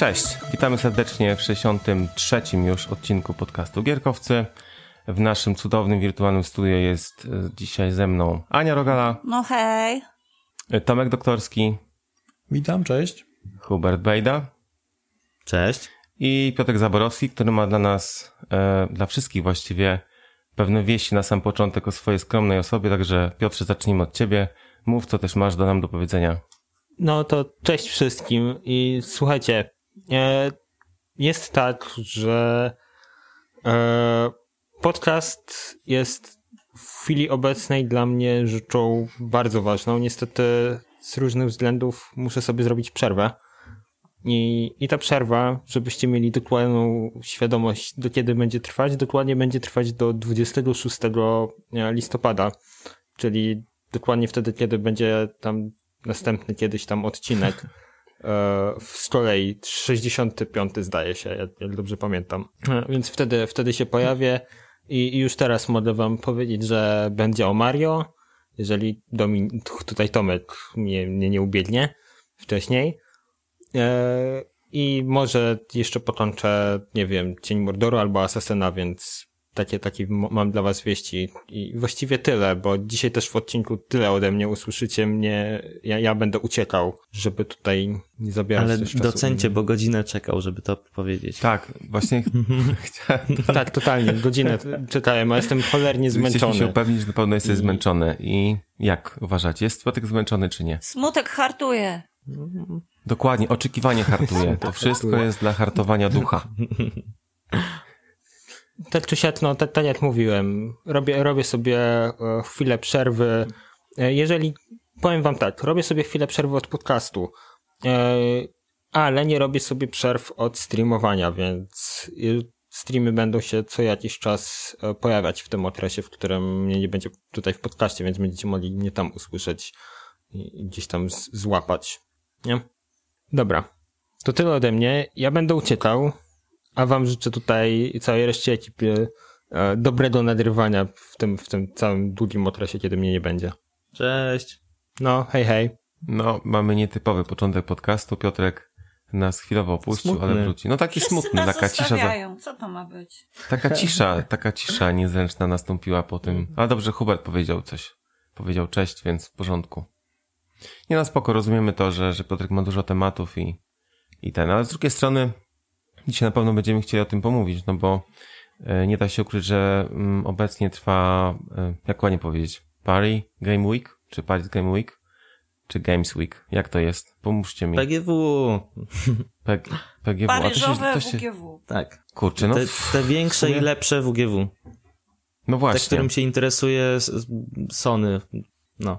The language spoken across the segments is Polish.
Cześć, witamy serdecznie w 63. już odcinku podcastu Gierkowcy. W naszym cudownym wirtualnym studio jest e, dzisiaj ze mną Ania Rogala, No hej. e, Tomek Doktorski, Witam, cześć. Hubert Bejda Cześć. i Piotr Zaborowski, który ma dla nas, e, dla wszystkich właściwie, pewne wieści na sam początek o swojej skromnej osobie, także Piotrze zacznijmy od ciebie. Mów, co też masz do nam do powiedzenia. No to cześć wszystkim i słuchajcie, jest tak, że e, podcast jest w chwili obecnej dla mnie rzeczą bardzo ważną. Niestety z różnych względów muszę sobie zrobić przerwę. I, I ta przerwa, żebyście mieli dokładną świadomość, do kiedy będzie trwać, dokładnie będzie trwać do 26 listopada, czyli dokładnie wtedy, kiedy będzie tam następny kiedyś tam odcinek. E, z kolei 65 zdaje się, jak, dobrze pamiętam. E, Więc wtedy, wtedy się pojawię i, już teraz mogę wam powiedzieć, że będzie o Mario, jeżeli Domin, tutaj Tomek mnie, mnie nie ubiegnie wcześniej. E, I może jeszcze pokończę, nie wiem, Cień Mordoru albo Asasyna, więc takie, takie mam dla was wieści. I właściwie tyle, bo dzisiaj też w odcinku tyle ode mnie usłyszycie mnie, ja, ja będę uciekał, żeby tutaj nie zabierać Ale też czasu. docencie, bo godzinę czekał, żeby to powiedzieć. Tak, właśnie chciałem, Tak, totalnie, godzinę czekałem, a jestem cholernie chcieliśmy się zmęczony. upewnić, że na pewno jesteś I- zmęczony. I jak uważacie, jest Piotrek zmęczony czy nie? Smutek hartuje. Dokładnie, oczekiwanie hartuje. To wszystko jest dla hartowania ducha. Tak czy siak, no tak, tak jak mówiłem, robię, robię sobie e, chwilę przerwy. E, Jeżeli, powiem wam tak, robię sobie chwilę przerwy od podcastu, e, ale nie robię sobie przerw od streamowania, więc streamy będą się co jakiś czas pojawiać w tym okresie, w którym mnie nie będzie tutaj w podcaście, więc będziecie mogli mnie tam usłyszeć i gdzieś tam złapać. Nie? Dobra. To tyle ode mnie. Ja będę uciekał, a wam życzę tutaj i całej reszcie ekipy e, dobrego nagrywania w tym, w tym całym długim okresie, kiedy mnie nie będzie. Cześć. No, hej, hej. No, mamy nietypowy początek podcastu. Piotrek nas chwilowo opuścił, Smutny. ale wróci. No taki Wszyscy smutny, nas taka cisza, za. Co to ma być? taka cisza, taka cisza niezręczna nastąpiła po tym. Ale dobrze, Hubert powiedział coś. Powiedział cześć, więc w porządku. Nie na spoko, rozumiemy to, że, że Piotrek ma dużo tematów i, i ten, ale z drugiej strony dzisiaj na pewno będziemy chcieli o tym pomówić, no bo e, nie da się ukryć, że mm, obecnie trwa, e, jak ładnie powiedzieć, Paris Game Week, czy Paris Game Week, czy Games Week, jak to jest? Pomóżcie mi. PGW. P- PGW, a to się, Paryżowe to się, WGW. Tak. kurczę, no, Te, te większe sumie- i lepsze WGW. no Te, właśnie. którym się interesuje Sony. No.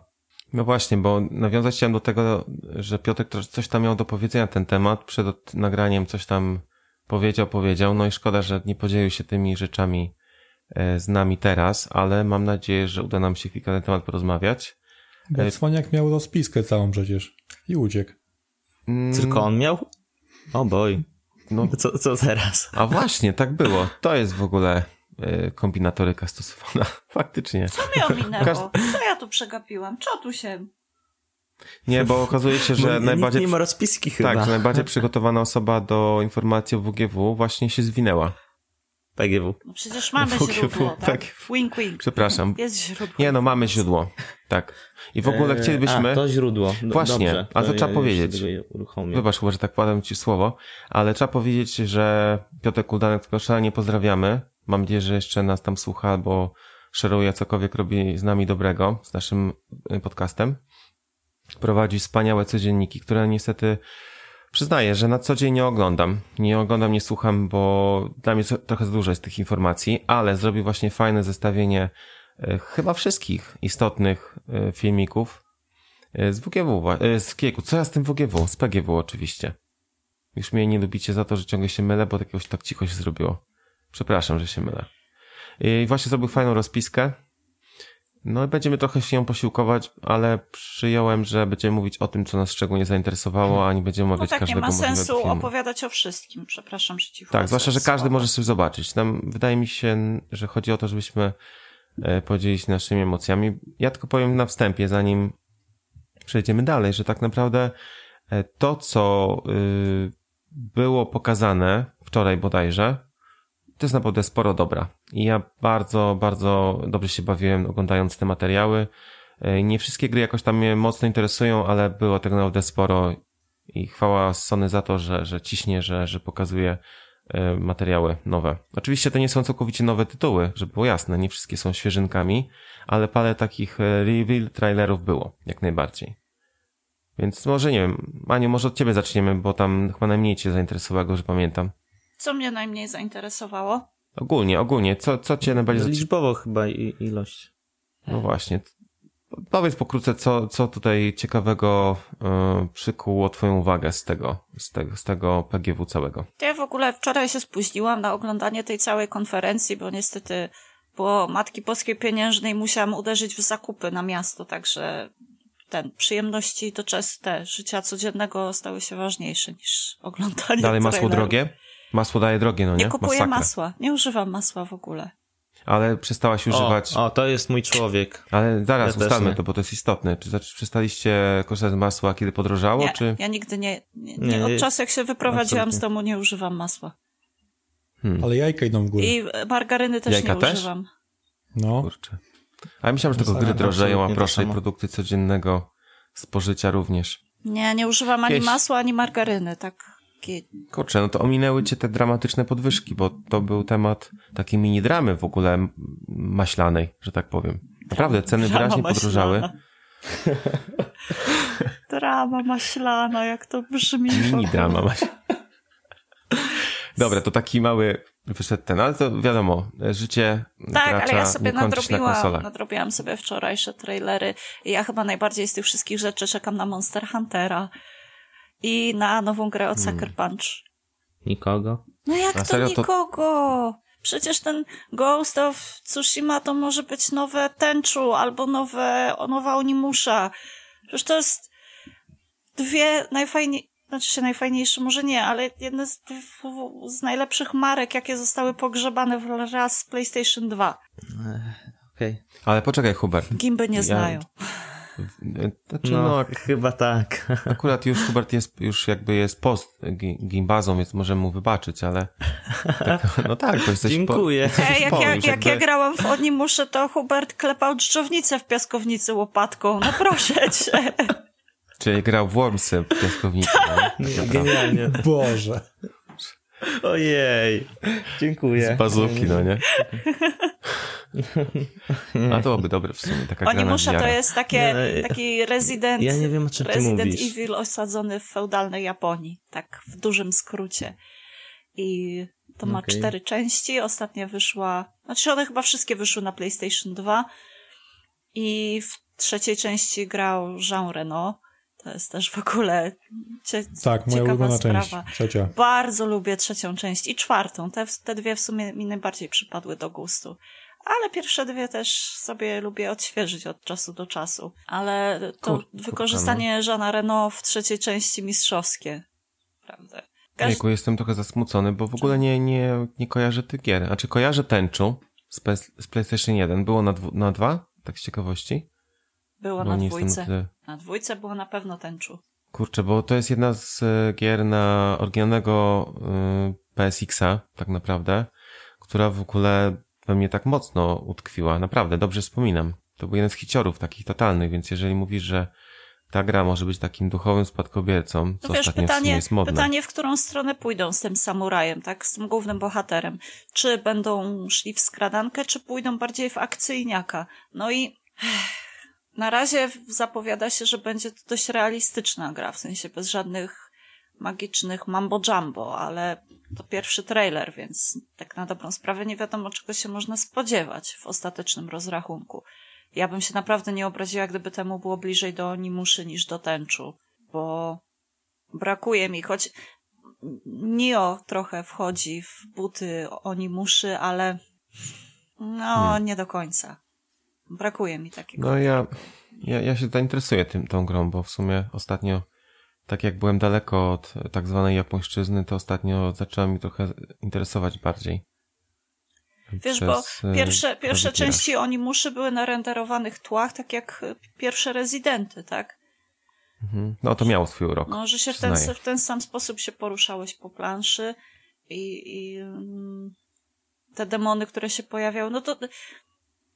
No właśnie, bo nawiązać chciałem do tego, że Piotrek coś tam miał do powiedzenia na ten temat. Przed nagraniem coś tam powiedział, powiedział. No i szkoda, że nie podzielił się tymi rzeczami e, z nami teraz, ale mam nadzieję, że uda nam się chwilkę na ten temat porozmawiać. Bo E, Cwaniak miał rozpiskę całą przecież. I uciekł. Mm, Tylko on miał? O boj. No, Co, co teraz? a właśnie, tak było. To jest w ogóle e, kombinatoryka stosowana. Faktycznie. Co mnie ominęło? Co ja tu przegapiłam? Co tu się... Nie, bo okazuje się, Bo że nikt najbardziej... nie ma rozpiski chyba. Tak, że najbardziej przygotowana osoba do informacji o WGW właśnie się zwinęła. PGW. No przecież mamy WGW, źródło, tak? tak. Wink, wink. Przepraszam. Jest źródło. Nie no, mamy źródło. Tak. I w ogóle E, chcielibyśmy... A, to źródło. Do, Właśnie, dobrze. a to trzeba ja powiedzieć. Wybacz, chyba, że tak podam ci słowo, ale trzeba powiedzieć, że Piotr Kuldanek tylko szalenie pozdrawiamy. Mam nadzieję, że jeszcze nas tam słucha albo szeruje cokolwiek robi z nami dobrego, z naszym y, podcastem. Prowadzi wspaniałe codzienniki, które niestety przyznaję, że na co dzień nie oglądam. Nie oglądam, nie słucham, bo dla mnie trochę za dużo jest tych informacji, ale zrobił właśnie fajne zestawienie y, chyba wszystkich istotnych y, filmików y, z WGW, z Kieku. Co ja z tym WGW? Z PGW oczywiście. Już mnie nie lubicie za to, że ciągle się mylę, bo jakiegoś tak cicho się zrobiło. Przepraszam, że się mylę. I właśnie zrobił fajną rozpiskę. No i będziemy trochę się ją posiłkować, ale przyjąłem, że będziemy mówić o tym, co nas szczególnie zainteresowało, a nie będziemy No omawiać tak, nie każdego ma możliwego sensu filmu. opowiadać o wszystkim. Przepraszam, że ci Tak, zwłaszcza, że każdy może sobie zobaczyć. Tam wydaje mi się, że chodzi o to, żebyśmy e, podzielić się naszymi emocjami. Ja tylko powiem na wstępie, zanim przejdziemy dalej, że tak naprawdę e, to, co y, było pokazane wczoraj bodajże, to jest naprawdę sporo dobra. I ja bardzo, bardzo dobrze się bawiłem oglądając te materiały. E, Nie wszystkie gry jakoś tam mnie mocno interesują, ale było tego naprawdę sporo i chwała Sony za to, że, że ciśnie, że, że pokazuje e, materiały nowe. Oczywiście to nie są całkowicie nowe tytuły, żeby było jasne, nie wszystkie są świeżynkami, ale parę takich e, reveal trailerów było, jak najbardziej. Więc może nie wiem, Aniu, może od ciebie zaczniemy, bo tam chyba najmniej cię zainteresowało, że pamiętam. Co mnie najmniej zainteresowało? Ogólnie, ogólnie, co, co cię najbardziej... Liczbowo chyba i, ilość. No właśnie. Powiedz pokrótce, co, co tutaj ciekawego y, przykuło twoją uwagę z tego, z tego, z tego PGW całego. Ja w ogóle wczoraj się spóźniłam na oglądanie tej całej konferencji, bo niestety po Matki Polskiej Pieniężnej musiałam uderzyć w zakupy na miasto, także ten, przyjemności to czas te, życia codziennego stały się ważniejsze niż oglądanie Dalej masło drogie? Masło daje drogie, no nie? Nie kupuję Masakra. masła, nie używam masła w ogóle. Ale przestałaś używać... O, o, to jest mój człowiek. Ale zaraz Ja ustalmy to, bo to jest istotne. Czy zac- przestaliście korzystać z masła, kiedy podrożało, Nie, czy... ja nigdy nie, nie, nie, Nie, od czasu jak się wyprowadziłam z absolutnie. domu nie używam masła. Hmm, Ale jajka idą w górę. I margaryny też Jajka nie też? używam. No, kurczę. A ja myślałem, że tylko gry drożeją, a proszę, i produkty codziennego spożycia również. Nie, nie używam ani masła, ani margaryny, tak. Takie- Kurczę, no to ominęły cię te dramatyczne podwyżki, bo to był temat takiej mini dramy w ogóle maślanej, że tak powiem. Naprawdę, ceny Drama wyraźnie maślana. Drama maślana, jak to brzmi. Mini drama maślana. Dobra, to taki mały wyszedł ten, ale to wiadomo, życie Tak, ale ja sobie na nadrobiłam, nadrobiłam sobie wczorajsze trailery i ja chyba najbardziej z tych wszystkich rzeczy czekam na Monster Huntera i na nową grę od Hmm. Sucker Punch. Nikogo. No jak A to serio, to- nikogo? Przecież ten Ghost of Tsushima to może być nowe Tenchu albo nowe, nowa Onimusha. Przecież to jest dwie najfajniejsze, znaczy się najfajniejsze, może nie, ale jedne z, z najlepszych marek, jakie zostały pogrzebane w raz z PlayStation 2. Okej. Ale poczekaj, Hubert. Gimby nie Ja- znają. Znaczy, No, no, chyba tak. akurat już Hubert jest, już jakby jest post gi- gimbazą, więc możemy mu wybaczyć, ale tak, no tak, to jesteś Dziękuję. Po, Ej, jak, ja, powiedz, jak jakby- ja grałam w Onimusze, to Hubert klepał dżdżownicę w piaskownicy łopatką. No proszę cię. Czyli grał w Wormsy w piaskownicy. no. Genialnie. Boże. Ojej. Dziękuję. Z bazuki, no nie? A to byłoby dobre w sumie, taka gra na Onimusza to jest takie, Nie, taki rezydent, Ja nie wiem, o czym ty Resident mówisz. Evil osadzony w feudalnej Japonii. Tak w dużym skrócie. I to ma Okej. cztery części. Ostatnia wyszła, znaczy one chyba wszystkie wyszły na PlayStation 2. I w trzeciej części grał Jean Reno. To jest też w ogóle cie, Tak, moja ciekawa ulubiona sprawa. część. Trzecia. Bardzo lubię trzecią część i czwartą. Te, te dwie w sumie mi najbardziej przypadły do gustu. Ale pierwsze dwie też sobie lubię odświeżyć od czasu do czasu. Ale to Kur- wykorzystanie Jeana Reno w trzeciej części mistrzowskie. Prawda? Każdy... Jejku, jestem trochę zasmucony, bo w ogóle nie, nie, nie kojarzę tych gier. Znaczy kojarzę Tenchu z, PS, z PlayStation 1. Było na, dwu, na dwa? Tak z ciekawości? Było Bo na dwójce. tyle... Na dwójce było na pewno tęczu. Kurczę, bo to jest jedna z e, gier na oryginalnego y, PSX-a, tak naprawdę, która w ogóle we mnie tak mocno utkwiła. Naprawdę, dobrze wspominam. To był jeden z hiciorów takich totalnych, więc jeżeli mówisz, że ta gra może być takim duchowym spadkobiercą, co No wiesz, pytanie, jest modne. pytanie, w którą stronę pójdą z tym samurajem, tak? Z tym głównym bohaterem. Czy będą szli w skradankę, czy pójdą bardziej w akcyjniaka? No i na razie zapowiada się, że będzie to dość realistyczna gra, w sensie bez żadnych magicznych mambo-jumbo, ale to pierwszy trailer, więc tak na dobrą sprawę nie wiadomo, czego się można spodziewać w ostatecznym rozrachunku. Ja bym się naprawdę nie obraziła, gdyby temu było bliżej do Onimuszy niż do Tęczu, bo brakuje mi, choć Nio trochę wchodzi w buty Onimuszy, ale no, Hmm. nie do końca. Brakuje mi takiego. No ja, ja, ja się zainteresuję tym, tą grą, bo w sumie ostatnio, tak jak byłem daleko od tak zwanej japońszczyzny, to ostatnio zaczęła mi trochę interesować bardziej. Wiesz, Przez, bo e, pierwsze, pierwsze części Onimuszy były na renderowanych tłach, tak jak e, pierwsze rezydenty, tak? Mhm. No to miało swój urok. No, że się w ten, w ten sam sposób się poruszałeś po planszy i, i mm, te demony, które się pojawiały, no to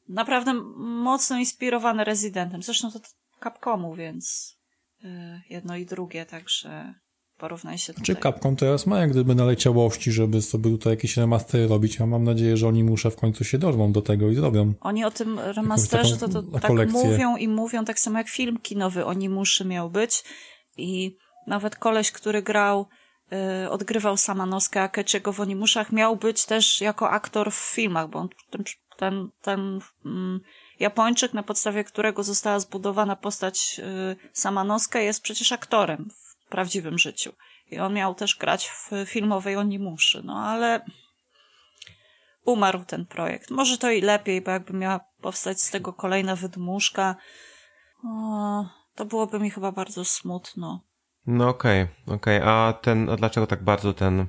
naprawdę mocno inspirowane Residentem. Zresztą to Capcomu, więc y, jedno i drugie, także porównaj się Czy tutaj. Capcom teraz ma jak gdyby naleciałości, żeby sobie tutaj jakieś remastery robić, a mam nadzieję, że oni muszę w końcu się dorwą do tego i zrobią. Oni o tym remasterze to, to taką tak kolekcję. mówią i mówią, tak samo jak film kinowy Oni muszy miał być i nawet koleś, który grał, y, odgrywał Samanoskę Akechiego w Onimuszach, miał być też jako aktor w filmach, bo on, ten, ten, mm, Japończyk, na podstawie którego została zbudowana postać y, Samanoskę, jest przecież aktorem w prawdziwym życiu. I on miał też grać w filmowej Onimuszy, no ale umarł ten projekt. Może to i lepiej, bo jakby miała powstać z tego kolejna wydmuszka, o, to byłoby mi chyba bardzo smutno. No okej, okej. A ten, a dlaczego tak bardzo ten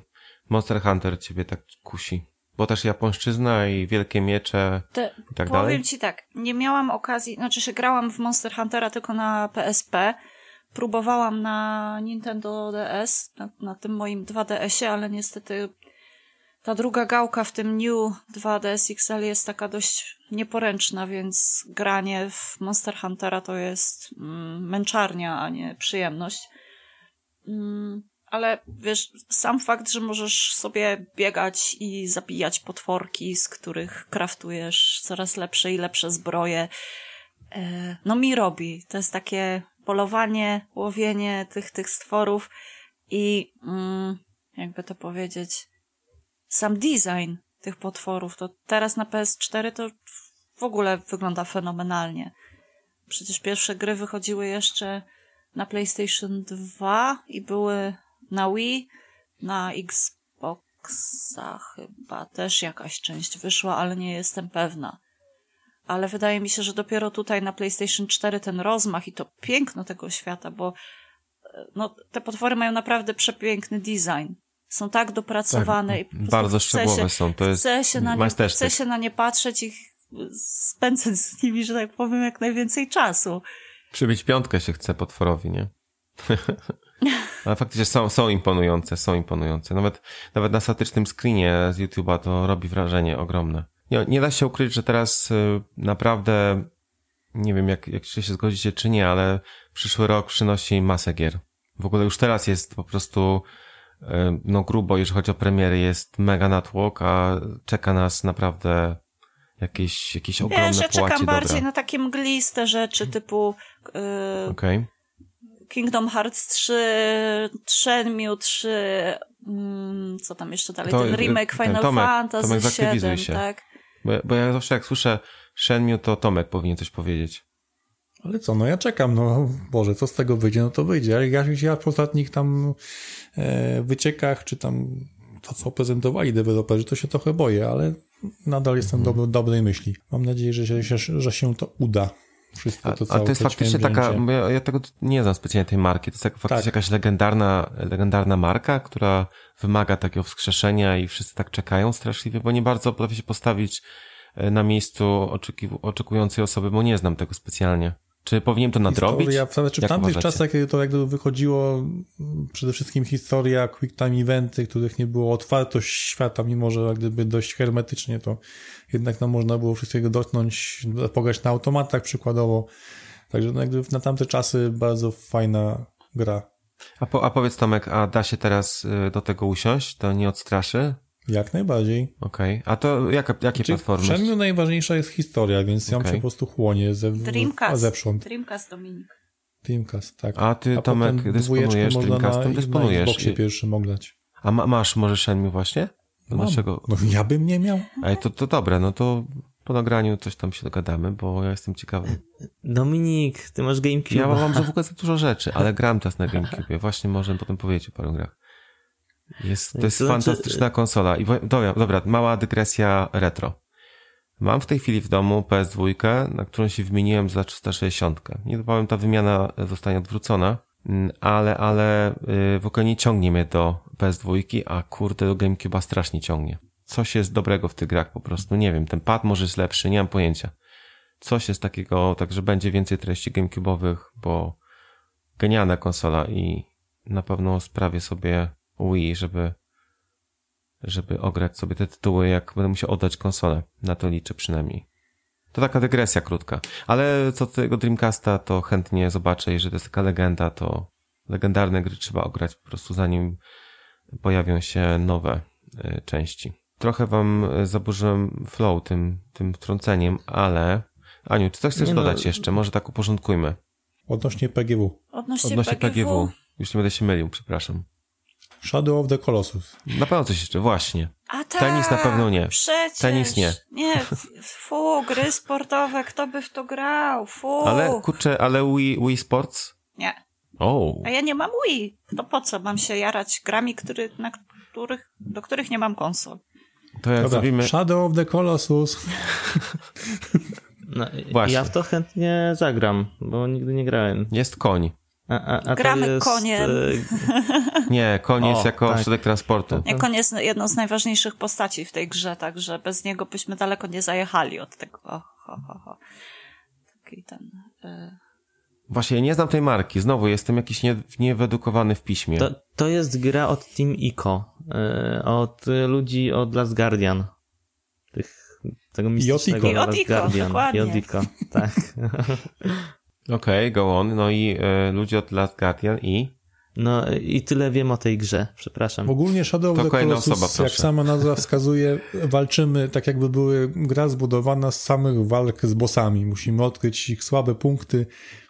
Monster Hunter ciebie tak kusi? Bo też japońszczyzna i wielkie miecze Te, i tak powiem dalej? ci tak, nie miałam okazji, znaczy się grałam w Monster Huntera tylko na PSP, próbowałam na Nintendo DS, na, na tym moim 2DS-ie, ale niestety ta druga gałka w tym New 2DS XL jest taka dość nieporęczna, więc granie w Monster Huntera to jest mm, męczarnia, a nie przyjemność. Mm, ale wiesz, sam fakt, że możesz sobie biegać i zabijać potworki, z których kraftujesz coraz lepsze i lepsze zbroje, e, no mi robi. To jest takie polowanie, łowienie tych, tych stworów i mm, jakby to powiedzieć, sam design tych potworów, to teraz na PS4 to w ogóle wygląda fenomenalnie. Przecież pierwsze gry wychodziły jeszcze na PlayStation 2 i były na Wii, na Xboxa chyba też jakaś część wyszła, ale nie jestem pewna. Ale wydaje mi się, że dopiero tutaj na PlayStation 4 ten rozmach i to piękno tego świata, bo e, no, te potwory mają naprawdę przepiękny design. Są tak dopracowane i po prostu Bardzo szczegółowe się, są. To jest chce się, na nie, chce się na nie patrzeć i spędzać z nimi, że tak powiem, jak najwięcej czasu. Przybić piątkę się chce potworowi, nie? Ale faktycznie są, są imponujące, są imponujące. Nawet, nawet na statycznym screenie z YouTube'a to robi wrażenie ogromne. Nie, nie da się ukryć, że teraz y, naprawdę, nie wiem jak, jak się zgodzicie czy nie, ale przyszły rok przynosi masę gier. W ogóle już teraz jest po prostu y, no grubo, jeżeli chodzi o premiery, jest mega natłok, a czeka nas naprawdę jakieś, jakieś ogromne Wiesz, ja połacie czekam bardziej dobra. na takie mgliste rzeczy typu y, Okej. Kingdom Hearts 3, Shenmue 3, mm, co tam jeszcze dalej, To, ten y, remake ten Final Tomek, Fantasy Tomek, zaktywizuj 7, się. tak? Bo, ja- bo ja zawsze jak słyszę Shenmue, to Tomek powinien coś powiedzieć. Ale co, no ja czekam, no Boże, co z tego wyjdzie, no to wyjdzie. Ale ja, ja po ostatnich tam e, wyciekach, czy tam to, co prezentowali deweloperzy, to się trochę boję, ale nadal jestem Mhm. do, dobrej myśli. Mam nadzieję, że się, że się to uda. Wszystko A, to a całe to jest faktycznie taka, ja, ja tego nie znam specjalnie tej marki, to jest tak, faktycznie Tak. jakaś legendarna, legendarna marka, która wymaga takiego wskrzeszenia i wszyscy tak czekają straszliwie, bo nie bardzo potrafię się postawić e, na miejscu oczeki- oczekującej osoby, bo nie znam tego specjalnie. Czy powinienem to nadrobić? Historia, znaczy w Jak tamtych uważacie? czasach, kiedy to jakby wychodziło, przede wszystkim historia, quick time eventy, których nie było, otwartość świata, mimo że jak gdyby dość hermetycznie, to jednak no, można było wszystkiego dotknąć, pograć na automatach przykładowo. Także no, jakby na tamte czasy bardzo fajna gra. A, po, a powiedz Tomek, a da się teraz y, do tego usiąść? To nie odstraszy? Jak najbardziej. Okej. A to jaka, jakie Czy platformy? w Shenmue najważniejsza jest historia, więc ją Okej. się po prostu chłonie ze, Dreamcast. zewsząd. Dreamcast Dominik. Dreamcast, tak. A ty, potem Tomek, dysponujesz na, Dreamcastem? na Dysponujesz. Xboxie I- pierwszym oglądać. A ma, masz może Shenmue właśnie? Do Mam. naszego... No ja bym nie miał. Ej, to, to dobre, no to po nagraniu coś tam się dogadamy, bo ja jestem ciekawy. Dominik, ty masz GameCube. Ja mam za w ogóle za dużo rzeczy, ale gram teraz na GameCube. Właśnie możemy potem powiedzieć o paru grach. Jest, to jest To znaczy- fantastyczna konsola. I dobra, dobra, mała dygresja retro. Mam w tej chwili w domu PS2, na którą się wymieniłem za 360. Niebawem ta wymiana zostanie odwrócona, mm, ale, ale y, w ogóle nie ciągnie mnie do PS2, a kurde do GameCube'a strasznie ciągnie. Coś jest dobrego w tych grach po prostu, nie wiem, ten pad może jest lepszy, nie mam pojęcia. Coś jest takiego, także będzie więcej treści GameCube'owych, bo genialna konsola i na pewno sprawię sobie Wii, żeby żeby ograć sobie te tytuły, jak będę musiał oddać konsolę. Na to liczę przynajmniej. To taka dygresja krótka. Ale co do tego Dreamcasta, to chętnie zobaczę, jeżeli to jest taka legenda, to legendarne gry trzeba ograć po prostu zanim pojawią się nowe y, części. Trochę wam y, zaburzyłem flow tym, tym wtrąceniem, ale Aniu, czy coś chcesz Nie no. dodać jeszcze? Może tak uporządkujmy. Odnośnie PGW. Odnośnie, Odnośnie PGW, PGW. Już nie będę się mylił, przepraszam. Shadow of the Colossus. Na pewno coś jeszcze, właśnie. A tak, Tenis na pewno nie. Przecież. Tenis nie. Nie, fu, gry sportowe, kto by w to grał? Fu. Ale kurczę, ale Wii, Wii Sports? Nie. O, A ja nie mam Wii. To po co mam się jarać grami, który, na których, do których nie mam konsol? to jak Dobra, zrobimy... Shadow of the Colossus. No, Właśnie. ja w to chętnie zagram, bo nigdy nie grałem. Jest koń. A, a, a Gramy jest, koniem. e, Nie, koń jest jako tak. środek transportu. Jak on jest jedną z najważniejszych postaci w tej grze, także bez niego byśmy daleko nie zajechali od tego. O, ho, ho, ho. Taki ten... Y Właśnie, ja nie znam tej marki. Znowu, jestem jakiś nie, niewyedukowany w piśmie. To, to jest gra od Team Ico. e, Od ludzi od Last Guardian. Tych, tego mistycznego Last Ico, Guardian. dokładnie. I od Ico, tak. Okej, go on. No i e, ludzie od Last Guardian i... No i tyle wiem o tej grze, przepraszam. Ogólnie Shadow of the Colossus, osoba, proszę. jak sama nazwa wskazuje, walczymy tak jakby były gra zbudowana z samych walk z bossami. Musimy odkryć ich słabe punkty,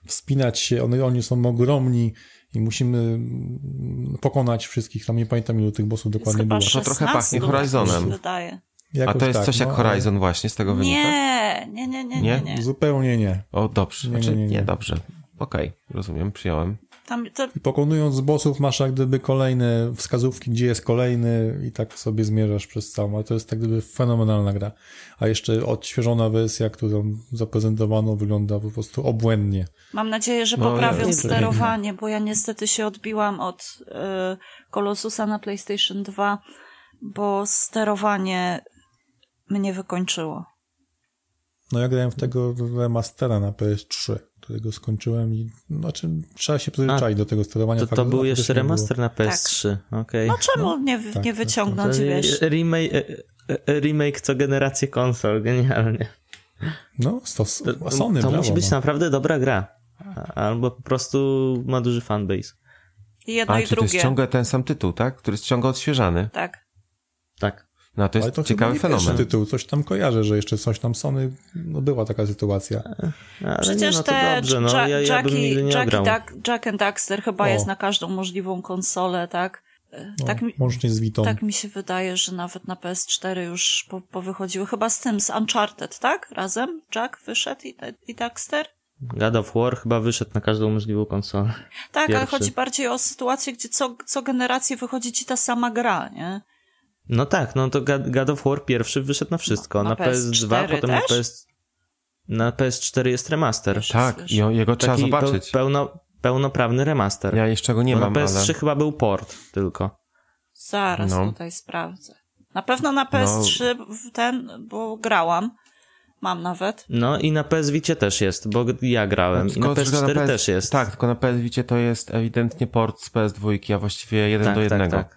wspinać się, one, oni są ogromni i musimy mm, pokonać wszystkich. Tam nie pamiętam ilu tych bossów dokładnie było. To trochę 16, pachnie tak Horizonem. się wydaje. A Jakoś to jest tak, coś jak no, Horizon właśnie z tego wynika? Nie, nie, nie, nie, nie, Nie? nie. Zupełnie nie. O, dobrze. Nie, Znaczy, nie, nie, nie, nie. dobrze. Okej, rozumiem, przyjąłem. Tam, to, I pokonując bossów masz jak gdyby kolejne wskazówki, gdzie jest kolejny i tak sobie zmierzasz przez całą, ale to jest tak gdyby fenomenalna gra. A jeszcze odświeżona wersja, którą zaprezentowano wygląda po prostu obłędnie. mam nadzieję, że No, poprawią ja- sterowanie, bo ja niestety się odbiłam od y, Colossusa na PlayStation 2, bo sterowanie mnie wykończyło. No ja grałem w tego remastera na PS3, którego skończyłem i znaczy trzeba się przyzwyczaić do tego sterowania. To, to był jeszcze remaster na PS3, okej. No czemu nie, tak, nie tak, wyciągnąć, To wiesz? Remake, e, e, remake co generację konsol, genialnie. No, to, To, Sony, to brawo, musi być no. naprawdę dobra gra. A- Albo po prostu ma duży fanbase. I jedno A, i czy to jest drugie. ciągle ten sam tytuł, tak? Który jest ciągle odświeżany. Tak. Tak. No to Ale jest to ciekawy chyba nie pierwszy fenomen. tytuł, coś tam kojarzę, że jeszcze coś tam Sony, no była taka sytuacja. Ale Przecież nie, no to te dobrze, no Jack, ja, ja bym Jackie-. Duck, Jack and Daxter chyba O. jest na każdą możliwą konsolę, tak? No, tak, mi, Łącznie z Witą. tak mi się wydaje, że nawet na PS4 już po, powychodziły. Chyba z tym, z Uncharted, tak? Razem? Jack wyszedł i, i Daxter? God of War chyba wyszedł na każdą możliwą konsolę. Tak, ale Pierwszy. chodzi bardziej o sytuację, gdzie co, co generację wychodzi ci ta sama gra, nie? No tak, no to God of War pierwszy wyszedł na wszystko. Na Na, PS2, PS4 potem na też? PS... Na PS4 jest remaster. Tak. Tak, jego trzeba Taki zobaczyć. Peł, pełno, pełnoprawny remaster. Ja jeszcze go nie Bo mam, na PS3 ale... chyba był port tylko. Zaraz No. tutaj sprawdzę. Na pewno na PS3 w ten, bo grałam. Mam nawet. No i na PS Vicie też jest, bo ja grałem. I na Tylko, że PS4 PS też jest. Tak, tylko na PS Vicie to jest ewidentnie port z PS2, a właściwie jeden tak, do tak, jednego. tak.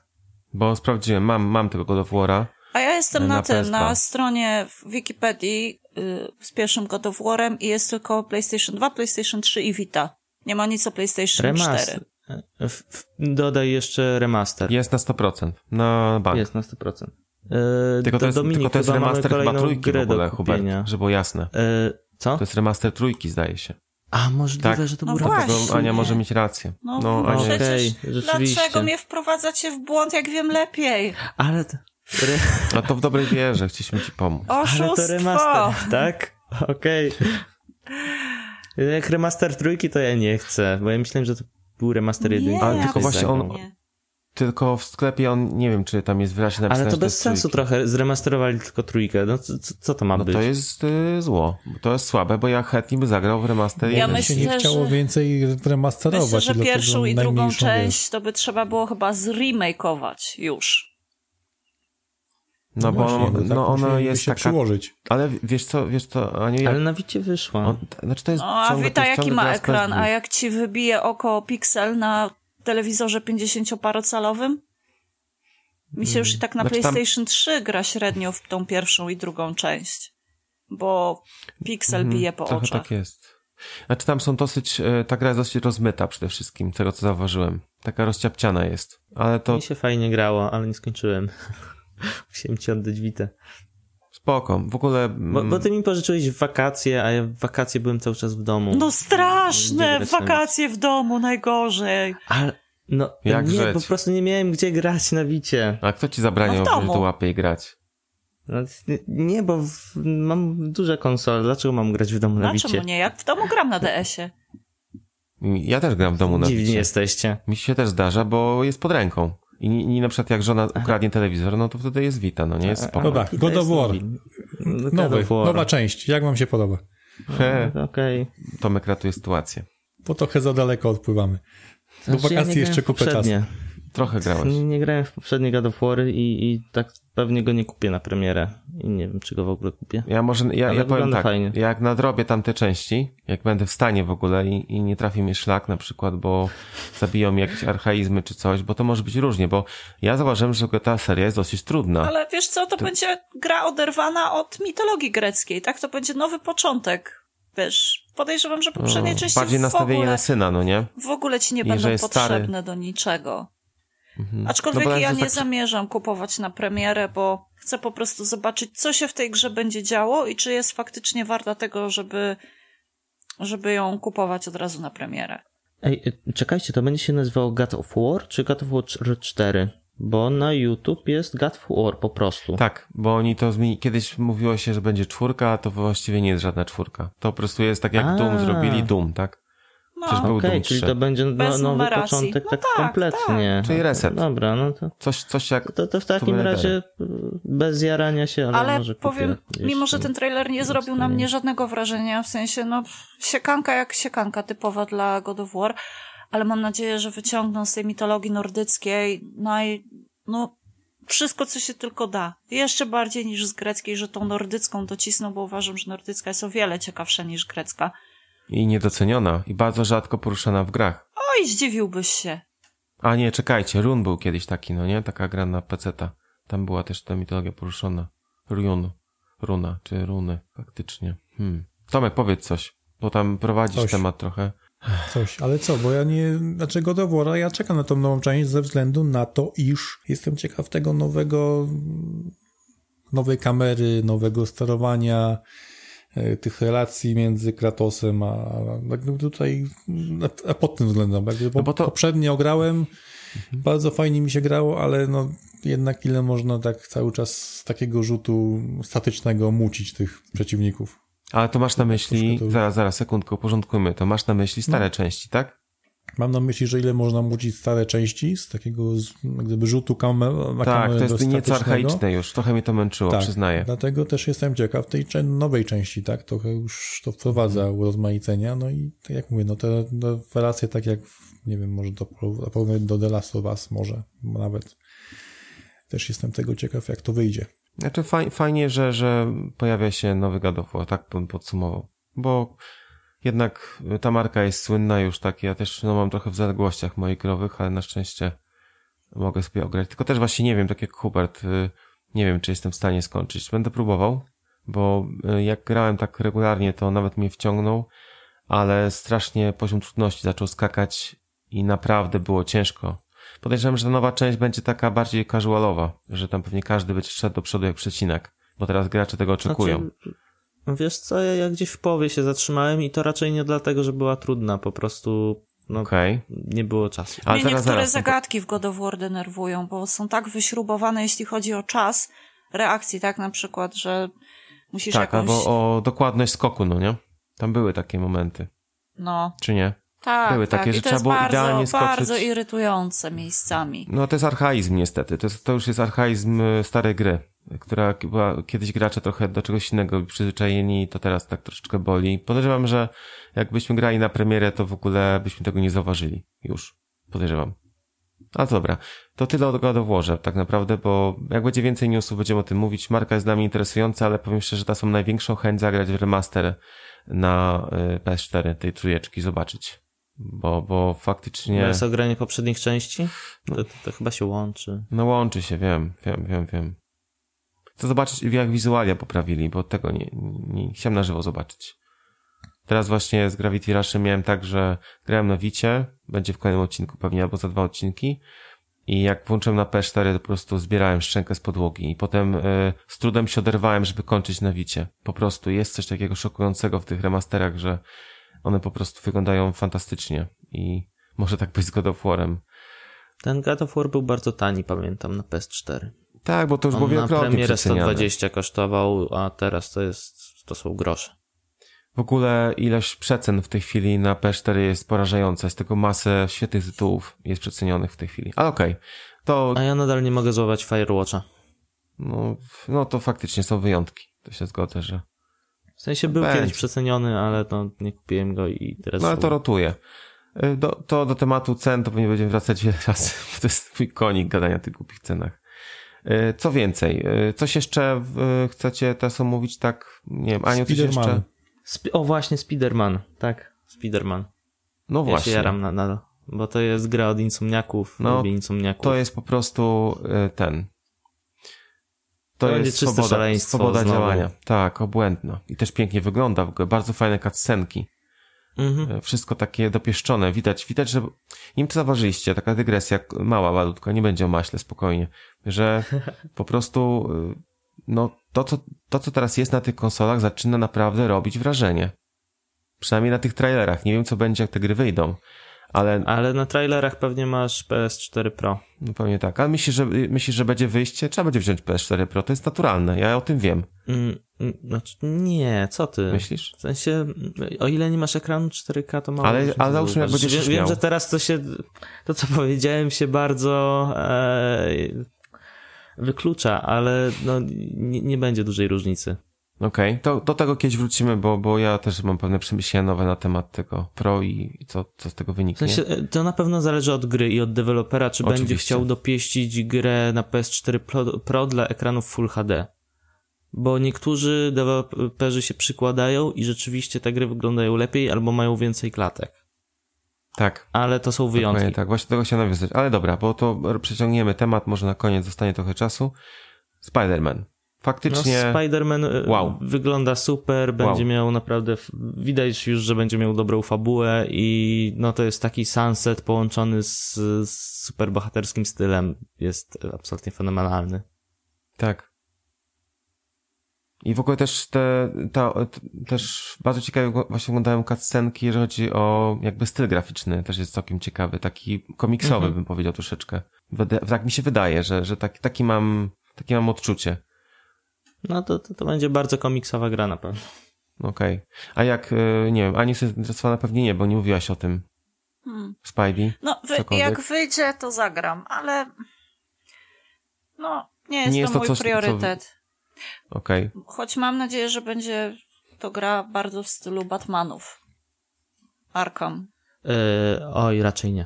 Bo sprawdziłem, mam, mam tego God of War'a. A ja jestem na, Na tym, PS2. na stronie w Wikipedii y, z pierwszym God of War'em i jest tylko PlayStation 2, PlayStation 3 i Vita. Nie ma nic o PlayStation Remaster. 4. W, w, dodaj jeszcze remaster. Jest na 100%. Na bank. Jest na 100%. Yy, Tylko to jest, Dominik, tylko to jest remaster chyba trójki w ogóle. Hubert, żeby było jasne. Yy, co? To jest remaster trójki, zdaje się. A, możliwe, Tak. że to No był właśnie. Ania może mieć rację. No, No, no Ania przecież rzeczywiście. dlaczego mnie wprowadzacie w błąd, jak wiem lepiej? Ale to, re, A to w dobrej wierze, chcieliśmy ci pomóc. ale to Oszustwo! remaster, tak? Okej. Jak remaster trójki, to ja nie chcę, bo ja myślałem, że to był remaster jedynki. Nie, Ale tylko właśnie on- absolutnie. Tylko w sklepie on, nie wiem, czy tam jest wyraźnie napisane, Ale to bez sensu trójki. trochę, zremasterowali tylko trójkę. No co, co- to ma No być? to jest y, zło. To jest słabe, bo ja chętnie by zagrał w remaster Ja. Mi się myślę, nie chciało że- więcej remasterować. Myślę, że pierwszą i drugą część to by trzeba było chyba zremakeować już. No, bo właśnie, tak no ona musieliby jest taka... przyłożyć. Ale wiesz co, wiesz co, Aniu, jak... Ale na Wicie wyszła. On, znaczy to jest No, a Wita jaki ma ekran? PS2. A jak ci wybije oko piksel na telewizorze 50-parocalowym? Mi się już i tak na Znaczy tam- PlayStation 3 gra średnio w tą pierwszą i drugą część. Bo piksel Mhm, bije po Trochę oczach. tak jest. Znaczy tam są dosyć, e, ta gra jest dosyć rozmyta przede wszystkim, tego co zauważyłem. Taka rozciapciana jest. Ale to Mi się fajnie grało, ale nie skończyłem. Musiałem ci oddać Witę. Spoko. W ogóle... Bo, mm, bo ty mi pożyczyłeś wakacje, a ja w wakacje byłem cały czas w domu. No straszne! Wakacje w domu, najgorzej. Ale, no, Jak nie, żyć? po prostu nie miałem gdzie grać na Wicie. A kto ci zabraniał No w wziąć do łapy i grać? No, nie, bo w, mam duże konsole. Dlaczego mam grać w domu na Dlaczego Wicie? nie? Jak w domu gram na DS-ie. Ja też gram w domu na Dziwni Wicie. jesteście. Mi się też zdarza, bo jest pod ręką. I, I na przykład jak żona ukradnie telewizor, no to wtedy jest Wita, no nie jest spoko. Dobra, I to God of War. Nowy, nowa część. Jak wam się podoba? He, No, Okej. Tomek ratuje sytuację. Bo trochę za daleko odpływamy. Do Znaczy, wakacji nie jeszcze kupę czasu. Trochę grałeś. Nie, nie grałem w poprzednie God of War i, i tak pewnie go nie kupię na premierę. I nie wiem, czy go w ogóle kupię. Ja może, ja, Ale ja powiem tak, fajnie. jak nadrobię tamte części, jak będę w stanie w ogóle i, i nie trafi mnie szlak na przykład, bo zabiją mi jakieś archaizmy czy coś, bo to może być różnie, bo ja zauważyłem, że ta seria jest dosyć trudna. Ale wiesz co, to będzie gra oderwana od mitologii greckiej, tak? To będzie nowy początek. Wiesz, podejrzewam, że poprzednie No, części Bardziej nastawienie na syna, no nie? w ogóle ci nie I że będą jest stary. potrzebne do niczego. Mhm. Aczkolwiek No bo ja nie tak- zamierzam kupować na premierę, bo chcę po prostu zobaczyć, co się w tej grze będzie działo i czy jest faktycznie warta tego, żeby, żeby ją kupować od razu na premierę. Ej, y, czekajcie, to będzie się nazywało God of War czy God of War 4? Bo na YouTube jest God of War po prostu. Tak, bo oni to zmieni... Kiedyś mówiło się, że będzie czwórka, a to właściwie nie jest żadna czwórka. To po prostu jest tak jak A. Doom zrobili Doom, tak? Przecież No, był Okej, Doom czyli 3. to będzie no, nowy numeracji. początek No tak, tak, kompletnie. Czyli reset. Dobra, no to, Coś, coś jak... to, to w takim Tomb razie bez jarania się, ale, Ale może powiem, mimo że ten trailer nie zrobił na mnie żadnego wrażenia, w sensie, no, siekanka jak siekanka typowa dla God of War, ale mam nadzieję, że wyciągną z tej mitologii nordyckiej naj, no, wszystko, co się tylko da. Jeszcze bardziej niż z greckiej, że tą nordycką docisną, bo uważam, że nordycka jest o wiele ciekawsza niż grecka. I niedoceniona. I bardzo rzadko poruszana w grach. Oj, zdziwiłbyś się. A nie, czekajcie, Run był kiedyś taki, no nie? Taka gra na peceta. Tam była też ta mitologia poruszona. Run. Runa, czy runy, faktycznie. Hmm. Tomek, powiedz coś, bo tam prowadzisz Coś. temat trochę. Coś, ale co, bo ja nie, znaczy God of War, ja czekam na tą nową część ze względu na to, iż jestem ciekaw tego nowego, nowej kamery, nowego sterowania, tych relacji między Kratosem a, jakby tutaj, a, pod tym względem, jakby No bo to- poprzednio grałem, bardzo fajnie mi się grało, ale no jednak ile można tak cały czas z takiego rzutu statycznego mucić tych przeciwników. Ale to masz na myśli, Troszkę to- zaraz, zaraz, sekundkę, uporządkujmy to. Masz na myśli stare No. części, tak? Mam na myśli, że ile można mucić stare części z takiego z, jak gdyby rzutu kamer, na tak, to jest nieco archaiczne już, trochę mnie to męczyło, Tak, przyznaję. dlatego też jestem ciekaw tej nowej części, tak, trochę już to wprowadza Mhm. urozmaicenia, no i tak jak mówię, no te, te relacje tak jak, nie wiem, może do, do The Last of Us może nawet. Też jestem tego ciekaw, jak to wyjdzie. Znaczy faj, fajnie, że, że pojawia się nowy God tak bym podsumował. Bo jednak ta marka jest słynna już tak, ja też no, mam trochę w zaległościach moich growych, ale na szczęście mogę sobie ograć. Tylko też właśnie nie wiem, tak jak Hubert, y, nie wiem, czy jestem w stanie skończyć. Będę próbował, bo y, jak grałem tak regularnie, to nawet mnie wciągnął, ale strasznie poziom trudności zaczął skakać i naprawdę było ciężko. Podejrzewam, że ta nowa część będzie taka bardziej casualowa, że tam pewnie każdy będzie szedł do przodu jak przecinak, bo teraz gracze tego oczekują. Znaczy, wiesz co, ja, ja gdzieś w połowie się zatrzymałem i to raczej nie dlatego, że była trudna, po prostu no, Okej. nie było czasu. Ale Mnie zaraz, niektóre zaraz. zagadki w God of War denerwują, bo są tak wyśrubowane, jeśli chodzi o czas reakcji, tak na przykład, że musisz Tak, jakąś... albo o dokładność skoku, no nie? Tam były takie momenty, No, czy nie? Tak, Były tak. takie, I że trzeba było bardzo, idealnie skoczyć. bardzo irytujące miejscami. No to jest archaizm niestety, to, jest, to już jest archaizm y, starej gry, która była kiedyś gracze trochę do czegoś innego przyzwyczajeni, to teraz tak troszeczkę boli. Podejrzewam, że jakbyśmy grali na premierę, to w ogóle byśmy tego nie zauważyli. Już. Podejrzewam. A dobra, to tyle o God tak naprawdę, bo jak będzie więcej newsów, będziemy o tym mówić. Marka jest dla mnie interesująca, ale powiem szczerze, że ta mam największą chęć zagrać w remaster na y, PS4 tej trójeczki, zobaczyć. Bo, bo faktycznie... To jest ogranie poprzednich części? To, to, to chyba się łączy. No łączy się, wiem, wiem, wiem, wiem. Chcę zobaczyć, jak wizualia poprawili, bo tego nie, nie, nie chciałem na żywo zobaczyć. Teraz właśnie z Gravity Rushem miałem tak, że grałem na Wicie, będzie w kolejnym odcinku pewnie, albo za dwa odcinki. I jak włączyłem na PS4, to po prostu zbierałem szczękę z podłogi i potem y, z trudem się oderwałem, żeby kończyć na Wicie. Po prostu jest coś takiego szokującego w tych remasterach, że one po prostu wyglądają fantastycznie i może tak być z God of War'em. Ten God of War był bardzo tani, pamiętam, na PS4. Tak, bo to już było On na wielokrotnie premierę przeceniane. 120 kosztował, a teraz to jest, to są grosze. W ogóle ilość przecen w tej chwili na PS4 jest porażająca. Jest tego masę świetnych tytułów jest przecenionych w tej chwili. Ale okej, to, A ja nadal nie mogę złapać Firewatcha. no, no to faktycznie są wyjątki. To się zgodzę, że... W sensie był Będzie. kiedyś przeceniony, ale no, nie kupiłem go i teraz... No ale to rotuje. Y, Do, to do tematu cen to pewnie będziemy wracać wiele razy, bo to jest twój konik gadania o tych głupich cenach. Y, Co więcej, y, coś jeszcze chcecie teraz omówić tak, nie wiem, Aniu, coś jeszcze? Sp- o, właśnie, Spiderman. Tak, Spiderman. No Ja się właśnie. jaram na, na, bo to jest gra od Insomniaków, No, no, lubię Insomniaków. To jest po prostu ten. To, To jest swoboda, swoboda znowu. działania. Tak, obłędna. I też pięknie wygląda w ogóle. Bardzo fajne cutscenki. Mhm. Y, Wszystko takie dopieszczone. Widać, widać, że... Wiem, czy zauważyliście, taka dygresja, mała walutka, nie będzie o maśle, spokojnie. Że po prostu, y, no, to co, to, co teraz jest na tych konsolach, zaczyna naprawdę robić wrażenie. Przynajmniej na tych trailerach. Nie wiem, co będzie, jak te gry wyjdą. Ale Ale na trailerach pewnie masz PS4 Pro. No pewnie tak. Ale myślisz, że, myślisz, że będzie wyjście? Trzeba będzie wziąć PS4 Pro. To jest naturalne. Ja o tym wiem. Mm, mm, znaczy, nie, co ty? Myślisz? W sensie, o ile nie masz ekranu 4K, to mało. Ale- ale załóżmy, jak będziesz wiem, wiem, że teraz to się, to co powiedziałem się bardzo e, wyklucza, ale no, nie, nie będzie dużej różnicy. Okej, to do tego kiedyś wrócimy, bo, bo ja też mam pewne przemyślenia nowe na temat tego Pro i, i co, co z tego W wyniknie. sensie, e, to na pewno zależy od gry i od dewelopera, czy będzie Oczywiście. chciał dopieścić grę na PS4 Pro, Pro dla ekranów Full HD. Bo niektórzy deweloperzy się przykładają i rzeczywiście te gry wyglądają lepiej albo mają więcej klatek. Tak. Ale to są wyjątki. Dokładnie tak, właśnie do tego chciałem nawiązać. Ale dobra, bo to przeciągniemy temat, może na koniec zostanie trochę czasu. Spider-Man. No, Faktycznie, Spider-Man e, Wow. wygląda super, będzie Wow. miał naprawdę, widać już, że będzie miał dobrą fabułę i no to jest taki sunset połączony z, z superbohaterskim stylem, jest absolutnie fenomenalny. tak. I w ogóle też te, ta, też bardzo ciekawie właśnie oglądałem cutscenki, jeżeli chodzi o jakby styl graficzny, też jest całkiem ciekawy, taki komiksowy Mhm. bym powiedział troszeczkę. Tak mi się wydaje, że, że taki, taki mam, takie mam odczucie. No to, to, to będzie bardzo komiksowa gra na pewno. Okej. A jak, y, nie wiem, Ani jest zainteresowana pewnie nie, bo nie mówiłaś o tym. Hmm. Spidey? No, wy, jak wyjdzie, to zagram, ale no, nie jest Nie to jest to mój coś, co- priorytet. Okej. Choć mam nadzieję, że będzie to gra bardzo w stylu Batmanów. Arkham. E, oj, raczej nie.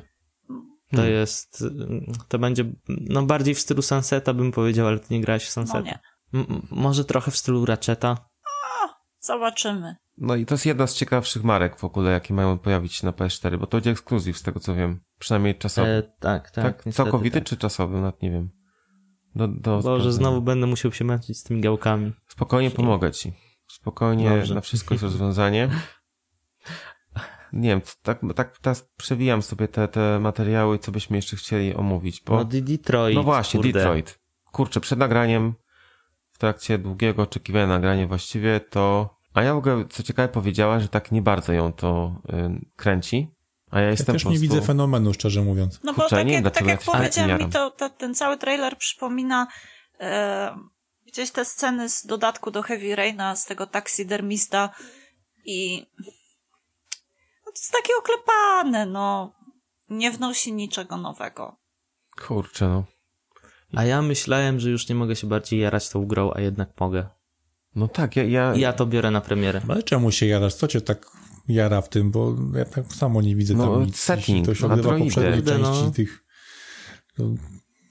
To Hmm. jest, to będzie, no bardziej w stylu Sunseta bym powiedział, ale ty nie grałeś w No Sunseta. nie. Może trochę w stylu Ratcheta. Zobaczymy. No i to jest jedna z ciekawszych marek w ogóle, jakie mają pojawić się na PS4, bo to będzie ekskluzyw z tego co wiem. Przynajmniej czasowy. E, tak, tak. tak? niestety Całkowity tak. czy czasowy? Nawet nie wiem. Do, do Boże, znowu będę musiał się męczyć z tymi gałkami. Spokojnie pomogę ci. Spokojnie, Dobrze. na wszystko jest rozwiązanie. Nie wiem, tak, tak teraz przewijam sobie te, te materiały, co byśmy jeszcze chcieli omówić, bo... No Detroit. No właśnie, kurde. Detroit. Kurczę, przed nagraniem, w trakcie długiego oczekiwania nagrania właściwie, to... A ja w ogóle, co ciekawe, powiedziała, że tak nie bardzo ją to y, kręci. A ja Ja jestem też po nie prostu... widzę fenomenu, szczerze mówiąc. No bo Kurczę, tak jak, tak jak ja powiedziałem, mi to, to, ten cały trailer przypomina e, gdzieś te sceny z dodatku do Heavy Raina, z tego taksidermista i no to jest takie oklepane, no. Nie wnosi niczego nowego. Kurczę, no. A ja myślałem, że już nie mogę się bardziej jarać tą grą, a jednak mogę. No tak, ja... ja... Ja to biorę na premierę. Ale czemu się jarasz? Co cię tak jara w tym? Bo ja tak samo nie widzę No, tam nic. setting, jeśli To się odbywa poprzedniej Kurde, no. części tych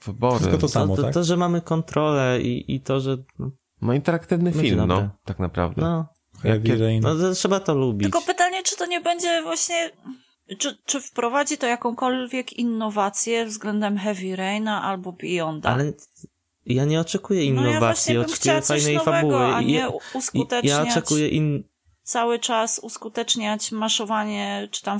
Wybory. Wszystko to samo, to, to, tak? to, że mamy kontrolę i, i to, że No interaktywny film, dobre. no, tak naprawdę. no, Jakie- no to trzeba to lubić. Tylko pytanie, czy to nie będzie właśnie... Czy, czy wprowadzi to jakąkolwiek innowację względem Heavy Raina albo Beyonda? Ale ja nie oczekuję no ja innowacji, właśnie bym oczekuję fajnej nowego, fabuły. a I nie ja, uskuteczniać... ja oczekuję in... cały czas uskuteczniać maszowanie, czy tam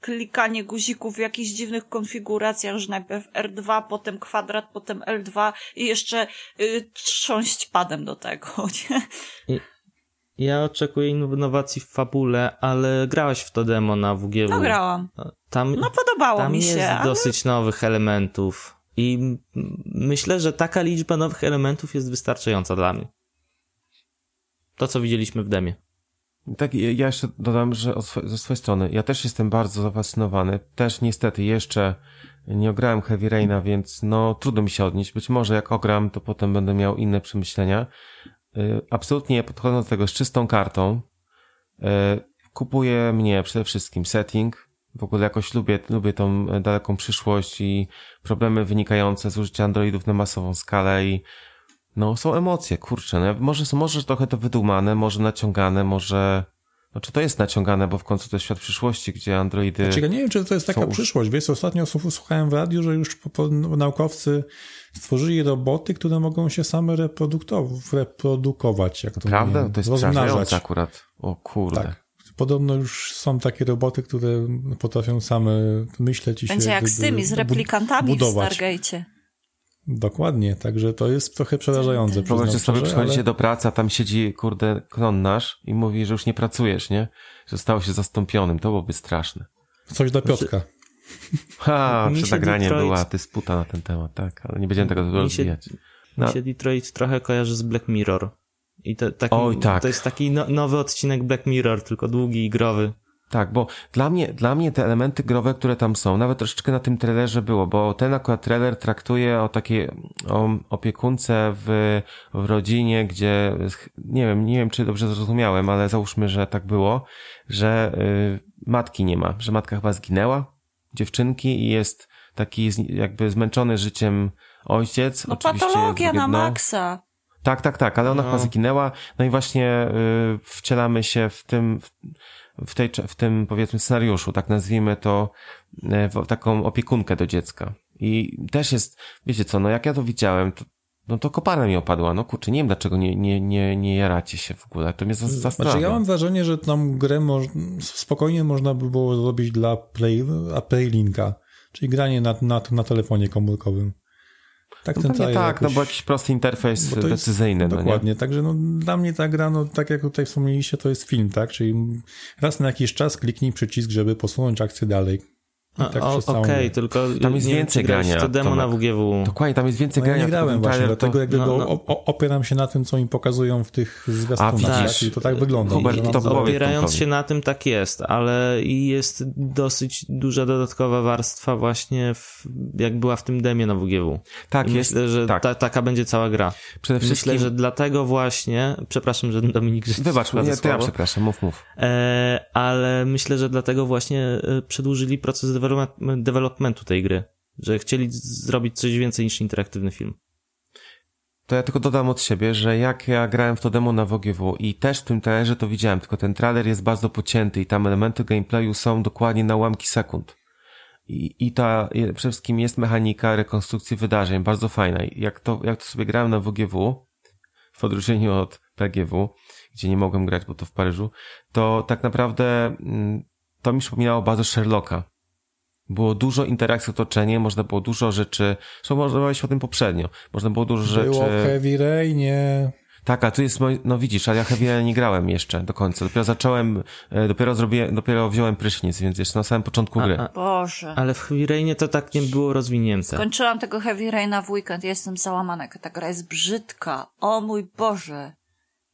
klikanie guzików w jakichś dziwnych konfiguracjach, że najpierw R2, potem kwadrat, potem L2 i jeszcze y, trząść padem do tego, nie? Ja oczekuję innowacji w fabule, ale grałaś w to demo na WGW. No grałam. Tam, No podobało tam mi jest się, ale dosyć nowych elementów. I myślę, że taka liczba nowych elementów jest wystarczająca dla mnie. To, co widzieliśmy w demie. Tak, ja jeszcze dodam, że ze swojej strony, ja też jestem bardzo zafascynowany. Też niestety jeszcze nie ograłem Heavy Raina, więc no trudno mi się odnieść. Być może jak ogram, to potem będę miał inne przemyślenia. Y, Absolutnie podchodząc do tego z czystą kartą, y, kupuje mnie przede wszystkim setting. W ogóle jakoś lubię, lubię tą daleką przyszłość i problemy wynikające z użycia androidów na masową skalę i no są emocje, kurczę. No, może, może trochę to wydumane, może naciągane, może... Znaczy to jest naciągane, bo w końcu to jest świat przyszłości, gdzie androidy... Znaczy, ja nie wiem, czy to jest taka przyszłość. Wiesz, ostatnio słuchałem w radiu, że już po, po, naukowcy stworzyli roboty, które mogą się same reprodukować. Jak to Prawda? mówię, To jest rozmnażać. akurat. O kurde. Tak. Podobno już są takie roboty, które potrafią same myśleć i się... będzie jak z tymi, z replikantami w budować. Stargate'cie. Dokładnie, także to jest trochę przerażające. Wyobraźcie sobie, szczerze, przychodzicie ale- do pracy, a tam siedzi, kurde, klon nasz i mówi, że już nie pracujesz, nie? Że stało się zastąpionym. To byłoby straszne. Coś dla Piotka. Ha, Mi przed się nagraniem Detroit- była dysputa na ten temat, tak, ale nie będziemy tego Mi się- rozwijać. No. Mi się Detroit trochę kojarzy z Black Mirror. I to, taki, Oj, tak. to jest taki no, nowy odcinek Black Mirror, tylko długi i growy. Tak, bo dla mnie, dla mnie te elementy growe, które tam są, nawet troszeczkę na tym trailerze było, bo ten akurat trailer traktuje o takiej o opiekunce w, w rodzinie, gdzie nie wiem, nie wiem czy dobrze zrozumiałem, ale załóżmy, że tak było, że y, matki nie ma, że matka chyba zginęła, dziewczynki i jest taki z- jakby zmęczony życiem ojciec. No oczywiście patologia na maksa. tak, tak, tak, ale ona No. chyba zginęła, no i właśnie y, wcielamy się w tym, w, w, tej, w tym powiedzmy scenariuszu, tak nazwijmy to, w taką opiekunkę do dziecka. I też jest, wiecie co, no jak ja to widziałem, to, no to kopara mi opadła, no kurczę, nie wiem dlaczego nie, nie, nie, nie jaracie się w ogóle, to mnie zas- zastanawia. Znaczy, ja mam wrażenie, że tam grę moż, spokojnie można by było zrobić dla Play, a Playlinka, czyli granie na, na, na telefonie komórkowym. Tak no ten pewnie tak, no jakoś- bo jakiś prosty interfejs jest- decyzyjny, no nie? Dokładnie, także no, dla mnie ta gra, no, tak jak tutaj wspomnieliście, to jest film, tak? Czyli raz na jakiś czas kliknij przycisk, żeby posunąć akcję dalej. Tak Okej, grę. tylko Tam jest więcej grania, w to demo Tomek. na WGW. Dokładnie, tam jest więcej No ja grania. nie grałem właśnie, trailer dlatego to... jakby no, no. opieram się na tym, co im pokazują w tych zwiastunach, widzisz, tak? I to tak wygląda. Hubert, to powiedz Opierając się na tym, tak jest, ale jest dosyć duża dodatkowa warstwa właśnie, w, jak była w tym demie na WGW. Tak, I jest, Myślę, że tak. ta, taka będzie cała gra. Przede wszystkim... Myślę, że dlatego właśnie, przepraszam, że Dominik, że Wybacz, nie, to ja przepraszam, mów, mów. E, ale myślę, że dlatego właśnie e, przedłużyli proces developmentu tej gry. Że chcieli zrobić coś więcej niż interaktywny film. To ja tylko dodam od siebie, że jak ja grałem w to demo na WGW i też w tym trailerze to widziałem, tylko ten trailer jest bardzo pocięty i tam elementy gameplayu są dokładnie na ułamki sekund. I, i ta, przede wszystkim jest mechanika rekonstrukcji wydarzeń, bardzo fajna. Jak to, jak to sobie grałem na WGW, w odróżnieniu od PGW, gdzie nie mogłem grać, bo to w Paryżu, to tak naprawdę mm, to mi przypominało bardzo Sherlocka. Było dużo interakcji z otoczeniem, można było dużo rzeczy, zresztą rozmawialiśmy o tym poprzednio, można było dużo rzeczy... Było Heavy Rainie. Tak, a tu jest no widzisz, ale ja Heavy Rain nie grałem jeszcze do końca. Dopiero zacząłem, e, dopiero zrobiłem, dopiero wziąłem prysznic, więc jeszcze na samym początku gry. A, a, Boże. ale w Heavy Rainie to tak nie było rozwinięte. Skończyłam tego Heavy Raina w weekend. Jestem załamana. jaka Ta gra jest brzydka. O mój Boże.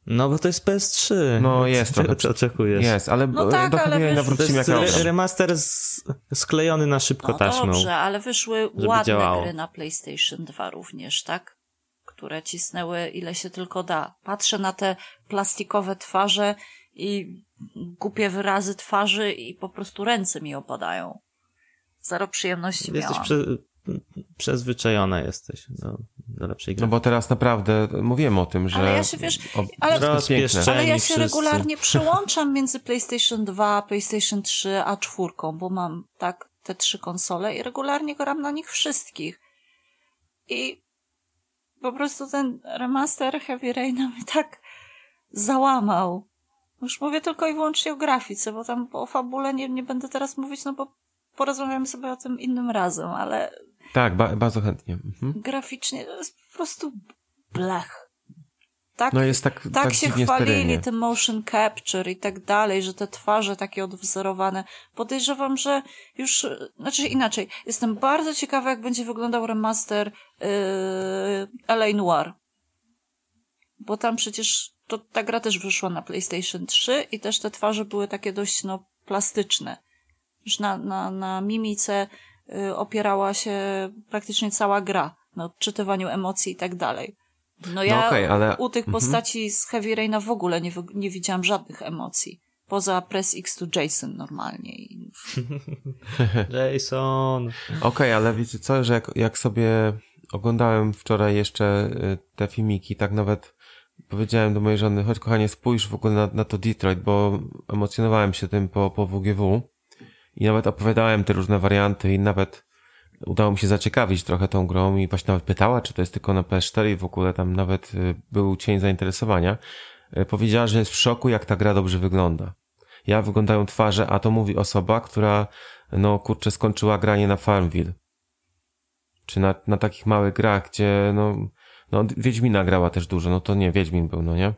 No bo to jest PS3. No, jest Czego trochę. ty oczekujesz? Jest, ale No e, tak, do ale jak re remaster z, sklejony na szybko No taśmą. dobrze, ale wyszły ładne działało. gry na PlayStation 2 również, tak? Które cisnęły ile się tylko da. Patrzę na te plastikowe twarze i głupie wyrazy twarzy i po prostu ręce mi opadają. Zero przyjemności Jesteś miałam. prze, przyzwyczajona jesteś do, do lepszej gry. No bo teraz naprawdę mówiłem o tym, że... Ale ja się, wiesz, o, ale-. Ale ja się wszyscy. regularnie przełączam między PlayStation 2, PlayStation 3 a 4, bo mam tak te trzy konsole i regularnie gram na nich wszystkich. I po prostu ten remaster Heavy Raina mnie tak załamał. Już mówię tylko i wyłącznie o grafice, bo tam o fabule nie, nie będę teraz mówić, no bo porozmawiamy sobie o tym innym razem, ale Tak, ba bardzo chętnie. Mhm. graficznie to jest po prostu blech. Tak, No jest tak, tak, tak się chwalili tym motion capture i tak dalej, że te twarze takie odwzorowane. Podejrzewam, że już, znaczy inaczej, jestem bardzo ciekawa, jak będzie wyglądał remaster yy, LA Noir. Bo tam przecież to, ta gra też wyszła na PlayStation 3 i też te twarze były takie dość, no, plastyczne. Już na, na, na mimice opierała się praktycznie cała gra, na odczytywaniu emocji i tak dalej. No ja okej, ale- u tych mhm. postaci z Heavy Raina w ogóle nie, nie widziałam żadnych emocji. Poza Press X to Jason normalnie. I... Jason. Okej, ale wiecie co, że jak, jak sobie oglądałem wczoraj jeszcze y, te filmiki, tak nawet powiedziałem do mojej żony, chodź kochanie, spójrz w ogóle na, na to Detroit, bo emocjonowałem się tym po, po WGW i nawet opowiadałem te różne warianty i nawet udało mi się zaciekawić trochę tą grą i właśnie nawet pytała, czy to jest tylko na PS4 i w ogóle tam nawet y, był cień zainteresowania. Y, Powiedziała, że jest w szoku, jak ta gra dobrze wygląda. Ja wyglądają twarze, a to mówi osoba, która no kurczę, skończyła granie na Farmville. Czy na, na takich małych grach, gdzie no, no Wiedźmina grała też dużo, no to nie, Wiedźmin był, no nie?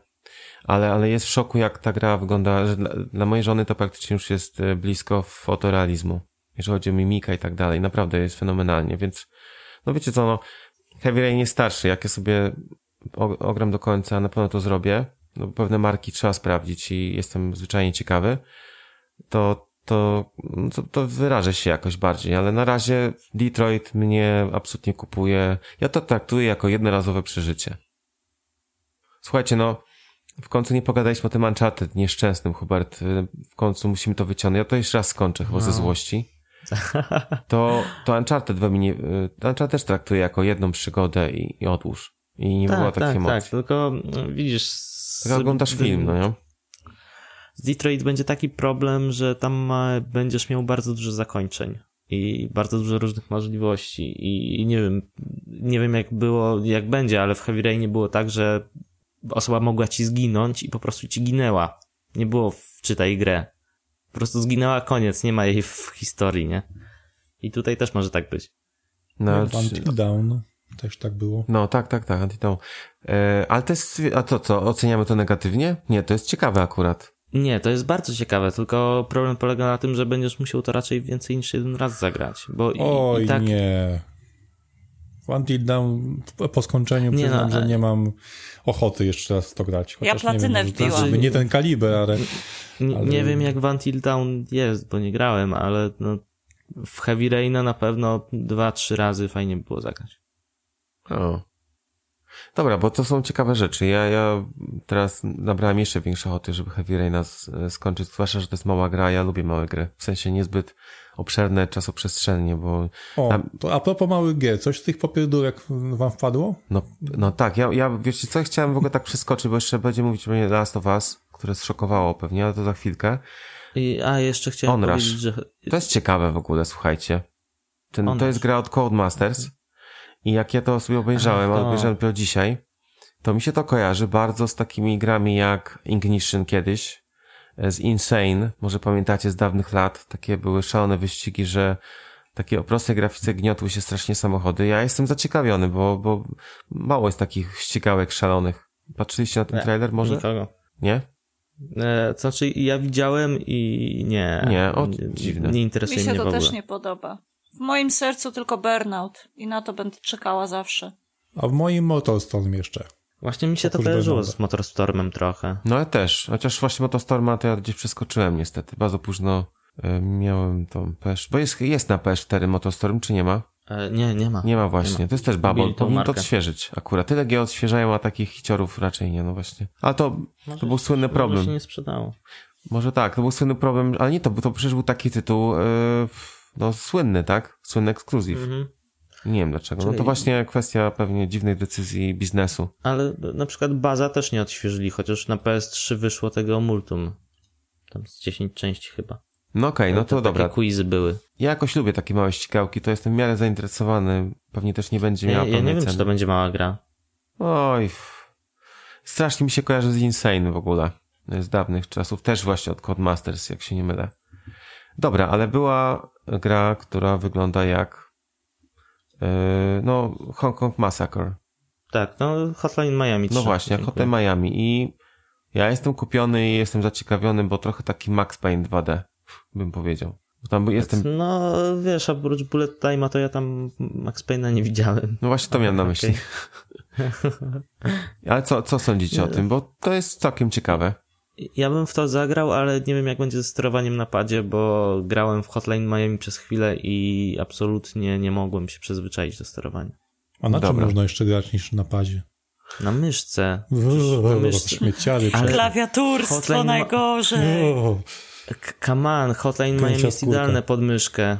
Ale, ale jest w szoku, jak ta gra wygląda, że dla, dla mojej żony to praktycznie już jest e, blisko fotorealizmu. Jeżeli chodzi o mimika i tak dalej, naprawdę jest fenomenalnie, więc no wiecie co, no Heavy Rain jest starszy, jak ja sobie ogram do końca, na pewno to zrobię, no pewne marki trzeba sprawdzić i jestem zwyczajnie ciekawy, to, to, to, to wyrażę się jakoś bardziej, ale na razie Detroit mnie absolutnie kupuje. Ja to traktuję jako jednorazowe przeżycie. Słuchajcie, no, w końcu nie pogadaliśmy o tym Uncharted nieszczęsnym, Hubert. W końcu musimy to wyciągnąć. Ja to jeszcze raz skończę chyba ze No. złości. To, to Uncharted we mnie, y, Uncharted też traktuję jako jedną przygodę i, i odłóż. I nie było Tak, takich tak, emocji. tak, tylko mm, widzisz... z- Tak oglądasz film, no nie? Z Detroit będzie taki problem, że tam ma, będziesz miał bardzo dużo zakończeń i bardzo dużo różnych możliwości i, i nie wiem, nie wiem jak było, jak będzie, ale w Heavy Rainie było tak, że osoba mogła ci zginąć i po prostu ci ginęła. Nie było w czytaj grę. Po prostu zginęła, koniec, nie ma jej w historii, nie? I tutaj też może tak być. No, czy- Until Dawn też tak było. No, tak, tak, tak, Antitown. E, ale to jest, a to co, oceniamy to negatywnie? Nie, to jest ciekawe akurat. Nie, to jest bardzo ciekawe, tylko problem polega na tym, że będziesz musiał to raczej więcej niż jeden raz zagrać, bo i, Oj, i tak... nie. W Until Dawn po skończeniu Nie przyznam, no, że nie mam ochoty jeszcze raz to grać. Ja Chociaż nie platynę wiem, może to wbiłam. Nie ten kaliber, ale Nie, Ale- nie wiem jak w Until Dawn jest, bo nie grałem, ale no, w Heavy Raina na pewno dwa, trzy razy fajnie by było zagrać. O. Dobra, bo to są ciekawe rzeczy. Ja, ja teraz nabrałem jeszcze większe ochoty, żeby Heavy Raina s- skończyć, zwłaszcza, że to jest mała gra, ja lubię małe gry. W sensie niezbyt obszerne czasoprzestrzennie, bo o, Tam- to a propos małych gier, coś z tych popierdółek wam wpadło? no, no tak, ja, ja wiecie co, chciałem w ogóle tak przeskoczyć, bo jeszcze będzie mówić o mnie Last of Us, które zszokowało pewnie, ale to za chwilkę. I, a jeszcze chciałem Onrush. powiedzieć, że To jest ciekawe w ogóle, słuchajcie. Ten, to jest gra od Codemasters i jak ja to sobie obejrzałem, to. obejrzałem dopiero dzisiaj, to mi się to kojarzy bardzo z takimi grami jak Ignition kiedyś, z Insane, może pamiętacie z dawnych lat, takie były szalone wyścigi, że takie o prostej grafice gniotły się strasznie samochody. Ja jestem zaciekawiony, bo, bo mało jest takich ścigałek szalonych. Patrzyliście na ten Nie, trailer może? nikogo. Nie? E, to znaczy ja widziałem i nie. Nie, o, dziwne. Nie Mi interesuje się mnie w to ogóle. też nie podoba. W moim sercu tylko burnout i na to będę czekała zawsze. A w moim Motorstorm jeszcze. Właśnie mi się to kojarzyło z Motorstormem trochę. No ja też, chociaż właśnie Motostorma to ja gdzieś przeskoczyłem niestety, bardzo późno e, miałem tą PS, bo jest, jest na PS4 Motostorm, czy nie ma? E, nie, nie ma. Nie ma właśnie, Nie ma. to jest też babol, powinien to odświeżyć akurat. Tyle gier odświeżają, a takich hiciorów raczej nie, no właśnie. Ale to, Może to był słynny Może problem. się nie sprzedało. Może tak, to był słynny problem, ale nie, to, to przecież był taki tytuł, e, no słynny, tak? Słynny ekskluzyw. Mhm. Nie wiem dlaczego. No to Czyli- właśnie kwestia pewnie dziwnej decyzji biznesu. Ale na przykład Baza też nie odświeżyli, chociaż na PS3 wyszło tego multum. Tam z 10 części chyba. No okej, no to takie dobra. quizy były. Ja jakoś lubię takie małe ścigałki, to jestem w miarę zainteresowany. Pewnie też nie będzie Ja, miała ja nie pełnej wiem, ceny. czy to będzie mała gra. Oj, strasznie mi się kojarzy z Insane w ogóle. Z dawnych czasów, też właśnie od Codemasters, jak się nie mylę. Dobra, ale była gra, która wygląda jak no Hong Kong Massacre. Tak, no Hotline Miami 3. No właśnie, Hotel Miami i ja jestem kupiony i jestem zaciekawiony, bo trochę taki Max Payne 2D, bym powiedział. Bo tam jestem, No wiesz, oprócz Bullet Time'a to ja tam Max Payne'a nie widziałem. no właśnie to miałem na myśli. Ale co, co sądzicie o tym? Bo to jest całkiem ciekawe. Ja bym w to zagrał, ale nie wiem jak będzie ze sterowaniem na padzie, bo grałem w Hotline Miami przez chwilę i absolutnie nie mogłem się przyzwyczaić do sterowania. A na czym Dobra. można jeszcze grać niż na padzie? Na myszce. myszce. Śmieciary. Ale-. Klawiaturstwo Hotline najgorzej. Come on, Hotline Miami jest idealne pod myszkę,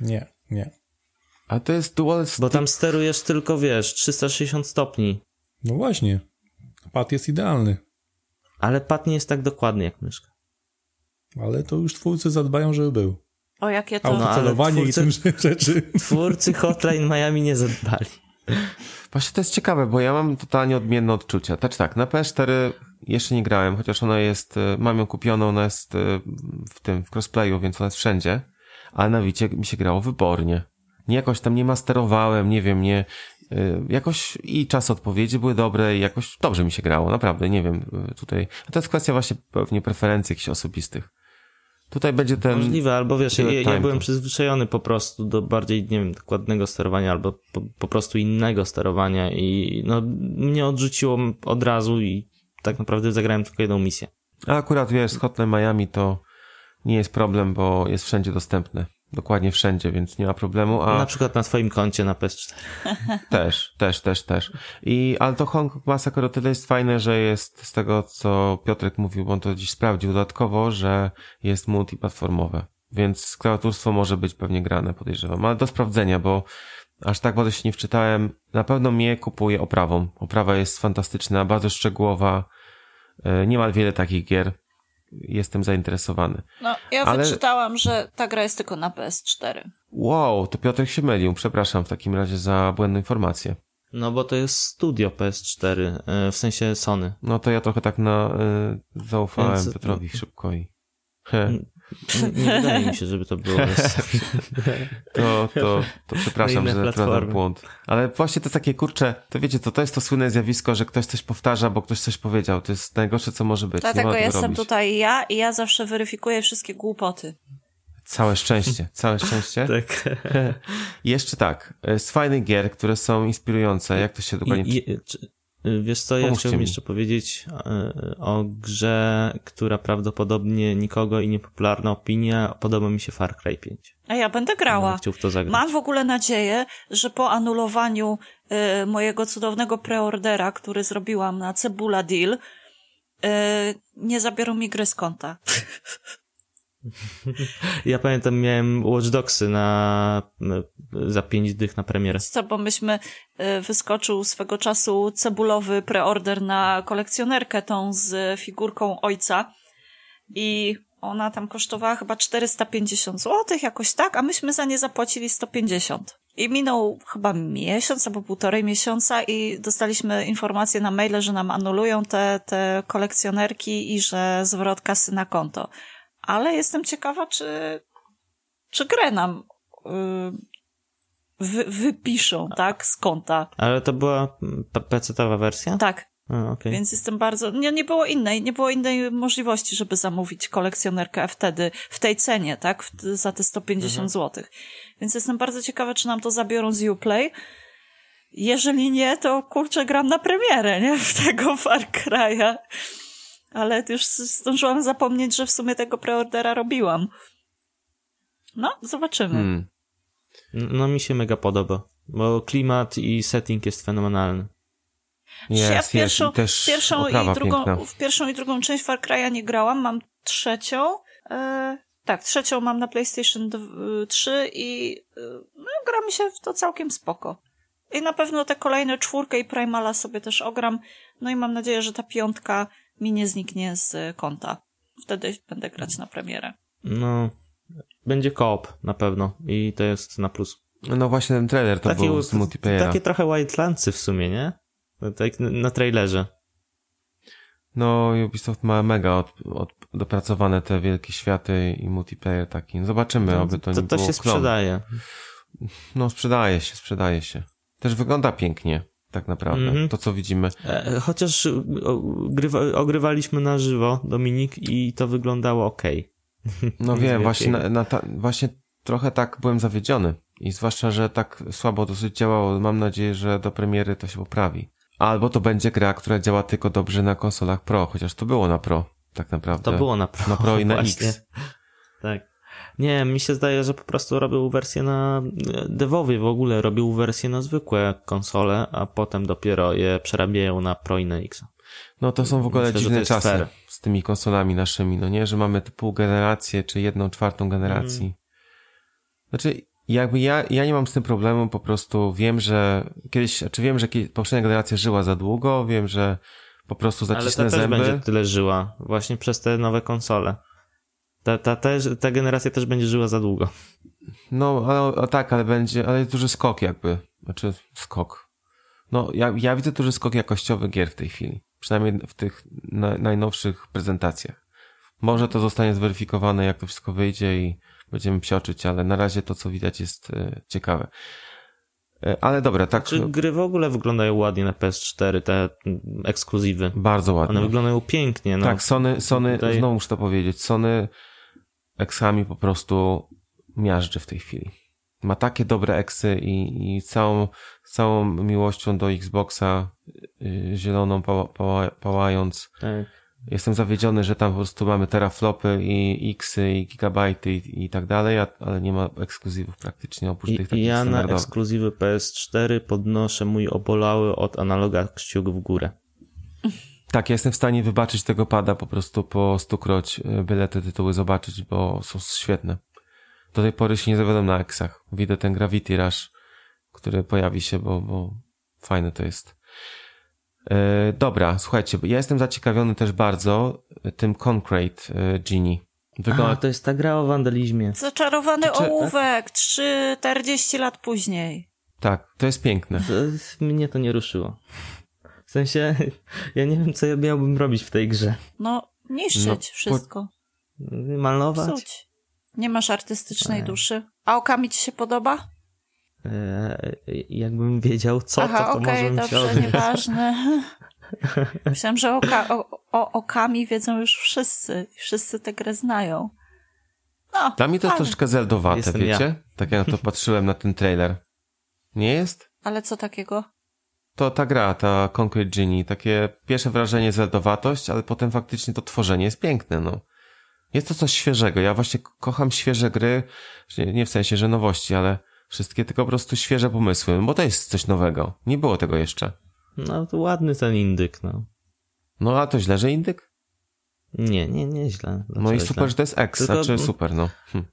Nie, nie. A to jest dual bo tam sterujesz tylko, wiesz, 360 stopni, No właśnie. Pad jest idealny. Ale pad nie jest tak dokładny jak myszka. Ale to już twórcy zadbają, żeby był. O jakie to... No, Autocelowanie twórcy- i tym rzeczy. Twórcy Hotline Miami nie zadbali. Właśnie to jest ciekawe, bo ja mam totalnie odmienne odczucia. Też tak, na PS4 jeszcze nie grałem, chociaż ona jest, e, mam ją kupioną, ona jest e, w tym, w crossplayu, więc ona jest wszędzie, ale na Wicie mi się grało wybornie. Nie jakoś tam nie masterowałem, nie wiem, nie, jakoś i czas odpowiedzi były dobre i jakoś dobrze mi się grało, naprawdę, nie wiem, e, tutaj, to jest kwestia właśnie pewnie preferencji jakichś osobistych. Tutaj będzie ten... Możliwe, albo wiesz, ja, ja byłem to. przyzwyczajony po prostu do bardziej, nie wiem, dokładnego sterowania, albo po, po prostu innego sterowania i no, mnie odrzuciło od razu i tak naprawdę zagrałem tylko jedną misję. A akurat wiesz, z Hotline Miami to nie jest problem, bo jest wszędzie dostępne. Dokładnie wszędzie, więc nie ma problemu, a Na przykład na twoim koncie na PS4. też, też, też, też. I, ale to Hong Kong Massacre o tyle jest fajne, że jest z tego, co Piotrek mówił, bo on to dziś sprawdził dodatkowo, że jest multiplatformowe. Więc klawiaturstwo może być pewnie grane, podejrzewam. Ale do sprawdzenia, bo aż tak bardzo się nie wczytałem. Na pewno mnie kupuje oprawą. Oprawa jest fantastyczna, bardzo szczegółowa. E, Nie ma wiele takich gier. Jestem zainteresowany. No, ja Ale- wyczytałam, że ta gra jest tylko na PS4. Wow, to Piotrek się mylił. Przepraszam w takim razie za błędną informację. No bo to jest studio PS4, e, w sensie Sony. No to ja trochę tak na, y, zaufałem Więc- Piotrowi szybko i he, Nie, nie wydaje mi się, żeby to było. to, to, to przepraszam, że wprowadzam błąd. Ale właśnie to jest takie kurcze, to wiecie co, to jest to słynne zjawisko, że ktoś coś powtarza, bo ktoś coś powiedział. To jest najgorsze, co może być. Dlatego jestem robić. tutaj ja i ja zawsze weryfikuję wszystkie głupoty. Całe szczęście, całe szczęście. tak. Jeszcze tak, y, z fajnych gier, które są inspirujące, jak to się dokładnie... I, i, czy, wiesz co, ja Pomóżcie chciałbym mi. jeszcze powiedzieć e, o grze, która prawdopodobnie nikogo i niepopularna opinia, podoba mi się Far Cry 5. A ja będę grała. Chciał w to zagrać. Mam w ogóle nadzieję, że po anulowaniu y, mojego cudownego preordera, który zrobiłam na Cebula Deal, y, nie zabiorą mi gry z konta. Ja pamiętam, miałem Watch Dogsy na, za 5 dych na premierę. Co, bo myśmy y, wyskoczył swego czasu cebulowy preorder na kolekcjonerkę tą z figurką ojca i ona tam kosztowała chyba 450 zł, jakoś tak, a myśmy za nie zapłacili 150. I minął chyba miesiąc albo półtorej miesiąca i dostaliśmy informację na maile, że nam anulują te, te kolekcjonerki i że zwrot kasy na konto. Ale jestem ciekawa, czy, czy grę nam y, wy, wypiszą, tak, z konta. Ale to była p- PC-towa wersja? Tak, A, okej. więc jestem bardzo... Nie, nie było innej, nie było innej możliwości, żeby zamówić kolekcjonerkę wtedy, w tej cenie, tak, w, za te 150 zł. Więc jestem bardzo ciekawa, czy nam to zabiorą z Uplay. Jeżeli nie, to kurczę, gram na premierę, nie? W tego Far Cry'a. Ale już zdążyłam zapomnieć, że w sumie tego preordera robiłam. No, zobaczymy. Hmm. No mi się mega podoba, bo klimat i setting jest fenomenalny. Jest, ja w pierwszą, I też pierwszą, i drugą, piękna. w pierwszą i drugą część Far Cry'a nie grałam, mam trzecią. E, Tak, trzecią mam na PlayStation 3 i y, no, gra mi się w to całkiem spoko. I na pewno te kolejne czwórkę i Primala sobie też ogram. No i mam nadzieję, że ta piątka mi nie zniknie z konta. Wtedy będę grać na premierę. No, będzie koop na pewno i to jest na plus. No właśnie ten trailer to Takie, był z multiplayera. takie trochę Wildlandsy w sumie, nie? Tak na trailerze. No Ubisoft ma mega od, od, dopracowane te wielkie światy i multiplayer taki. No Zobaczymy, No, aby to, to, nie to było się klon. sprzedaje. No sprzedaje się, sprzedaje się. Też wygląda pięknie, tak naprawdę. Mhm. To co widzimy. E, Chociaż y, ogrywa, ogrywaliśmy na żywo, Dominik, i to wyglądało ok. No wiem, właśnie, na, na ta, właśnie trochę tak byłem zawiedziony. I zwłaszcza, że tak słabo dosyć działało. Mam nadzieję, że do premiery to się poprawi. Albo to będzie gra, która działa tylko dobrze na konsolach Pro, chociaż to było na Pro, tak naprawdę. To było na Pro. Na Pro i na. X. Tak. Nie, mi się zdaje, że po prostu robił wersję na... Devowie w ogóle robił wersję na zwykłe konsole, a potem dopiero je przerabiają na Pro i na X. No to są w ogóle Myślę, to dziwne czasy fair. z tymi konsolami naszymi, no nie? Że mamy pół generację, czy jedną czwartą generacji. Mm. Znaczy, jakby ja, ja nie mam z tym problemu, po prostu wiem, że kiedyś, czy wiem, że poprzednia generacja żyła za długo, wiem, że po prostu Ale zacisnę ta też zęby. będzie tyle żyła, właśnie przez te nowe konsole. Ta, ta, też, ta generacja też będzie żyła za długo. No, ale, o, tak, ale będzie, ale jest duży skok jakby. Znaczy, skok. No, ja, ja widzę duży skok jakościowy gier w tej chwili. Przynajmniej w tych na, najnowszych prezentacjach. Może to zostanie zweryfikowane, jak to wszystko wyjdzie i będziemy psioczyć, ale na razie to, co widać, jest e, ciekawe. E, ale dobra, tak, Czy gry w ogóle wyglądają ładnie na PS4, te mm, ekskluzywy? bardzo One ładnie. wyglądają pięknie, no. Tak, Sony, Sony Tutaj- znowu muszę to powiedzieć, Sony eksami po prostu miażdży w tej chwili. Ma takie dobre eksy i, i całą, całą miłością do Xboxa yy, zieloną pała, pała, pałając. tak. Jestem zawiedziony, że tam po prostu mamy teraflopy i xy i gigabajty i, i tak dalej, a, ale nie ma ekskluzywów praktycznie oprócz tych I, takich I ja na ekskluzywy PS4 podnoszę mój obolały od analoga kciuk w górę. Tak, ja jestem w stanie wybaczyć tego pada po prostu po stukroć, y, byle te tytuły zobaczyć, bo są świetne. Do tej pory się nie zawiodłem na eksach. Widzę ten Gravity Rush, który pojawi się, bo, bo fajne to jest. E, dobra, słuchajcie, bo ja jestem zaciekawiony też bardzo tym Concrete e, Genie. Wygląda, A, to jest ta gra o wandalizmie. Zaczarowany czy- ołówek, 40 lat później. tak, to jest piękne. To, mnie to nie ruszyło. W sensie, ja nie wiem, co ja miałbym robić w tej grze. No, niszczyć No, wszystko. Malować? Psuć. Nie masz artystycznej Ej. duszy. A okami ci się podoba? E, jakbym wiedział, co Aha, to, to okej, może się dobrze, odnieść. nieważne. Myślałam, że oka, o, o, okami wiedzą już wszyscy. Wszyscy tę grę znają. No, Dla mnie to jest ale, troszeczkę zeldowate, Jestem ja. wiecie? Tak jak na to patrzyłem na ten trailer. Nie jest? ale co takiego? To ta gra, ta Concrete Genie, takie pierwsze wrażenie zeldowatość, ale potem faktycznie to tworzenie jest piękne, no. Jest to coś świeżego. Ja właśnie kocham świeże gry, nie- w sensie, że nowości, ale wszystkie tylko po prostu świeże pomysły, bo to jest coś nowego. Nie było tego jeszcze. No, to ładny ten indyk, no. No a to źle, że indyk? Nie, nie, nie źle. No i Dlaczego super, źle? że to jest X, Tylko- znaczy super, no. Hm.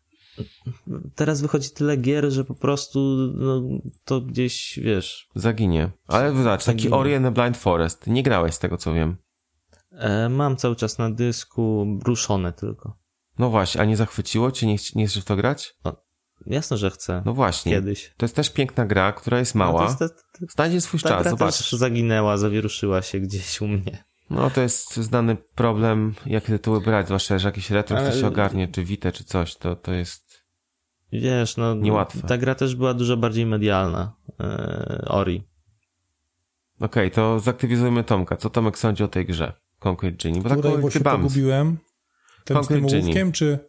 Teraz wychodzi tyle gier, że po prostu no, to gdzieś, wiesz... Zaginie. Ale zobacz, taki. Ori and the Blind Forest. Nie grałeś z tego, co wiem. E, mam cały czas na dysku ruszone tylko. No właśnie, a nie zachwyciło cię? Nie, nie chcesz w to grać? Jasne, że chcę. No właśnie. Kiedyś. To jest też piękna gra, która jest mała. No to jest ta, ta, Znajdzie swój ta czas, gra zobacz. też zaginęła, zawieruszyła się gdzieś u mnie. No to jest znany problem, jakie tytuły brać, zwłaszcza, że jakieś retro Ale- się ogarnie, czy Vita, czy coś, to, to jest... Wiesz, no... Niełatwe. Ta gra też była dużo bardziej medialna. E, Ori. Okej, to zaktywizujmy Tomka. Co Tomek sądzi o tej grze? Concrete Genie, bo Tutaj, taką bo się pogubiłem. Ten z tym Concrete Genie. ołówkiem, czy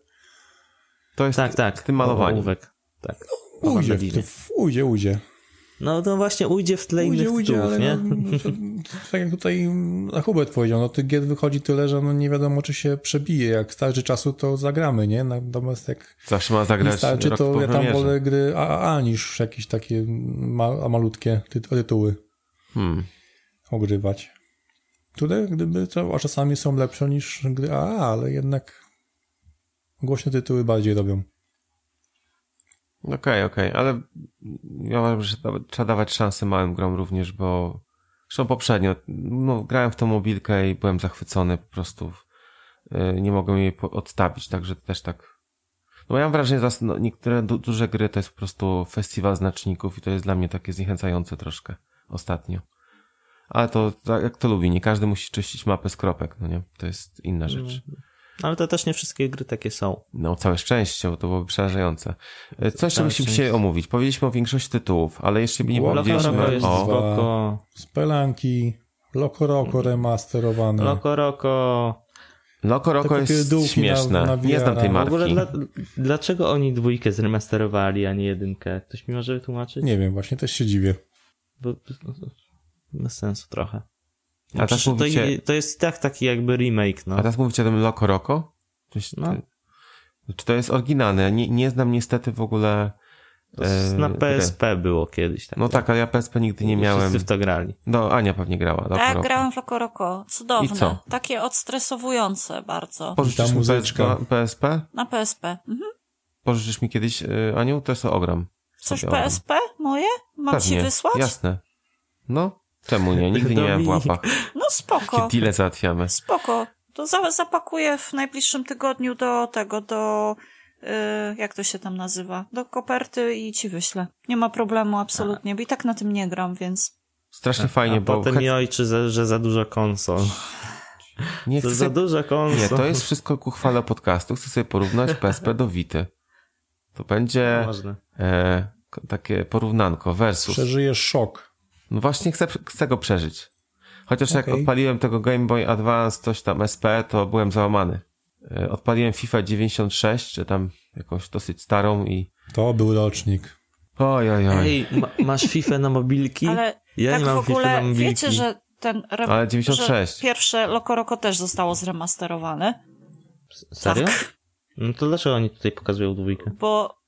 To jest Tak, tak. z tym malowaniem. Ołówek. Tak. Ujdzie, ujdzie, ujdzie. No to właśnie ujdzie w tle Ujdzie, innych ujdzie, tytułów, ale nie? no, to, tak jak tutaj na Hubert powiedział, no tych gier wychodzi tyle, że no nie wiadomo, czy się przebije. Jak starczy czasu, to zagramy, nie? Natomiast jak Zawsze ma nie zagrać starczy, rok to ja tam wolę gry AAA niż jakieś takie ma, malutkie tyt- tytuły Hmm. ogrywać. Które gdyby to, a czasami są lepsze niż gry AAA, ale jednak Głośne tytuły bardziej robią. Okej, okej, ale ja uważam, że trzeba dawać szansę małym grom również, bo zresztą poprzednio no, grałem w tą mobilkę i byłem zachwycony po prostu. Y, nie mogłem jej odstawić, także też tak. No ja mam wrażenie, że no, niektóre du duże gry to jest po prostu festiwal znaczników i to jest dla mnie takie zniechęcające troszkę ostatnio. Ale to tak jak to lubi, nie każdy musi czyścić mapę z kropek, no nie? To jest inna rzecz. No. Ale to też nie wszystkie gry takie są. No, całe szczęście, bo to byłoby przerażające. E, Co jeszcze musimy się omówić? Powiedzieliśmy o większości tytułów, ale jeszcze nie powiedzieliśmy jest o... Spoko. Spelanki, Loco Roco remasterowane. Loco Roco. Loco Roco jest śmieszne. Na, na nie znam tej marki. W ogóle dla, dlaczego oni dwójkę zremasterowali, a nie jedynkę? Ktoś mi może wytłumaczyć? Nie wiem, właśnie też się dziwię. Bo, bez sensu trochę. A teraz mówicie... to, to jest i tak taki jakby remake, no. A teraz mówicie o tym Loco Roco? no. Czy to jest oryginalne? Nie, nie znam niestety w ogóle... E, na PSP było kiedyś. Tak no tak, ale ja PSP nigdy nie miałem. Wszyscy w to grali. No, Ania pewnie grała. Loco tak, Roco. grałem w Loco Roco. Cudowne. I co? Takie odstresowujące bardzo. Pożyczysz mi PSP? PSP? Na PSP. Mhm. Pożyczysz mi kiedyś, y, Aniu? To jest ogram. Coś PSP moje? Mam pewnie. ci wysłać? Jasne. No, Czemu nie? Nigdy nie miałem w łapach. No spoko. Takie deale załatwiamy. Spoko. To za, zapakuję w najbliższym tygodniu do tego, do yy, jak to się tam nazywa? Do koperty i ci wyślę. Nie ma problemu absolutnie, bo i tak na tym nie gram, więc... Strasznie a, fajnie, a bo... potem mi ojczy, że za dużo konsol. Nie chcę... za dużo konsol. Nie, to jest wszystko ku chwale podcastu. Chcę sobie porównać PSP do Vity. To będzie e, takie porównanko versus. Przeżyjesz szok. No właśnie chcę, chcę go przeżyć. Chociaż okay. jak odpaliłem tego Game Boy Advance, coś tam SP, to byłem załamany. E, odpaliłem FIFA 96, czy tam jakąś dosyć starą i... To był rocznik. Oj, oj, oj. Ej, ma, masz FIFA na mobilki? Ale ja tak nie mam w ogóle, FIFA na mobilki. wiecie, że ten... Rem... Ale 96. Że pierwsze Loco Roco też zostało zremasterowane. Serio? Tak. No to dlaczego oni tutaj pokazują dwójkę? Bo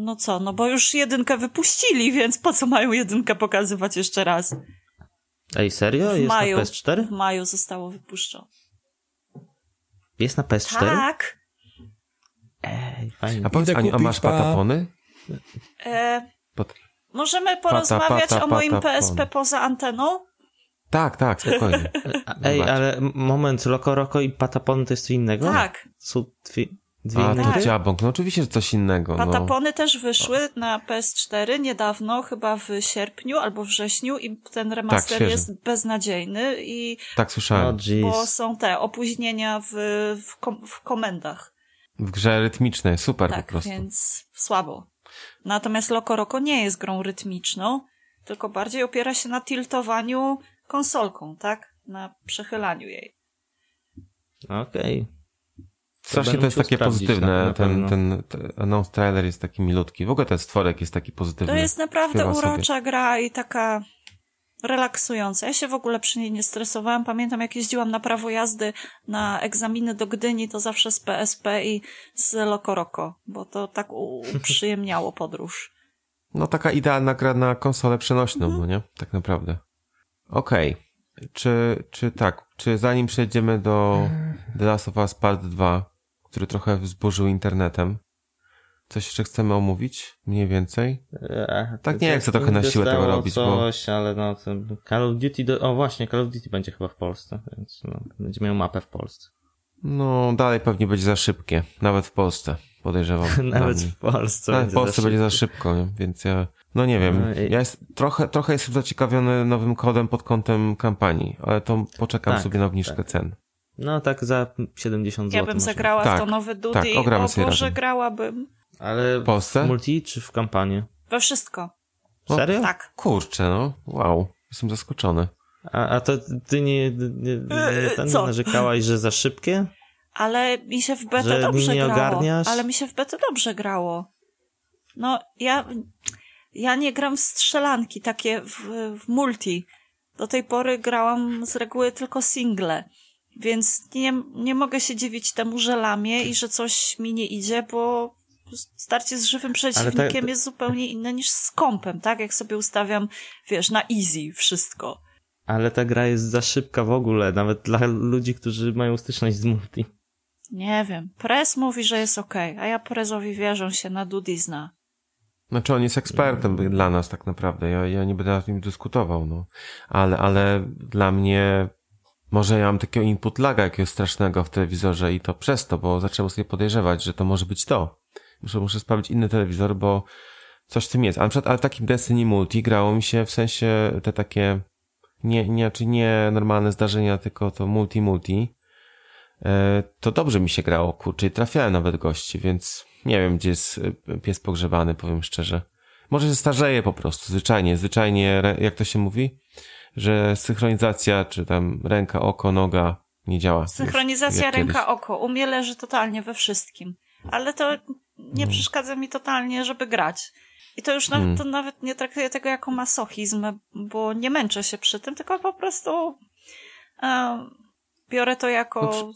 no co, no bo już jedynkę wypuścili, więc po co mają jedynkę pokazywać jeszcze raz? Ej, serio? W Jest maju, na PS4? W maju zostało wypuszczone. Jest na PS4? Tak. Ej, fajnie. A powiedz, Aniu, a masz patapony? E, możemy porozmawiać pata, pata, o moim pata, PSP poza anteną? Tak, tak, spokojnie. Ej, ale moment, Loco Roco i Patapony to jest co innego? Tak. Są dwie, Dwie A, to dziabąk. No oczywiście, że coś innego. No. Patapony no. też wyszły na PS4 niedawno, chyba w sierpniu albo wrześniu i ten remaster tak, jest beznadziejny i... Tak, słyszałem. Oh, bo są te opóźnienia w, w, kom w komendach. W grze rytmicznej, super tak, po prostu. więc słabo. Natomiast Loco Roco nie jest grą rytmiczną, tylko bardziej opiera się na tiltowaniu konsolką, tak? Na przechylaniu jej. Okej. Okay. Strasznie to jest takie pozytywne. Ten, ten, ten announce trailer jest taki milutki. W ogóle ten stworek jest taki pozytywny. To jest naprawdę urocza sobie. gra i taka relaksująca. Ja się w ogóle przy niej nie stresowałam. Pamiętam, jak jeździłam na prawo jazdy na egzaminy do Gdyni, to zawsze z PSP i z Lokoroko, bo to tak uprzyjemniało podróż. No taka idealna gra na konsolę przenośną, mm. no nie? Tak naprawdę. Okej. Okay. Czy, czy tak, czy zanim przejdziemy do The Last of Us Part 2, który trochę wzburzył internetem. Coś jeszcze chcemy omówić? Mniej więcej? Tak nie chcę trochę na siłę tego robić, coś, bo... ale no, Call of Duty, do... o właśnie, Call of Duty będzie chyba w Polsce, więc no, będzie miał mapę w Polsce. No, dalej pewnie będzie za szybkie, nawet w Polsce, podejrzewam. nawet w Polsce Nawet w Polsce będzie za szybko, nie? więc ja, no nie wiem, no ja jest, trochę, trochę jestem zaciekawiony nowym kodem pod kątem kampanii, ale to poczekam tak, sobie na obniżkę tak. cen. No tak za 70 zł. Ja bym zagrała tak, w to nowy Duty tak, ogramy o Boże, razem. grałabym. Ale w Polsce? w multi czy w kampanii? We wszystko. O, Serio? Tak. Kurczę, no. Wow. Jestem zaskoczony. A, a to ty nie, nie, nie, nie, nie narzekałaś, że za szybkie? Ale mi się w betę że dobrze nie grało. Ogarniasz? Ale mi się w betę dobrze grało. No, ja, ja nie gram w strzelanki takie w, w multi. Do tej pory grałam z reguły tylko single. Więc nie, nie mogę się dziwić temu, że lamię i że coś mi nie idzie, bo starcie z żywym przeciwnikiem jest zupełnie inne niż z kompem, tak? Jak sobie ustawiam, wiesz, na easy wszystko. Ale ta gra jest za szybka w ogóle, nawet dla ludzi, którzy mają styczność z multi. Nie wiem. Press mówi, że jest okej, a ja Prezowi wierzę się na Dudizna. Znaczy on jest ekspertem dla nas tak naprawdę. Ja, ja nie będę o tym dyskutował, no. Ale, ale dla mnie może ja mam takiego input laga jakiegoś strasznego w telewizorze i to przez to, bo zacząłem sobie podejrzewać, że to może być to. Muszę, muszę sprawdzić inny telewizor, bo coś w tym jest. Ale, na przykład, ale w takim Destiny Multi grało mi się w sensie te takie nie, nie, czy nie normalne zdarzenia, tylko to multi-multi. E, to dobrze mi się grało, kurczę, i trafiałem nawet gości, więc nie wiem, gdzie jest e, pies pogrzebany, powiem szczerze. Może się starzeje po prostu, zwyczajnie, zwyczajnie, jak to się mówi? Że synchronizacja, czy tam ręka, oko, noga nie działa. już Synchronizacja jak kiedyś. ręka-oko. U mnie leży totalnie we wszystkim. Ale to nie No. przeszkadza mi totalnie, żeby grać. I to już nawet, Hmm. to nawet nie traktuję tego jako masochizm, bo nie męczę się przy tym, tylko po prostu e, biorę to jako No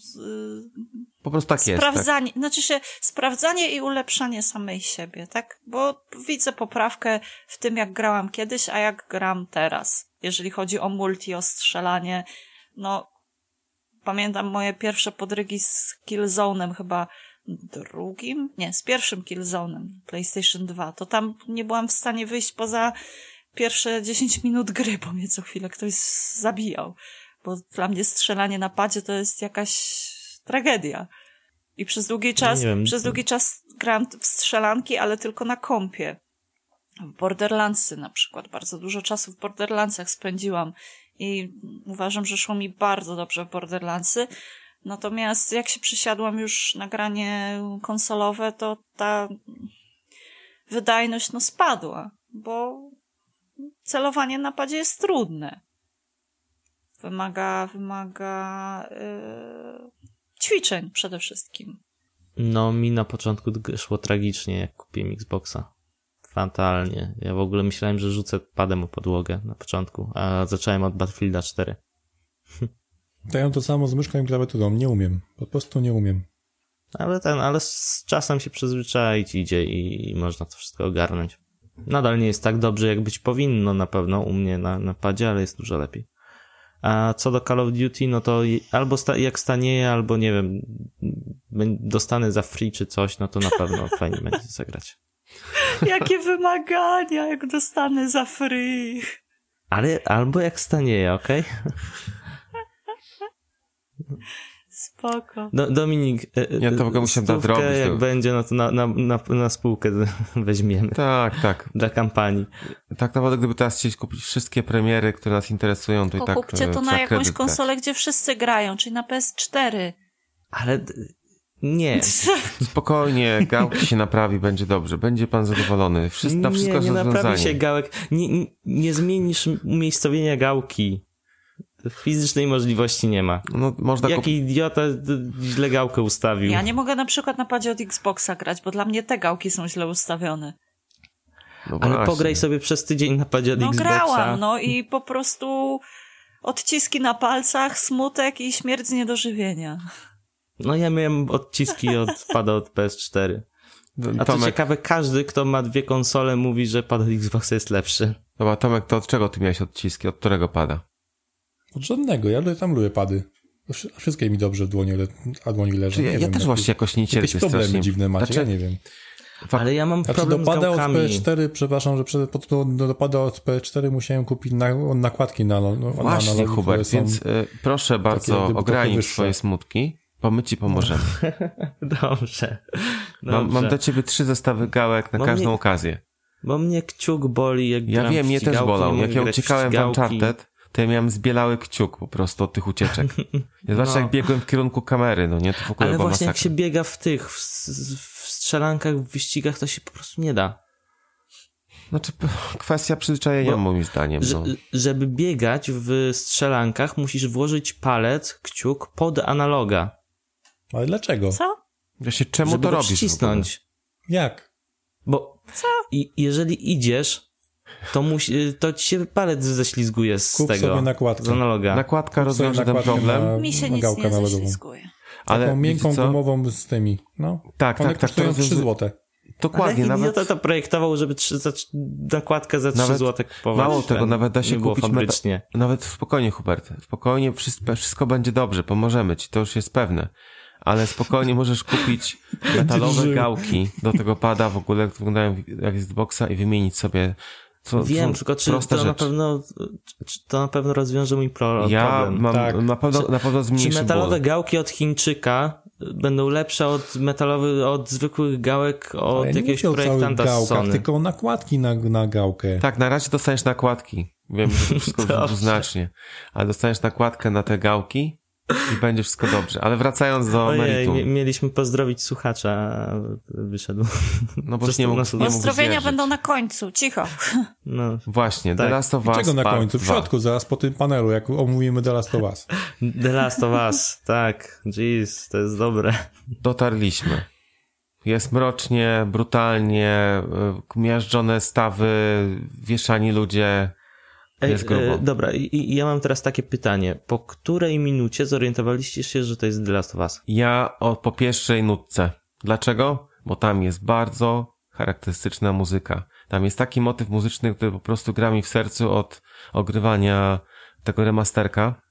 Po prostu tak jest. Tak? sprawdzanie, znaczy się sprawdzanie i ulepszanie samej siebie, tak? Bo widzę poprawkę w tym, jak grałam kiedyś, a jak gram teraz. Jeżeli chodzi o multi, o strzelanie, no pamiętam moje pierwsze podrygi z Killzone'em chyba drugim, nie, z pierwszym Killzone'em PlayStation 2, to tam nie byłam w stanie wyjść poza pierwsze 10 minut gry, bo mnie co chwilę ktoś zabijał. Bo dla mnie strzelanie na padzie to jest jakaś tragedia. I przez długi czas, nie wiem. przez długi czas grałam w strzelanki, ale tylko na kompie. W Borderlandsy na przykład. Bardzo dużo czasu w Borderlandsach spędziłam i uważam, że szło mi bardzo dobrze w Borderlandsy. Natomiast jak się przysiadłam już na granie konsolowe, to ta wydajność no spadła, bo celowanie na padzie jest trudne. Wymaga, wymaga yy, ćwiczeń przede wszystkim. No, mi na początku szło tragicznie, jak kupiłem Xboxa. Fatalnie. Ja w ogóle myślałem, że rzucę padem o podłogę na początku, a zacząłem od Battlefielda 4. To ja mam to samo z myszką i klawiaturą. Nie umiem. Po prostu nie umiem. Ale ten, ale z czasem się przyzwyczaić idzie i, i można to wszystko ogarnąć. Nadal nie jest tak dobrze, jak być powinno na pewno u mnie na, na padzie, ale jest dużo lepiej. A co do Call of Duty, no to albo sta, jak stanieje, albo nie wiem, dostanę za free czy coś, no to na pewno fajnie będzie zagrać. Jakie wymagania, jak dostanę za free. Ale albo jak stanieje, okej? Spoko. Do, Dominik, e, e, Ja to w ogóle musiałem nadrobić, jak to- będzie, no to na, na, na, na spółkę weźmiemy Tak, tak. dla kampanii. Tak naprawdę, gdyby teraz chcieć kupić wszystkie premiery, które nas interesują, to i Tylko tak kupcie e, to na trzeba jakąś konsolę, gdzie wszyscy grają, czyli na PS4. Ale nie, Spokojnie, gałki się naprawi, będzie dobrze. Będzie pan zadowolony. Wszystko, na wszystko nie, nie naprawi się gałek. Nie, nie, nie zmienisz umiejscowienia gałki. Fizycznej możliwości nie ma. No, można Jaki idiota źle gałkę ustawił. Ja nie mogę na przykład na padzie od Xboxa grać, bo dla mnie te gałki są źle ustawione. No Ale właśnie. pograj sobie przez tydzień na padzie od No Xboxa. grałam, no i po prostu odciski na palcach, smutek i śmierć z niedożywienia. No ja miałem odciski od pada od PS4. A co ciekawe, każdy, kto ma dwie konsole, mówi, że pad od Xboxa jest lepszy. dobra, Tomek, to od czego ty miałeś odciski? Od którego pada? Od żadnego. Ja tam lubię pady. Wszy- Wszystkie mi dobrze w dłoni, le- a dłoni leżą. Ja, Nie ja wiem, też właśnie jakoś nie cierpię Jakieś problemy strasznie. dziwne macie, Znaczy, ja nie wiem. Fak- Ale ja mam Znaczy problem z dopada od gałkami. PS4, przepraszam, że przed, pod, do, do dopada od PS4 musiałem kupić na, nakładki na, na Właśnie, analogi, które Hubert, są... więc y, proszę bardzo wyższe. swoje smutki, bo my ci pomożemy. Dobrze. Mam, Dobrze. mam do ciebie trzy zestawy gałek na Bo każdą mnie- okazję. Bo mnie kciuk boli, jak Ja wiem, mnie też bolał. Jak ja uciekałem w. Uncharted, to ja miałem zbielały kciuk po prostu od tych ucieczek. Ja zwłaszcza No. jak biegłem w kierunku kamery, no nie, to w ogóle Ale właśnie jak masakra. się biega w tych, w, w strzelankach, w wyścigach, to się po prostu nie da. Znaczy, kwestia przyzwyczajenia Bo- moim zdaniem, no. żeby biegać w strzelankach, musisz włożyć palec, kciuk pod analoga, Ale dlaczego? Co? Właśnie czemu żeby to robisz przycisnąć. Jak? Bo Co? i, jeżeli idziesz, to, musi, to ci się palec ześlizguje z Kup tego, sobie nakładkę. z analoga. Nakładka Kup rozwiąże ten problem, na- Mi się nic nie analogową. ześlizguje. ale Taką miękką gumową z tymi. No. Tak, One tak, tak. To kosztują 3 rozwiąże... złote. Dokładnie, Ale nawet... idiota to projektował, żeby trzy, za, nakładkę za 3 Nawet- zł kupować. mało tego, nawet da się kupić fabrycznie. Nawet spokojnie, Hubert. Spokojnie, wszystko, wszystko będzie dobrze, pomożemy ci, to już jest pewne. Ale spokojnie możesz kupić metalowe gałki do tego pada w ogóle, które wyglądają jak z Xboxa i wymienić sobie co, Wiem, co, tylko czy to na rzecz. pewno, czy to na pewno rozwiąże mój pro, Ja problem. mam Tak. na pewno, Czy- na pewno Czy zmniejszy metalowe ból. gałki od Chińczyka będą lepsze od metalowych, od zwykłych gałek od ja jakiegoś projektanta z gałkach, Sony? tylko nakładki na, na gałkę. Tak, na razie dostaniesz nakładki. Wiem, że to wszystko dwuznacznie. Ale dostaniesz nakładkę na te gałki i będzie wszystko dobrze. Ale wracając do Ojej, meritum. mie- mieliśmy pozdrowić słuchacza, a wyszedł. No bo nie mógł, nie mógł Pozdrowienia zjeżdżać. będą na końcu, cicho. No. Właśnie, Tak. The Last of Us Czego na końcu? W 2. środku, zaraz po tym panelu, jak omówimy The Last of Us. The Last of Us, tak. Jeez, to jest dobre. Dotarliśmy. Jest mrocznie, brutalnie, y, miażdżone stawy, wieszani ludzie. Jest grubo. e, dobra, i, ja mam teraz takie pytanie. Po której minucie zorientowaliście się, że to jest The Last of Us? Ja o, po pierwszej nutce. Dlaczego? Bo tam jest bardzo charakterystyczna muzyka. Tam jest taki motyw muzyczny, który po prostu gra mi w sercu od ogrywania tego remasterka.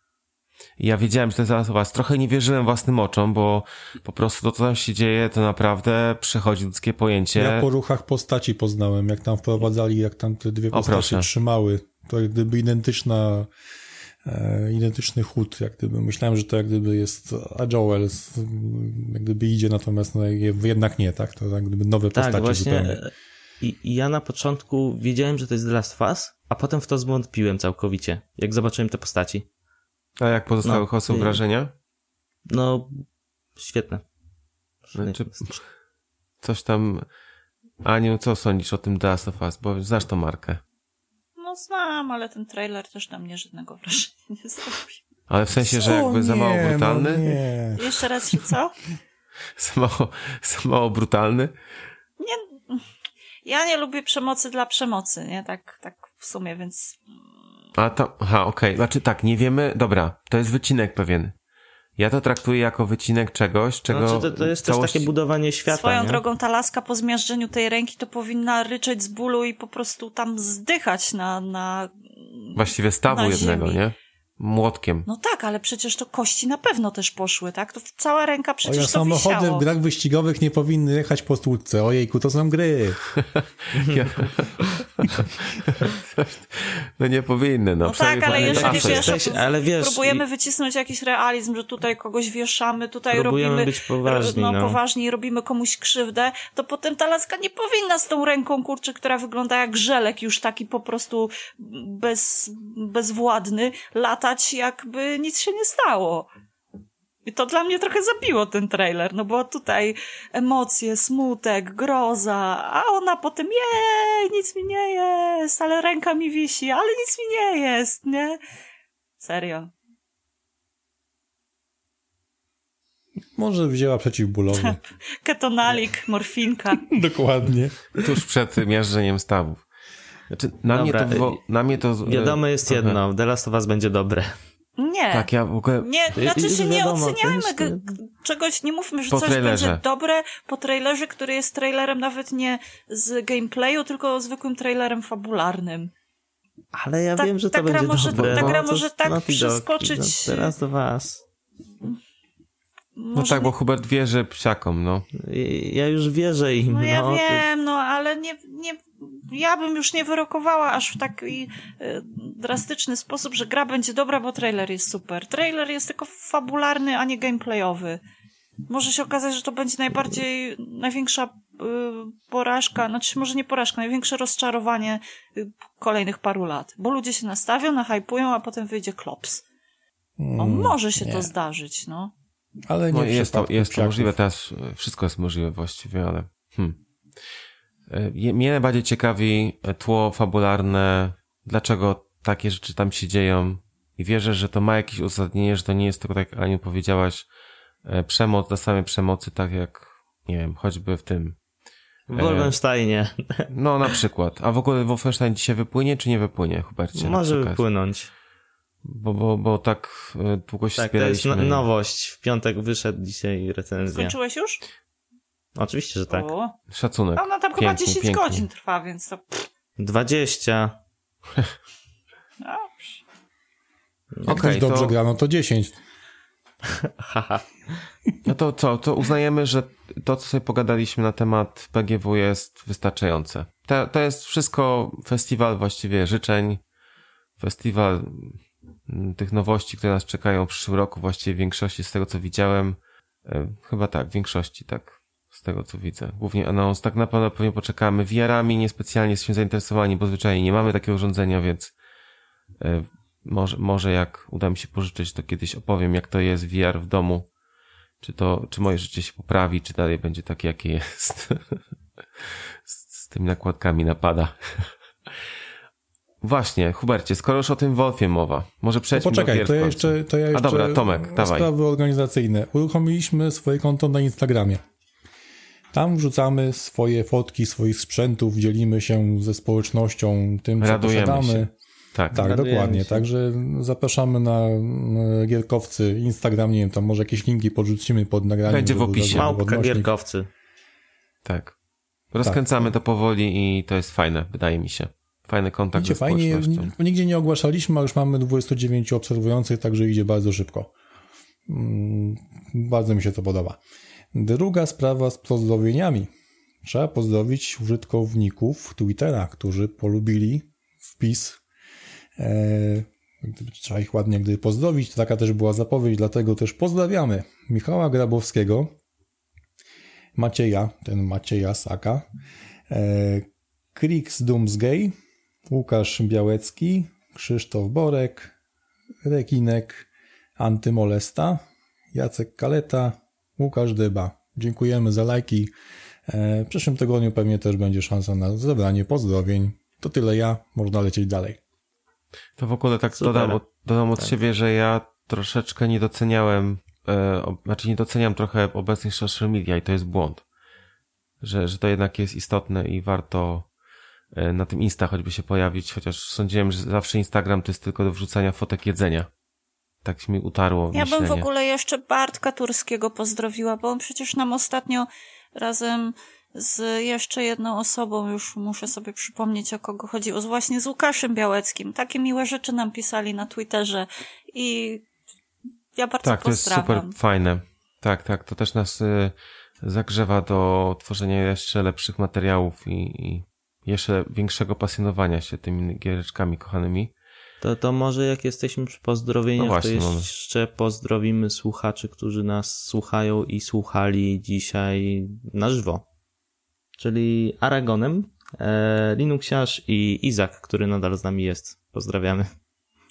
I ja wiedziałem, że to jest zaraz was. Trochę nie wierzyłem własnym oczom, bo po prostu to, co tam się dzieje, to naprawdę przechodzi ludzkie pojęcie. Ja po ruchach postaci poznałem, jak tam wprowadzali, jak tam te dwie O, postacie trzymały. To jak gdyby identyczna, e, identyczny chód, jak gdyby. Myślałem, że to jak gdyby jest a Joel, z- jak gdyby idzie, natomiast no, jednak nie, tak? To jak gdyby nowe Tak, postacie właśnie. zupełnie. e, I, I ja na początku wiedziałem, że to jest The Last of Us, a potem w to zwątpiłem całkowicie, jak zobaczyłem te postaci. A jak pozostałych No, osób i- wrażenia? No, świetne. Znaczy, coś tam... Aniu, co sądzisz o tym The Last of Us? Bo znasz tą markę. No znam, ale ten trailer też na mnie żadnego wrażenia nie zrobił. Ale w sensie, że jakby za mało nie, brutalny? No nie. Jeszcze raz, że co? Za mało, za mało brutalny? Ja nie lubię przemocy dla przemocy, nie? Tak, tak w sumie, więc A tam, aha, okej. Znaczy tak, nie wiemy, dobra, to jest wycinek pewien. Ja to traktuję jako wycinek czegoś, czego Znaczy, to, to jest też całości- takie budowanie świata, swoją nie? drogą ta laska po zmiażdżeniu tej ręki to powinna ryczeć z bólu i po prostu tam zdychać na, na... Właściwie stawu na jednego, ziemi. nie? Młotkiem. No tak, ale przecież to kości na pewno też poszły, tak? To cała ręka przecież ja to samochody wisiało. w grach wyścigowych nie powinny jechać po stłuczce. Ojejku, to są gry. No nie powinny, no. No tak, ale jeżeli wiesz, Jesteś- ale wiesz, próbujemy i- wycisnąć jakiś realizm, że tutaj kogoś wieszamy, tutaj Próbujemy robimy być poważni, no, no. poważni i robimy komuś krzywdę, to potem ta laska nie powinna z tą ręką, kurczę, która wygląda jak żelek, już taki po prostu bez, bezwładny, jakby nic się nie stało. I to dla mnie trochę zabiło ten trailer, no bo tutaj emocje, smutek, groza, a ona potem, jej, nic mi nie jest, ale ręka mi wisi, ale nic mi nie jest, nie? Serio. Może wzięła przeciwbólowy. Ketonalik, morfinka. Dokładnie. Tuż przed miażdżeniem stawów. Znaczy, na mnie to... Wo... Na mnie to Wiadomo jest jedno, The Last of Us będzie dobre. Nie. Tak, ja w ogóle... Nie, znaczy się nie wiadomo, oceniajmy g- g- czegoś, nie mówmy, że Po coś trailerze. będzie dobre po trailerze, który jest trailerem nawet nie z gameplayu, tylko zwykłym trailerem fabularnym. Ale ja Ta- wiem, że ta to gra będzie może- dobre. ta no, gra to może tak przeskoczyć- no, The Last of No tak, bo Hubert wierzy psiakom, no. Ja już wierzę im. No ja no, to- wiem, no ale nie, nie, ja bym już nie wyrokowała aż w taki e, drastyczny sposób, że gra będzie dobra, bo trailer jest super. Trailer jest tylko fabularny, a nie gameplayowy. Może się okazać, że to będzie najbardziej, największa y, porażka, znaczy może nie porażka, największe rozczarowanie y, kolejnych paru lat. Bo ludzie się nastawią, nahypują, a potem wyjdzie klops. No, Mm, może się nie. to zdarzyć, no. Ale nie No jest to, jest to możliwe, teraz e, wszystko jest możliwe właściwie, ale hmm. E, Mnie najbardziej ciekawi e, tło fabularne, dlaczego takie rzeczy tam się dzieją i wierzę, że to ma jakieś uzasadnienie, że to nie jest tylko tak, jak Aniu powiedziałaś, przemoc dla samej przemocy, tak jak, nie wiem, choćby w tym. W Wolfensteinie. No na przykład. A w ogóle Wolfenstein dzisiaj wypłynie, czy nie wypłynie, Hubercie? Może wypłynąć. Bo, bo, bo tak e, długo się Tak, to jest spieraliśmy. no, nowość. W piątek wyszedł dzisiaj recenzja. Skończyłeś już? Oczywiście, że tak. O. Szacunek. A ona tam chyba Pięknie, 10 pięknie. godzin trwa, więc to... 20. Dobrze. Jak Okej, ktoś dobrze to- gra, no to 10. Haha. No to co, to uznajemy, że to, co sobie pogadaliśmy na temat PGW jest wystarczające. To, to jest wszystko festiwal właściwie życzeń, festiwal tych nowości, które nas czekają w przyszłym roku, właściwie w większości z tego, co widziałem. E, Chyba tak, w większości tak, z tego, co widzę. Głównie anons, tak na pewno pewnie poczekamy. VR-ami niespecjalnie jesteśmy zainteresowani, bo zwyczajnie nie mamy takiego urządzenia, więc e, może, może jak uda mi się pożyczyć, to kiedyś opowiem, jak to jest VR w domu. Czy to, czy moje życie się poprawi, czy dalej będzie takie, jakie jest. z, z tymi nakładkami napada. Właśnie, Hubercie, skoro już o tym Wolfie mowa, może No przejdźmy poczekaj, do to gier ja jeszcze, to ja A jeszcze dobra, Tomek, dawaj. sprawy organizacyjne. Uruchomiliśmy swoje konto na Instagramie. Tam wrzucamy swoje fotki swoich sprzętów, dzielimy się ze społecznością tym, co Radujemy posiadamy. się. Tak, Tak, Radujemy dokładnie. się. Także zapraszamy na Gierkowcy Instagram, nie wiem, tam może jakieś linki podrzucimy pod nagraniem. Będzie w opisie. Małpka gierkowcy. tak. Rozkręcamy to powoli i to jest fajne, wydaje mi się. Fajny kontakt Idzie ze fajnie, nigdzie nie ogłaszaliśmy, a już mamy 29 obserwujących, także idzie bardzo szybko. Mm, Bardzo mi się to podoba. Druga sprawa z pozdrowieniami. Trzeba pozdrowić użytkowników Twittera, którzy polubili wpis. E, trzeba ich ładnie gdy pozdrowić. To taka też była zapowiedź, dlatego też pozdrawiamy Michała Grabowskiego, Macieja, ten Macieja Saka, e, Krix Dumsgay, Łukasz Białecki, Krzysztof Borek, Rekinek, Antymolesta, Jacek Kaleta, Łukasz Dyba. Dziękujemy za lajki. E, W przyszłym tygodniu pewnie też będzie szansa na zebranie pozdrowień. To tyle ja, można lecieć dalej. To w ogóle tak Super. dodam, od- dodam od Tak. siebie, że ja troszeczkę nie doceniałem, e, o- znaczy nie doceniam trochę obecnych social media i to jest błąd. Że, że to jednak jest istotne i warto na tym Insta choćby się pojawić, chociaż sądziłem, że zawsze Instagram to jest tylko do wrzucania fotek jedzenia. Tak mi utarło Ja myślenie. bym w ogóle jeszcze Bartka Turskiego pozdrowiła, bo on przecież nam ostatnio razem z jeszcze jedną osobą, już muszę sobie przypomnieć o kogo chodziło, z- właśnie z Łukaszem Białeckim. Takie miłe rzeczy nam pisali na Twitterze i ja bardzo Tak, to jest pozdrawiam. super fajne. Tak, tak, to też nas y, zagrzewa do tworzenia jeszcze lepszych materiałów i, i jeszcze większego pasjonowania się tymi giereczkami kochanymi. To, to może jak jesteśmy przy pozdrowieniach, No właśnie, to mamy. jeszcze pozdrowimy słuchaczy, którzy nas słuchają i słuchali dzisiaj na żywo. Czyli Aragonem, e, Linuxiarz i Izak, który nadal z nami jest. Pozdrawiamy.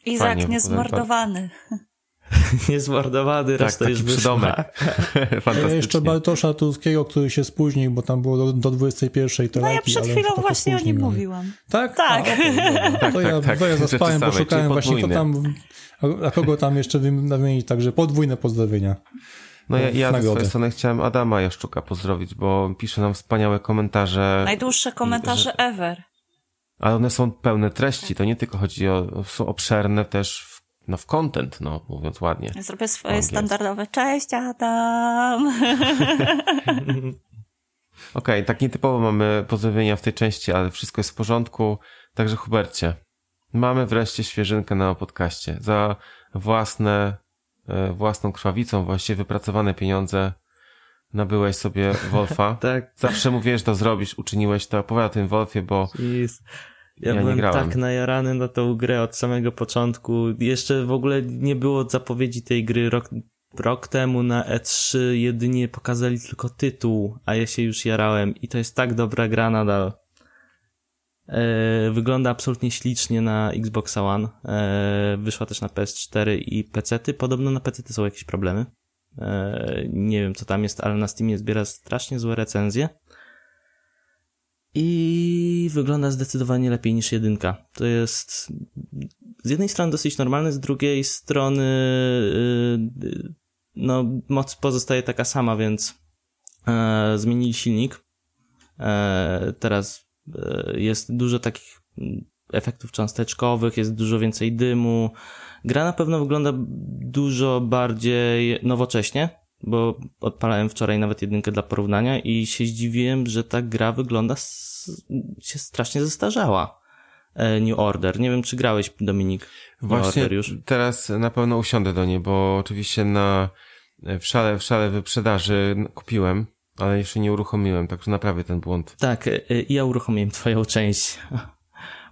Izak Fajnie, niezmordowany. Niezmordowany, Tak, reszta taki już przydomek. Ja Fantastycznie. jeszcze Bartosza Turskiego, który się spóźnił, bo tam było do, do 21 te No ja lajki, przed chwilą trochę właśnie o nim mówiłem. Tak? Tak. A, dobra. Tak, to, ja, tak, tak. to ja zaspałem, bo szukałem właśnie, to tam, a, a kogo tam jeszcze wymienić, także podwójne pozdrowienia. No ja, ja ze swojej strony chciałem Adama Jaszczuka pozdrowić, bo pisze nam wspaniałe komentarze, Najdłuższe komentarze że- ever. ale one są pełne treści. To nie tylko chodzi o, są obszerne też w, no, w content, no, mówiąc ładnie. Zrobię swoje standardowe cześć Adam. Okej, tak nietypowo mamy pozdrowienia w tej części, ale wszystko jest w porządku. Także Hubercie, mamy wreszcie świeżynkę na podcaście. Za własne, e, własną krwawicą, właściwie wypracowane pieniądze nabyłeś sobie Wolfa. Tak. Zawsze mówiłeś, że to zrobisz, uczyniłeś to. Opowiadaj o tym Wolfie, bo Jeez. Ja, Ja byłem tak najarany na tą grę od samego początku. Jeszcze w ogóle nie było zapowiedzi tej gry rok, rok temu na E3. Jedynie pokazali tylko tytuł, a ja się już jarałem. I to jest tak dobra gra nadal. E, wygląda absolutnie ślicznie na Xbox One. E, wyszła też na PS4 i PC-ty. Podobno na PC-ty są jakieś problemy. E, nie wiem co tam jest, ale na Steamie zbiera strasznie złe recenzje. I wygląda zdecydowanie lepiej niż jedynka. To jest z jednej strony dosyć normalne, z drugiej strony yy, no moc pozostaje taka sama, więc e, zmienili silnik. E, teraz e, jest dużo takich mm, efektów cząsteczkowych, jest dużo więcej dymu. Gra na pewno wygląda dużo bardziej nowocześnie, bo odpalałem wczoraj nawet jedynkę dla porównania i się zdziwiłem, że ta gra wygląda się strasznie zestarzała. E, New Order. Nie wiem, czy grałeś, Dominik. Właśnie teraz na pewno usiądę do niej, bo oczywiście na w szale, w szale wyprzedaży kupiłem, ale jeszcze nie uruchomiłem, także naprawię ten błąd. Tak, y, ja uruchomiłem twoją część.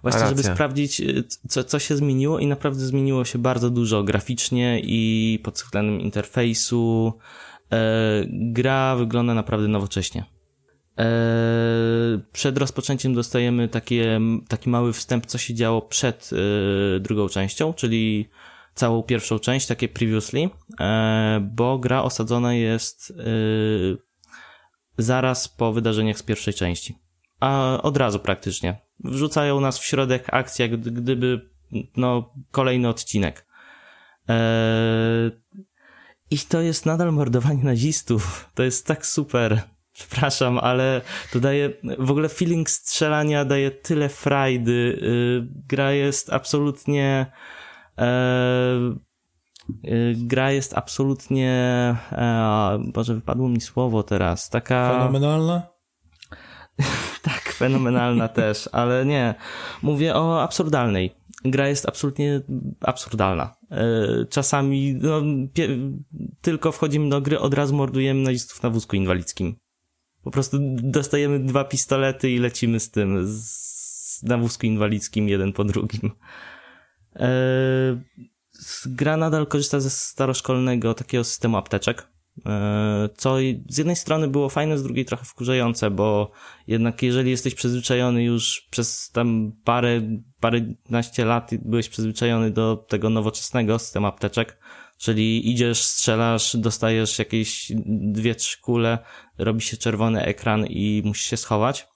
Właśnie, żeby sprawdzić, y, co, co się zmieniło i naprawdę zmieniło się bardzo dużo graficznie i pod względem interfejsu. E, gra wygląda naprawdę nowocześnie. E, przed rozpoczęciem dostajemy takie, taki mały wstęp, co się działo przed e, drugą częścią, czyli całą pierwszą część, takie previously, e, bo gra osadzona jest e, zaraz po wydarzeniach z pierwszej części. A od razu praktycznie. Wrzucają nas w środek akcji, jak gdyby no, kolejny odcinek. Eee, I to jest nadal mordowanie nazistów. To jest tak super. Przepraszam, ale to daje, w ogóle feeling strzelania daje tyle frajdy. Yy, gra jest absolutnie, yy, gra jest absolutnie, e, Boże, wypadło mi słowo teraz, taka... Fenomenalna? fenomenalna też, ale nie. Mówię o absurdalnej. Gra jest absolutnie absurdalna. E, czasami no, tylko wchodzimy do gry, od razu mordujemy nazistów na wózku inwalidzkim. Po prostu dostajemy dwa pistolety i lecimy z tym, z, na wózku inwalidzkim jeden po drugim. E, gra nadal korzysta ze staroszkolnego takiego systemu apteczek, co z jednej strony było fajne, z drugiej trochę wkurzające, bo jednak jeżeli jesteś przyzwyczajony już przez tam parę, paręnaście lat byłeś przyzwyczajony do tego nowoczesnego systemu apteczek, czyli idziesz, strzelasz, dostajesz jakieś dwie, trzy kule, robi się czerwony ekran i musisz się schować,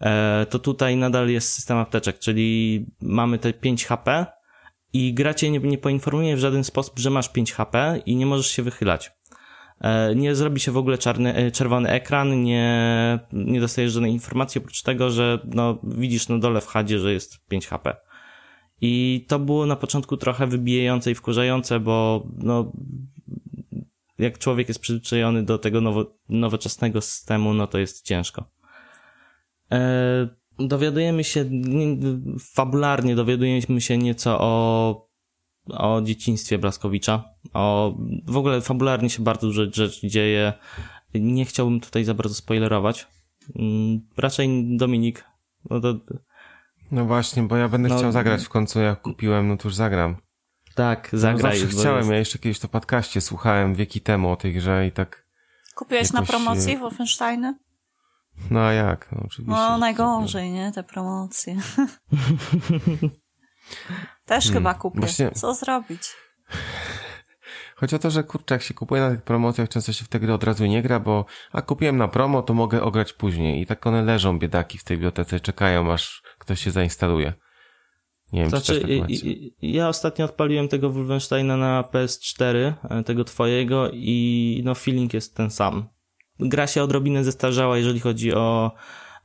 e, to tutaj nadal jest system apteczek, czyli mamy te 5 HP, i gra cię nie, nie poinformuje w żaden sposób, że masz 5 HP i nie możesz się wychylać. E, nie zrobi się w ogóle czarny, e, czerwony ekran, nie, nie dostajesz żadnej informacji oprócz tego, że no, widzisz na dole w hadzie, że jest 5 HP. I to było na początku trochę wybijające i wkurzające, bo no, jak człowiek jest przyzwyczajony do tego nowo, nowoczesnego systemu, no to jest ciężko. E, dowiadujemy się, fabularnie dowiadujemy się nieco o, o dzieciństwie Blaskowicza. O, w ogóle fabularnie się bardzo dużo rzeczy dzieje. Nie chciałbym tutaj za bardzo spoilerować. Mm, raczej Dominik. No, to... no właśnie, bo ja będę no, chciał zagrać w końcu, jak kupiłem, no to już zagram. Tak, zagraj. No zawsze chciałem, jest... ja jeszcze kiedyś to podcaście słuchałem wieki temu o tej grze i tak... Kupiłeś jakoś... na promocji Wolfensteiny? No a jak? No, oczywiście. No najgorzej, nie? Te promocje. Też hmm. chyba kupię. Właśnie... Co zrobić? Chodzi o to, że kurczę, jak się kupuje na tych promocjach, często się w te gry od razu nie gra, bo a kupiłem na promo, to mogę ograć później. I tak one leżą, biedaki, w tej bibliotece, czekają, aż ktoś się zainstaluje. Nie wiem, znaczy, czy też tak ja ostatnio odpaliłem tego Wolfensteina na PS4, e, tego twojego i no feeling jest ten sam gra się odrobinę zestarzała, jeżeli chodzi o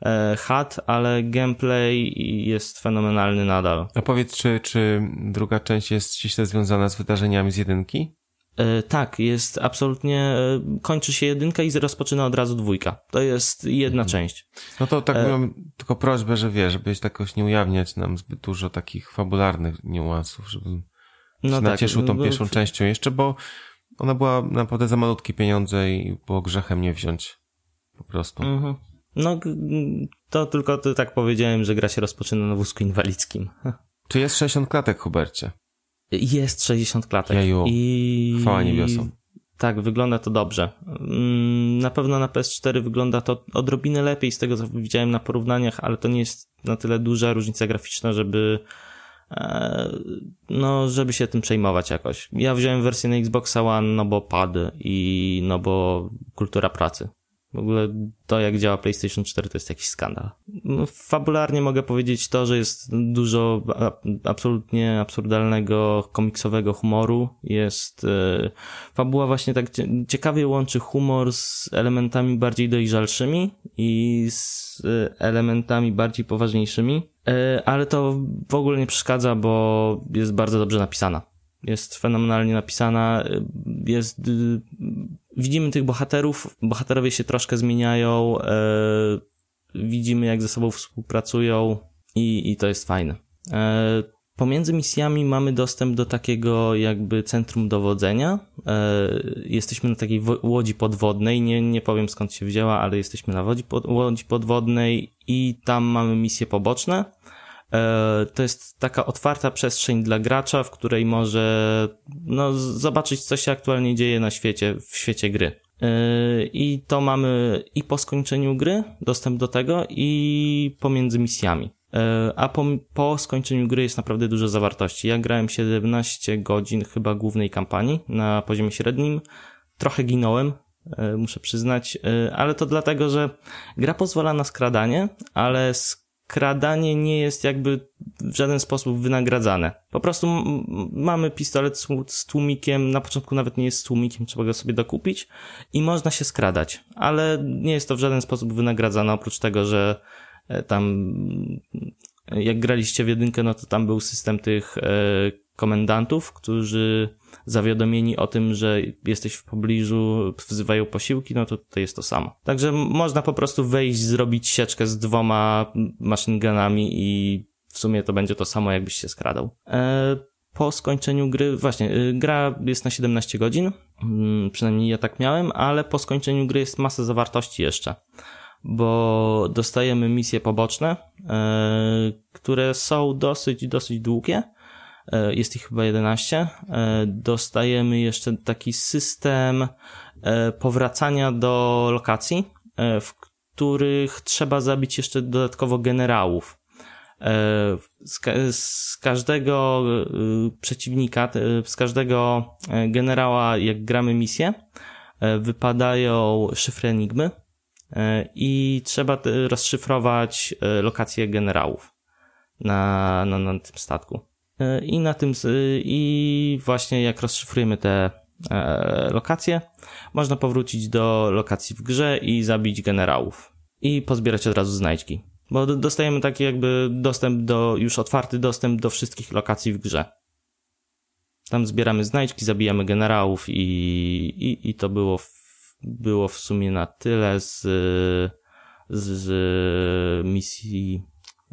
e, HUD, ale gameplay jest fenomenalny nadal. A powiedz, czy, czy druga część jest ściśle związana z wydarzeniami z jedynki? E, tak, jest absolutnie, e, kończy się jedynka i rozpoczyna od razu dwójka. To jest jedna hmm. część. No to tak e... mam tylko prośbę, że wiesz, żebyś tak jakoś nie ujawniać nam zbyt dużo takich fabularnych niuansów, żebym no się tak, nacieszył tą no, pierwszą no, częścią jeszcze, bo ona była naprawdę za malutkie pieniądze i było grzechem nie wziąć. Po prostu. Mhm. No, to tylko to tak powiedziałem, że gra się rozpoczyna na wózku inwalidzkim. Czy jest 60 klatek, Hubercie? Jest 60 klatek. Jeju. I... Chwała niebiosom. Tak, wygląda to dobrze. Mm, na pewno na PS4 wygląda to odrobinę lepiej z tego, co widziałem na porównaniach, ale to nie jest na tyle duża różnica graficzna, żeby E, no, żeby się tym przejmować jakoś. Ja wziąłem wersję na Xbox One, no bo pad i no bo kultura pracy. W ogóle to, jak działa PlayStation 4, to jest jakiś skandal. No, fabularnie mogę powiedzieć to, że jest dużo absolutnie absurdalnego, komiksowego humoru. Jest e, fabuła właśnie tak ciekawie łączy humor z elementami bardziej dojrzalszymi i z e, elementami bardziej poważniejszymi. E, ale to w ogóle nie przeszkadza, bo jest bardzo dobrze napisana. Jest fenomenalnie napisana, jest widzimy tych bohaterów, bohaterowie się troszkę zmieniają, e, widzimy jak ze sobą współpracują i, i to jest fajne. E, Pomiędzy misjami mamy dostęp do takiego jakby centrum dowodzenia. E, jesteśmy na takiej łodzi podwodnej, nie, nie powiem skąd się wzięła, ale jesteśmy na łodzi, pod, łodzi podwodnej i tam mamy misje poboczne. E, to jest taka otwarta przestrzeń dla gracza, w której może no, zobaczyć, co się aktualnie dzieje na świecie, w świecie gry. E, I to mamy i po skończeniu gry dostęp do tego, i pomiędzy misjami. E, a po, po skończeniu gry jest naprawdę dużo zawartości. Ja grałem 17 godzin chyba głównej kampanii na poziomie średnim. Trochę ginąłem, muszę przyznać, ale to dlatego, że gra pozwala na skradanie, ale skradanie nie jest jakby w żaden sposób wynagradzane. Po prostu mamy pistolet z tłumikiem, na początku nawet nie jest z tłumikiem, trzeba go sobie dokupić i można się skradać, ale nie jest to w żaden sposób wynagradzane, oprócz tego, że E, tam jak graliście w jedynkę, no to tam był system tych e, komendantów, którzy zawiadomieni o tym, że jesteś w pobliżu, wzywają posiłki, no to tutaj jest to samo. Także można po prostu wejść, zrobić sieczkę z dwoma machine gunami i w sumie to będzie to samo, jakbyś się skradał. E, po skończeniu gry, właśnie, gra jest na 17 godzin, mm, przynajmniej ja tak miałem, ale po skończeniu gry jest masa zawartości jeszcze bo dostajemy misje poboczne, e, które są dosyć, dosyć długie. E, jest ich chyba 11. E, dostajemy jeszcze taki system powracania do lokacji, w których trzeba zabić jeszcze dodatkowo generałów. Z, ka z, każdego przeciwnika, z każdego generała, jak gramy misję, wypadają szyfry enigmy, E, i trzeba rozszyfrować e, lokacje generałów na, na, na tym statku. E, I na tym, i właśnie jak rozszyfrujemy te lokacje, można powrócić do lokacji w grze i zabić generałów. I pozbierać od razu znajdźki. Bo dostajemy taki jakby dostęp do, już otwarty dostęp do wszystkich lokacji w grze. Tam zbieramy znajdźki, zabijamy generałów i, i, i to było było w sumie na tyle z, z, z misji,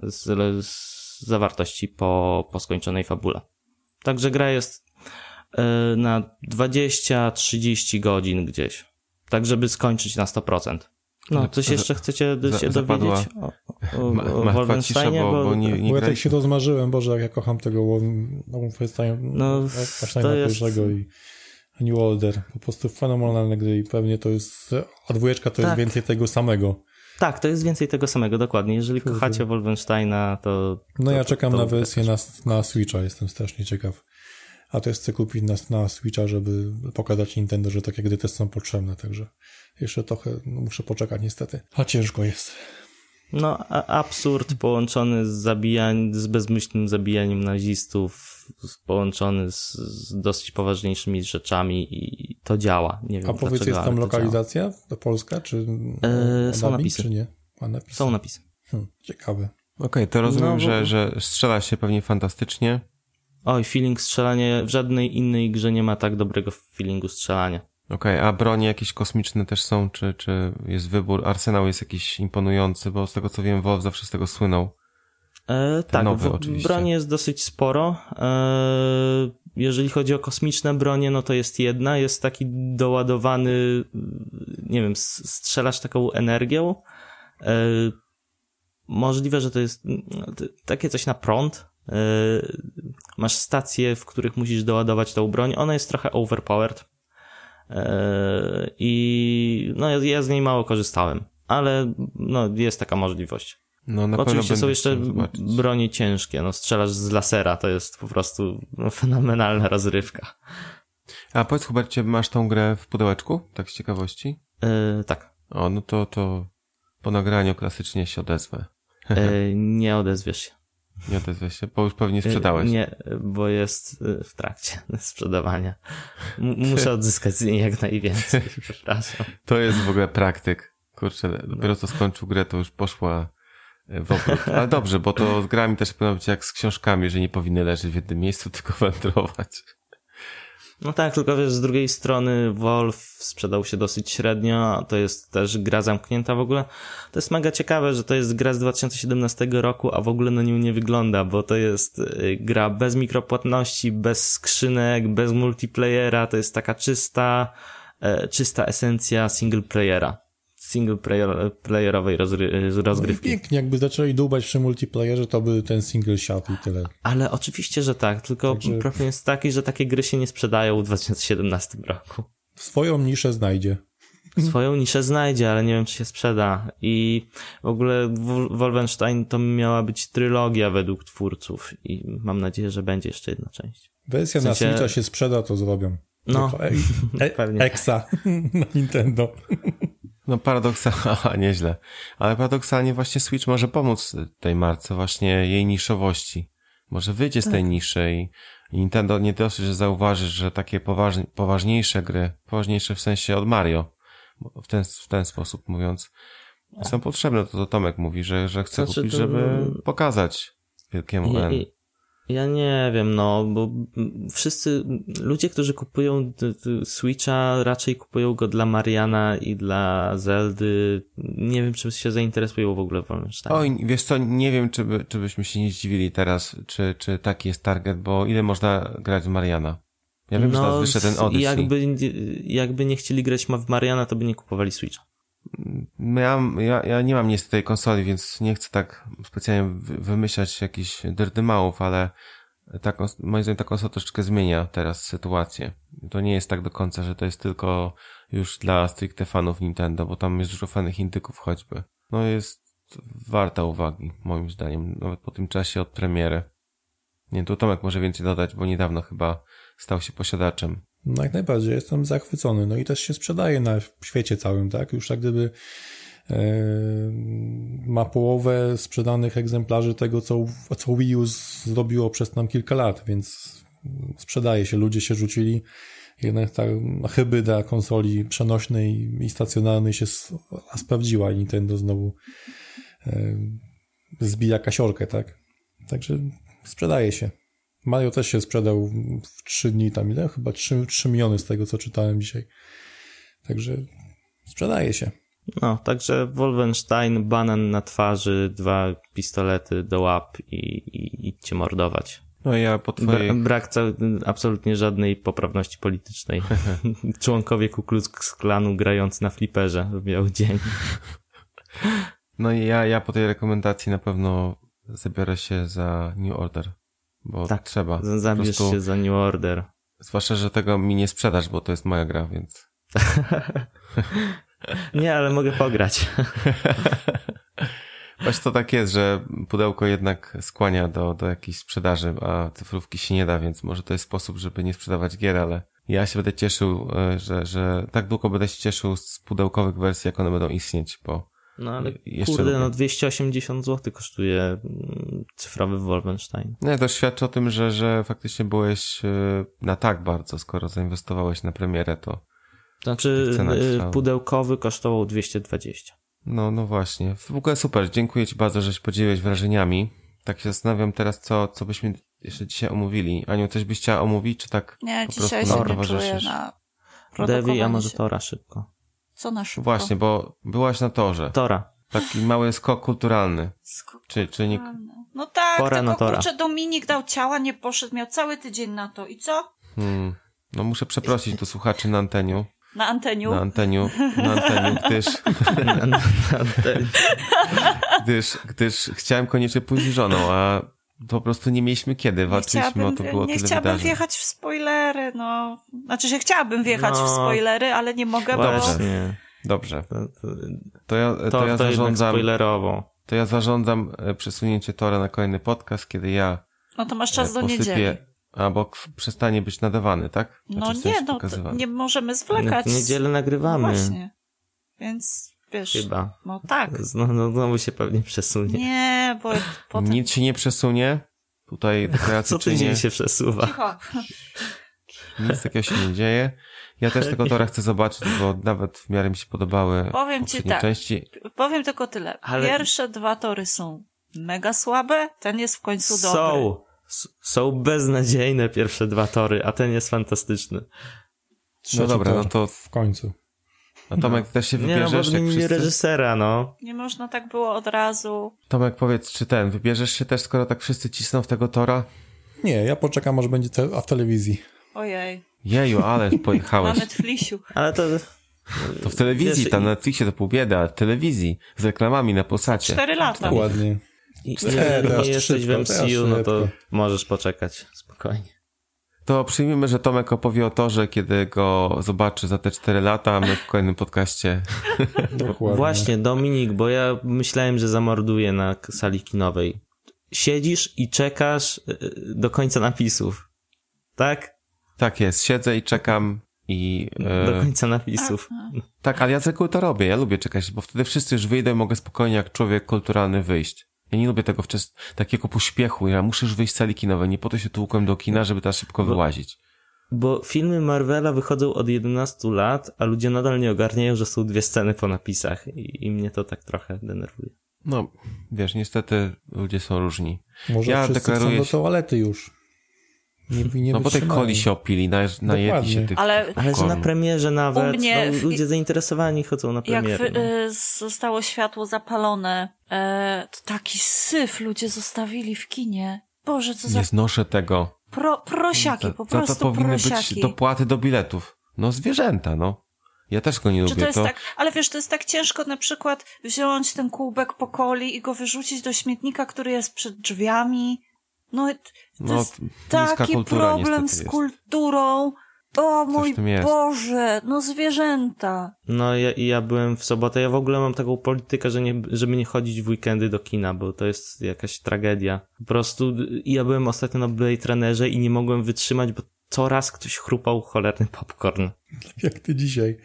z, z zawartości po, po skończonej fabule. Także gra jest e, na 20-30 godzin gdzieś. Tak, żeby skończyć na 100%. No, coś jeszcze chcecie się dowiedzieć o, o, o Wolfensteinie? Bo, bo, bo, nie, nie bo ja tak się rozmarzyłem, Boże, jak ja kocham tego Wolfensteina no, to jest... pierwszego i New Order. Po prostu fenomenalne gry i pewnie to jest, a dwójeczka to tak. jest więcej tego samego. Tak, to jest więcej tego samego, dokładnie. Jeżeli kochacie Wolfensteina, to... No to, ja czekam to, na wersję na, na Switcha, jestem strasznie ciekaw. A też chcę kupić na, na Switcha, żeby pokazać Nintendo, że takie gry też są potrzebne, także jeszcze trochę no, muszę poczekać niestety. A ciężko jest. No, absurd połączony z zabijaniem, z bezmyślnym zabijaniem nazistów, połączony z, z, dosyć poważniejszymi rzeczami i to działa. Nie wiem A powiedz, jest tam lokalizacja do Polska, czy e, są napisy. czy nie? napisy. Są napisy. Hmm, ciekawe. Okej, okay, to rozumiem, no, bo... że, że strzela się pewnie fantastycznie. Oj, feeling strzelania, w żadnej innej grze nie ma tak dobrego feelingu strzelania. Okej, okay, a bronie jakieś kosmiczne też są, czy, czy jest wybór? Arsenał jest jakiś imponujący, bo z tego co wiem, Wolf zawsze z tego słynął. E, tak, nowy, oczywiście. broni jest dosyć sporo. E, jeżeli chodzi o kosmiczne bronie, no to jest jedna, jest taki doładowany, nie wiem, strzelasz taką energią. E, możliwe, że to jest takie coś na prąd. E, masz stacje, w których musisz doładować tą broń. Ona jest trochę overpowered. E, I no, ja z niej mało korzystałem, ale no, jest taka możliwość. No, na Oczywiście są jeszcze bronie ciężkie. No, strzelasz z lasera, to jest po prostu no, fenomenalna rozrywka. A powiedz Hubercie, masz tą grę w pudełeczku? Tak z ciekawości? Yy, tak. O, no to, to po nagraniu klasycznie się odezwę. Yy, nie odezwiesz się. Nie odezwiesz się, bo już pewnie sprzedałeś. Nie, bo jest w trakcie sprzedawania. M muszę odzyskać z niej jak najwięcej, przepraszam. To jest w ogóle praktyk. Kurczę, dopiero co skończył grę, to już poszła w obrót. Ale dobrze, bo to z grami też powinno być jak z książkami, że nie powinny leżeć w jednym miejscu, tylko wędrować. No tak, tylko wiesz, z drugiej strony Wolf sprzedał się dosyć średnio, to jest też gra zamknięta w ogóle. To jest mega ciekawe, że to jest gra z 2017 roku, a w ogóle na nią nie wygląda, bo to jest y, gra bez mikropłatności, bez skrzynek, bez multiplayera, to jest taka czysta, e, czysta esencja single playera. Single player, playerowej rozry, No i rozgrywki. pięknie, jakby zaczęli dłubać przy multiplayerze, to by ten single shot i tyle. Ale oczywiście, że tak, tylko Także- problem jest taki, że takie gry się nie sprzedają w 2017 roku. Swoją niszę znajdzie. Swoją niszę znajdzie, ale nie wiem, czy się sprzeda. I w ogóle Wol- Wolfenstein to miała być trylogia według twórców i mam nadzieję, że będzie jeszcze jedna część. Wersja W sensie- na Switcha się sprzeda, to zrobią. No, e e pewnie. Exa na Nintendo. No paradoksalnie, nieźle. Ale paradoksalnie właśnie Switch może pomóc tej marce, właśnie jej niszowości. Może wyjdzie z tej niszy i, Nintendo nie dosyć, że zauważy, że takie poważn poważniejsze gry, poważniejsze w sensie od Mario, w ten, w ten sposób mówiąc, są potrzebne, to, to Tomek mówi, że, że chce Znaczy, kupić, to- żeby pokazać wielkiemu N. ja nie wiem, no, bo wszyscy ludzie, którzy kupują Switcha, raczej kupują go dla Mariana i dla Zeldy. Nie wiem, czy się zainteresują w ogóle Wolfenstein. Oj, wiesz co, nie wiem, czy, by, czy byśmy się nie zdziwili teraz, czy, czy taki jest target, bo ile można grać w Mariana? Ja wiem, że teraz wyszedł ten Odyssey. jakby, jakby nie chcieli grać w Mariana, to by nie kupowali Switcha. Ja, ja, ja nie mam niestety konsoli, więc nie chcę tak specjalnie wy- wymyślać jakichś drdymałów, ale ta, kons- moim zdaniem ta konsola troszeczkę zmienia teraz sytuację. To nie jest tak do końca, że to jest tylko już dla stricte fanów Nintendo, bo tam jest dużo fajnych indyków choćby. No jest warta uwagi, moim zdaniem, nawet po tym czasie od premiery. Nie tu Tomek może więcej dodać, bo niedawno chyba stał się posiadaczem. No jak najbardziej, jestem zachwycony. No i też się sprzedaje na świecie całym, tak? Już jak gdyby e, ma połowę sprzedanych egzemplarzy tego, co, co Wii U zrobiło przez nam kilka lat, więc sprzedaje się, ludzie się rzucili. Jednak ta hybryda konsoli przenośnej i stacjonarnej się sprawdziła i Nintendo znowu e, zbija kasiorkę, tak? Także sprzedaje się. Mario też się sprzedał w 3 dni, tam ile? Chyba 3, 3 miliony z tego, co czytałem dzisiaj. Także sprzedaje się. No, także Wolfenstein, banan na twarzy, dwa pistolety do łap i, i idźcie mordować. No ja po twojej... Bra- brak absolutnie żadnej poprawności politycznej. Członkowie Ku Klux Klanu grający na fliperze w biały dzień. No i ja, ja po tej rekomendacji na pewno zabiorę się za New Order, bo Tak, trzeba. Zabierz prostu- się za New Order. Zwłaszcza, że tego mi nie sprzedasz, bo to jest moja gra, więc... Nie, ale mogę pograć. Właśnie to tak jest, że pudełko jednak skłania do, do jakiejś sprzedaży, a cyfrówki się nie da, więc może to jest sposób, żeby nie sprzedawać gier, ale ja się będę cieszył, e, że, że tak długo będę się cieszył z pudełkowych wersji, jak one będą istnieć, bo No ale Jeszcze kurde, lubię. no 280 zł kosztuje mm, cyfrowy Wolfenstein. nie, to świadczy o tym, że, że faktycznie byłeś e, na tak bardzo, skoro zainwestowałeś na premierę, to Znaczy szał. pudełkowy kosztował 220. No, no właśnie. W ogóle super. Dziękuję Ci bardzo, żeś podzieliłeś wrażeniami. Tak się zastanawiam teraz, co, co byśmy jeszcze dzisiaj omówili. Aniu, coś byś chciała omówić, czy tak Nie, po dzisiaj prostu się nie czuję na Devi, a może. Tora szybko. Co na szybko? Właśnie, bo byłaś na torze. Tora. Taki mały skok kulturalny. Skok Czy, czy nie... No tak, Pora na tylko tora. kurczę Dominik dał ciała, nie poszedł, miał cały tydzień na to. I co? Hmm. No muszę przeprosić tu słuchaczy na anteniu. Na anteniu? Na anteniu, na anteniu, gdyż, gdyż, gdyż chciałem koniecznie pójść z żoną, a po prostu nie mieliśmy kiedy. Walczyliśmy o to, było nie chciałabym wydarzeń. wjechać w spoilery, no. Znaczy, że chciałabym wjechać No. w spoilery, ale nie mogę, bo... Właśnie. Dobrze. To, ja, to, to ja to zarządzam, spoilerowo. to ja zarządzam e, przesunięcie Tora na kolejny podcast, kiedy ja No to masz e, czas do posypię, niedzieli. albo k- przestanie być nadawany, tak? No Znaczy, sensie nie, no nie możemy zwlekać. W niedzielę No nagrywamy. właśnie. Więc, wiesz... Chyba. No tak. No, no, znowu się pewnie przesunie. Nie, bo potem... Nic się nie przesunie. Tutaj Co deklaracyjnie tydzień się przesuwa. Cicho. nic takiego się nie dzieje. Ja też tego Tora chcę zobaczyć, bo nawet w miarę mi się podobały Powiem ci tak. części. Powiem tylko tyle. Ale- Pierwsze dwa tory są mega słabe, ten jest w końcu dobry. Są. Są beznadziejne pierwsze dwa tory, a ten jest fantastyczny. Trzeci No dobra, tor no to w końcu. A Tomek też się Nie, no bo wybierzesz, jak nie wszyscy? reżysera, no. Nie można tak było od razu. Tomek, powiedz, czy ten, wybierzesz się też, skoro tak wszyscy cisną w tego tora? Nie, ja poczekam, aż będzie te, a w telewizji. Ojej, Jeju, ale na pojechałeś. Netflixu. Ale to... To w telewizji, Wiesz, tam i- na Netflixie to pół bieda, a w telewizji, z reklamami na posacie. Cztery lata. Dokładnie. i- Cztery, nie jesteś w MCU, no to możesz poczekać. Spokojnie. To przyjmijmy, że Tomek opowie o torze, kiedy go zobaczy za te 4 lata, a my w kolejnym podcaście. Dokładnie. Właśnie, Dominik, bo ja myślałem, że zamorduję na sali kinowej. Siedzisz i czekasz y, do końca napisów. Tak? Tak jest, siedzę i czekam i... Do E, końca napisów. tak, ale ja z reguły to robię, ja lubię czekać, bo wtedy wszyscy już wyjdą i mogę spokojnie jak człowiek kulturalny wyjść. Ja nie lubię tego wczes- takiego pośpiechu, ja muszę już wyjść z sali kinowej, nie po to się tłukłem do kina, żeby teraz szybko wyłazić. Bo filmy Marvela wychodzą od 11 lat, a ludzie nadal nie ogarniają, że są dwie sceny po napisach. I, i mnie to tak trochę denerwuje. No, wiesz, niestety ludzie są różni. Może Ja wszyscy deklaruję chcą do toalety już. Nie, nie No bo tej coli się opili, na, najedli się tych Ale Ale że na premierze nawet, mnie no, w- ludzie zainteresowani chodzą na jak premierę. wy, no. y, zostało światło zapalone, e, to taki syf ludzie zostawili w kinie. Boże, co za Nie znoszę tego. pro, prosiaki, po za prostu to powinny prosiaki. być dopłaty do biletów. No zwierzęta, no. Ja też go nie Czy lubię. to jest tak, ale wiesz, to jest tak ciężko na przykład wziąć ten kubek po coli i go wyrzucić do śmietnika, który jest przed drzwiami. No, to No, jest taki kultura problem z jest. kulturą. O mój jest. Boże, no zwierzęta. No ja, i ja byłem w sobotę. Ja w ogóle mam taką politykę, że nie, żeby nie chodzić w weekendy do kina, bo to jest jakaś tragedia. Po prostu ja byłem ostatnio na Blade Runnerze i nie mogłem wytrzymać, bo co raz ktoś chrupał cholerny popcorn. Jak ty dzisiaj.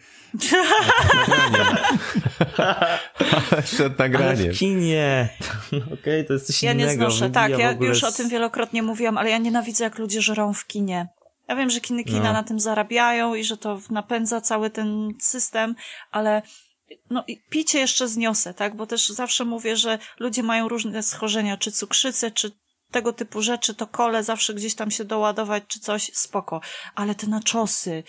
Przed Ale nagraniem. w kinie! Okej, to jest coś Ja innego. nie znoszę, wybija tak, ja już z- o tym wielokrotnie mówiłam, ale ja nienawidzę, jak ludzie żerą w kinie. Ja wiem, że kiny, kina No. na tym zarabiają i że to napędza cały ten system, ale no i picie jeszcze zniosę, tak? Bo też zawsze mówię, że ludzie mają różne schorzenia, czy cukrzycę, czy tego typu rzeczy, to kole zawsze gdzieś tam się doładować, czy coś, spoko. Ale te naczosy,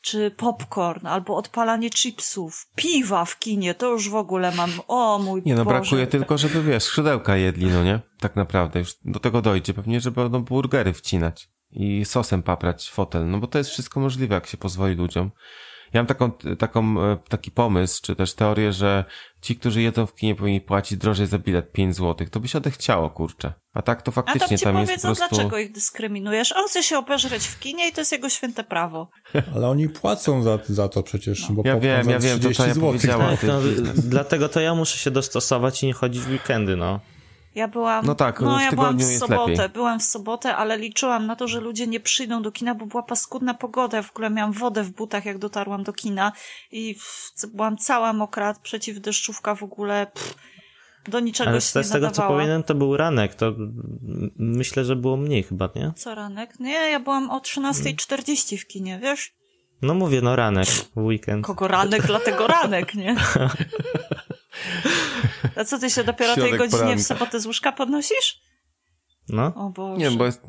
czy popcorn, albo odpalanie chipsów, piwa w kinie, to już w ogóle mam, o mój Nie no, Boże. brakuje tylko, żeby wiesz, skrzydełka jedli, no nie? Tak naprawdę, już do tego dojdzie. Pewnie, że będą burgery wcinać i sosem paprać fotel, no bo to jest wszystko możliwe, jak się pozwoli ludziom. Ja mam taką, taką, e, taki pomysł, czy też teorię, że ci, którzy jedzą w kinie, powinni płacić drożej za bilet 5 zł. To by się odechciało, kurczę. A tak to A faktycznie to ci tam jest powiedzą, po prostu... dlaczego ich dyskryminujesz. On chce się obeżreć w kinie i to jest jego święte prawo. Ale oni płacą za, za to przecież, bo Ja wiem, za ja wiem, to 30 Tania złotych. powiedziała. Tak, no, jest dlatego to ja muszę się dostosować i nie chodzić w weekendy, no. Ja byłam. No tak, no w ja byłam w sobotę, lepiej. byłam w sobotę, ale liczyłam na to, że ludzie nie przyjdą do kina, bo była paskudna pogoda. Ja w ogóle miałam wodę w butach, jak dotarłam do kina i w, byłam cała mokra, przeciwdeszczówka w ogóle. Pff, do niczego Ale się z, nie z tego, co nadawała. powinienem, to był ranek. To myślę, że było mniej chyba, nie? Co ranek? Nie, ja byłam o 13.40 w kinie, wiesz? No mówię, no ranek w weekend. Kogo ranek, dlatego ranek, nie? A co, ty się dopiero o tej godzinie w poranka. sobotę z łóżka podnosisz? No. O Boże. Nie, bo jest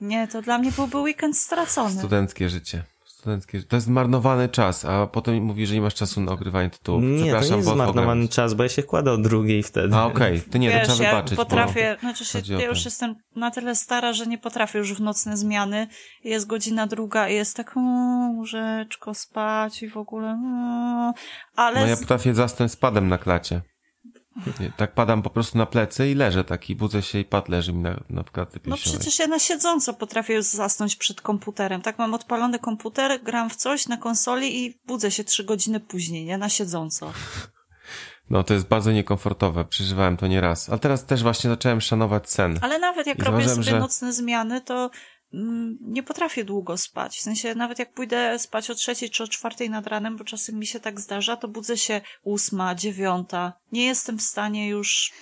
Nie, to dla mnie byłby weekend stracony. studenckie życie. Studenckie życie. To jest zmarnowany czas, a potem mówi, że nie masz czasu na ogrywanie tytułów. Nie, to nie jest bo zmarnowany czas, bo ja się kładę o drugiej wtedy. A okej, to nie, to Wiesz, trzeba ja wybaczyć. potrafię, znaczy się, chodzi o ja to. już jestem na tyle stara, że nie potrafię już w nocne zmiany. Jest godzina druga i jest tak, łóżeczko, spać i w ogóle, o. ale Bo... No ja z- potrafię zasnąć z padem na klacie. Tak padam po prostu na plecy i leżę taki, budzę się i pad leży mi na, na klatce no piersiowej. przecież ja na siedząco potrafię już zasnąć przed komputerem. Tak mam odpalony komputer, gram w coś na konsoli i budzę się trzy godziny później, nie? Na siedząco. No to jest bardzo niekomfortowe, przeżywałem to nieraz. Ale teraz też właśnie zacząłem szanować sen. Ale nawet jak I robię sobie że- nocne zmiany, to nie potrafię długo spać. W sensie nawet jak pójdę spać o trzeciej czy o czwartej nad ranem, bo czasem mi się tak zdarza, to budzę się ósma, dziewiąta. Nie jestem w stanie już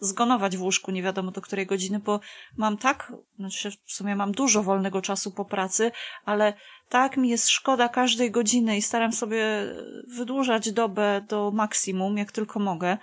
zgonować w łóżku nie wiadomo do której godziny, bo mam tak, znaczy w sumie mam dużo wolnego czasu po pracy, ale tak mi jest szkoda każdej godziny i staram sobie wydłużać dobę do maksimum, jak tylko mogę.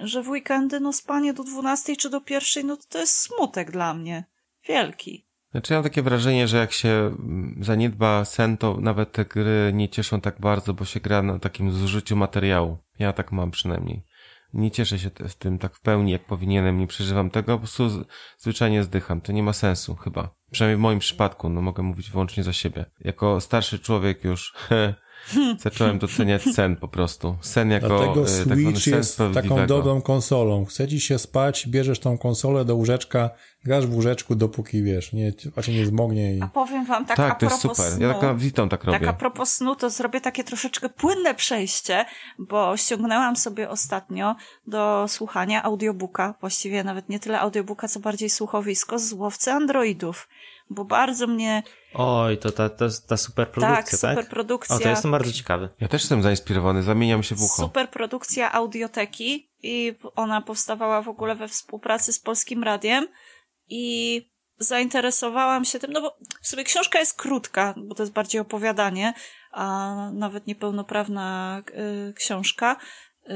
że w weekendy no spanie do 12 czy do pierwszej, no to jest smutek dla mnie. Wielki. Znaczy ja mam takie wrażenie, że jak się mm, zaniedba sen, to nawet te gry nie cieszą tak bardzo, bo się gra na takim zużyciu materiału. Ja tak mam przynajmniej. Nie cieszę się z tym tak w pełni, jak powinienem, nie przeżywam tego, po prostu zwyczajnie zdycham. To nie ma sensu, chyba. Przynajmniej w moim przypadku, no mogę mówić wyłącznie za siebie. Jako starszy człowiek już zacząłem doceniać sen po prostu. Sen jako Dlatego e, tak Switch sen jest taką dobrą konsolą. Chce ci się spać, bierzesz tą konsolę do łóżeczka, grasz w łóżeczku, dopóki wiesz, nie, a cię nie zmognie i... A powiem wam tak, a Tak, to jest propos super. Snu, Ja tak na witam tak robię. Tak, a propos snu, to zrobię takie troszeczkę płynne przejście, bo ściągnęłam sobie ostatnio do słuchania audiobooka, właściwie nawet nie tyle audiobooka, co bardziej słuchowisko z łowcy androidów, bo bardzo mnie, Oj, to ta, ta, ta super tak, produkcja, tak? super produkcja. O, to jestem bardzo ciekawy. Ja też jestem zainspirowany, zamieniam się w ucho. Super produkcja audioteki i ona powstawała w ogóle we współpracy z Polskim Radiem i zainteresowałam się tym, no bo w sobie książka jest krótka, bo to jest bardziej opowiadanie, a nawet niepełnoprawna y, książka. Y,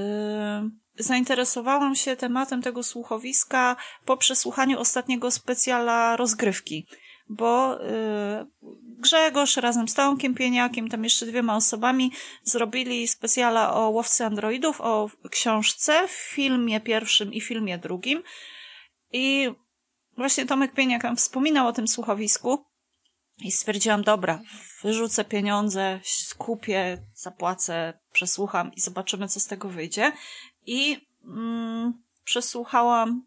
zainteresowałam się tematem tego słuchowiska po przesłuchaniu ostatniego specjala rozgrywki, bo y, Grzegorz razem z Tomkiem Pieniakiem, tam jeszcze dwiema osobami, zrobili specjala o łowcy androidów, o książce w filmie pierwszym i filmie drugim. I właśnie Tomek Pieniak wspominał o tym słuchowisku i stwierdziłam, dobra, wyrzucę pieniądze, kupię, zapłacę, przesłucham i zobaczymy, co z tego wyjdzie. I mm, przesłuchałam.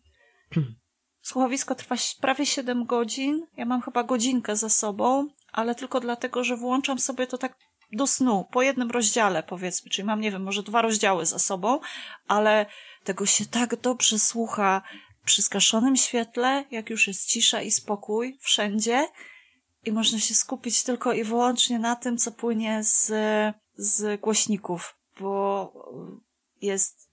Słuchowisko trwa prawie 7 godzin. Ja mam chyba godzinkę za sobą, ale tylko dlatego, że włączam sobie to tak do snu, po jednym rozdziale powiedzmy, czyli mam, nie wiem, może dwa rozdziały za sobą, ale tego się tak dobrze słucha przy zgaszonym świetle, jak już jest cisza i spokój wszędzie i można się skupić tylko i wyłącznie na tym, co płynie z, z głośników, bo jest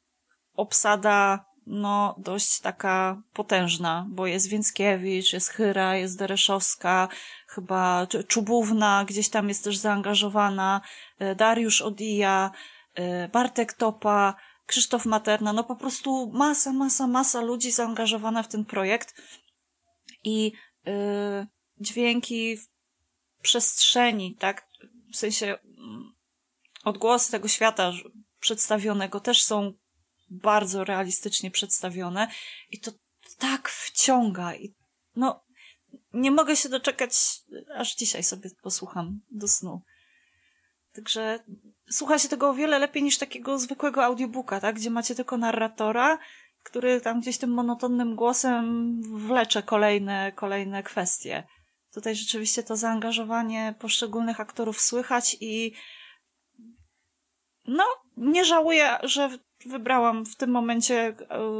obsada no dość taka potężna, bo jest Więckiewicz, jest Chyra, jest Dereszowska, chyba Cz- Czubówna gdzieś tam jest też zaangażowana, e, Dariusz Odija, e, Bartek Topa, Krzysztof Materna, no po prostu masa, masa, masa ludzi zaangażowana w ten projekt i y, dźwięki w przestrzeni, tak, w sensie mm, odgłosy tego świata przedstawionego też są bardzo realistycznie przedstawione i to tak wciąga i no nie mogę się doczekać, aż dzisiaj sobie posłucham do snu. Także słucha się tego o wiele lepiej niż takiego zwykłego audiobooka, tak? Gdzie macie tylko narratora, który tam gdzieś tym monotonnym głosem wlecze kolejne, kolejne kwestie. Tutaj rzeczywiście to zaangażowanie poszczególnych aktorów słychać i no, nie żałuję, że wybrałam w tym momencie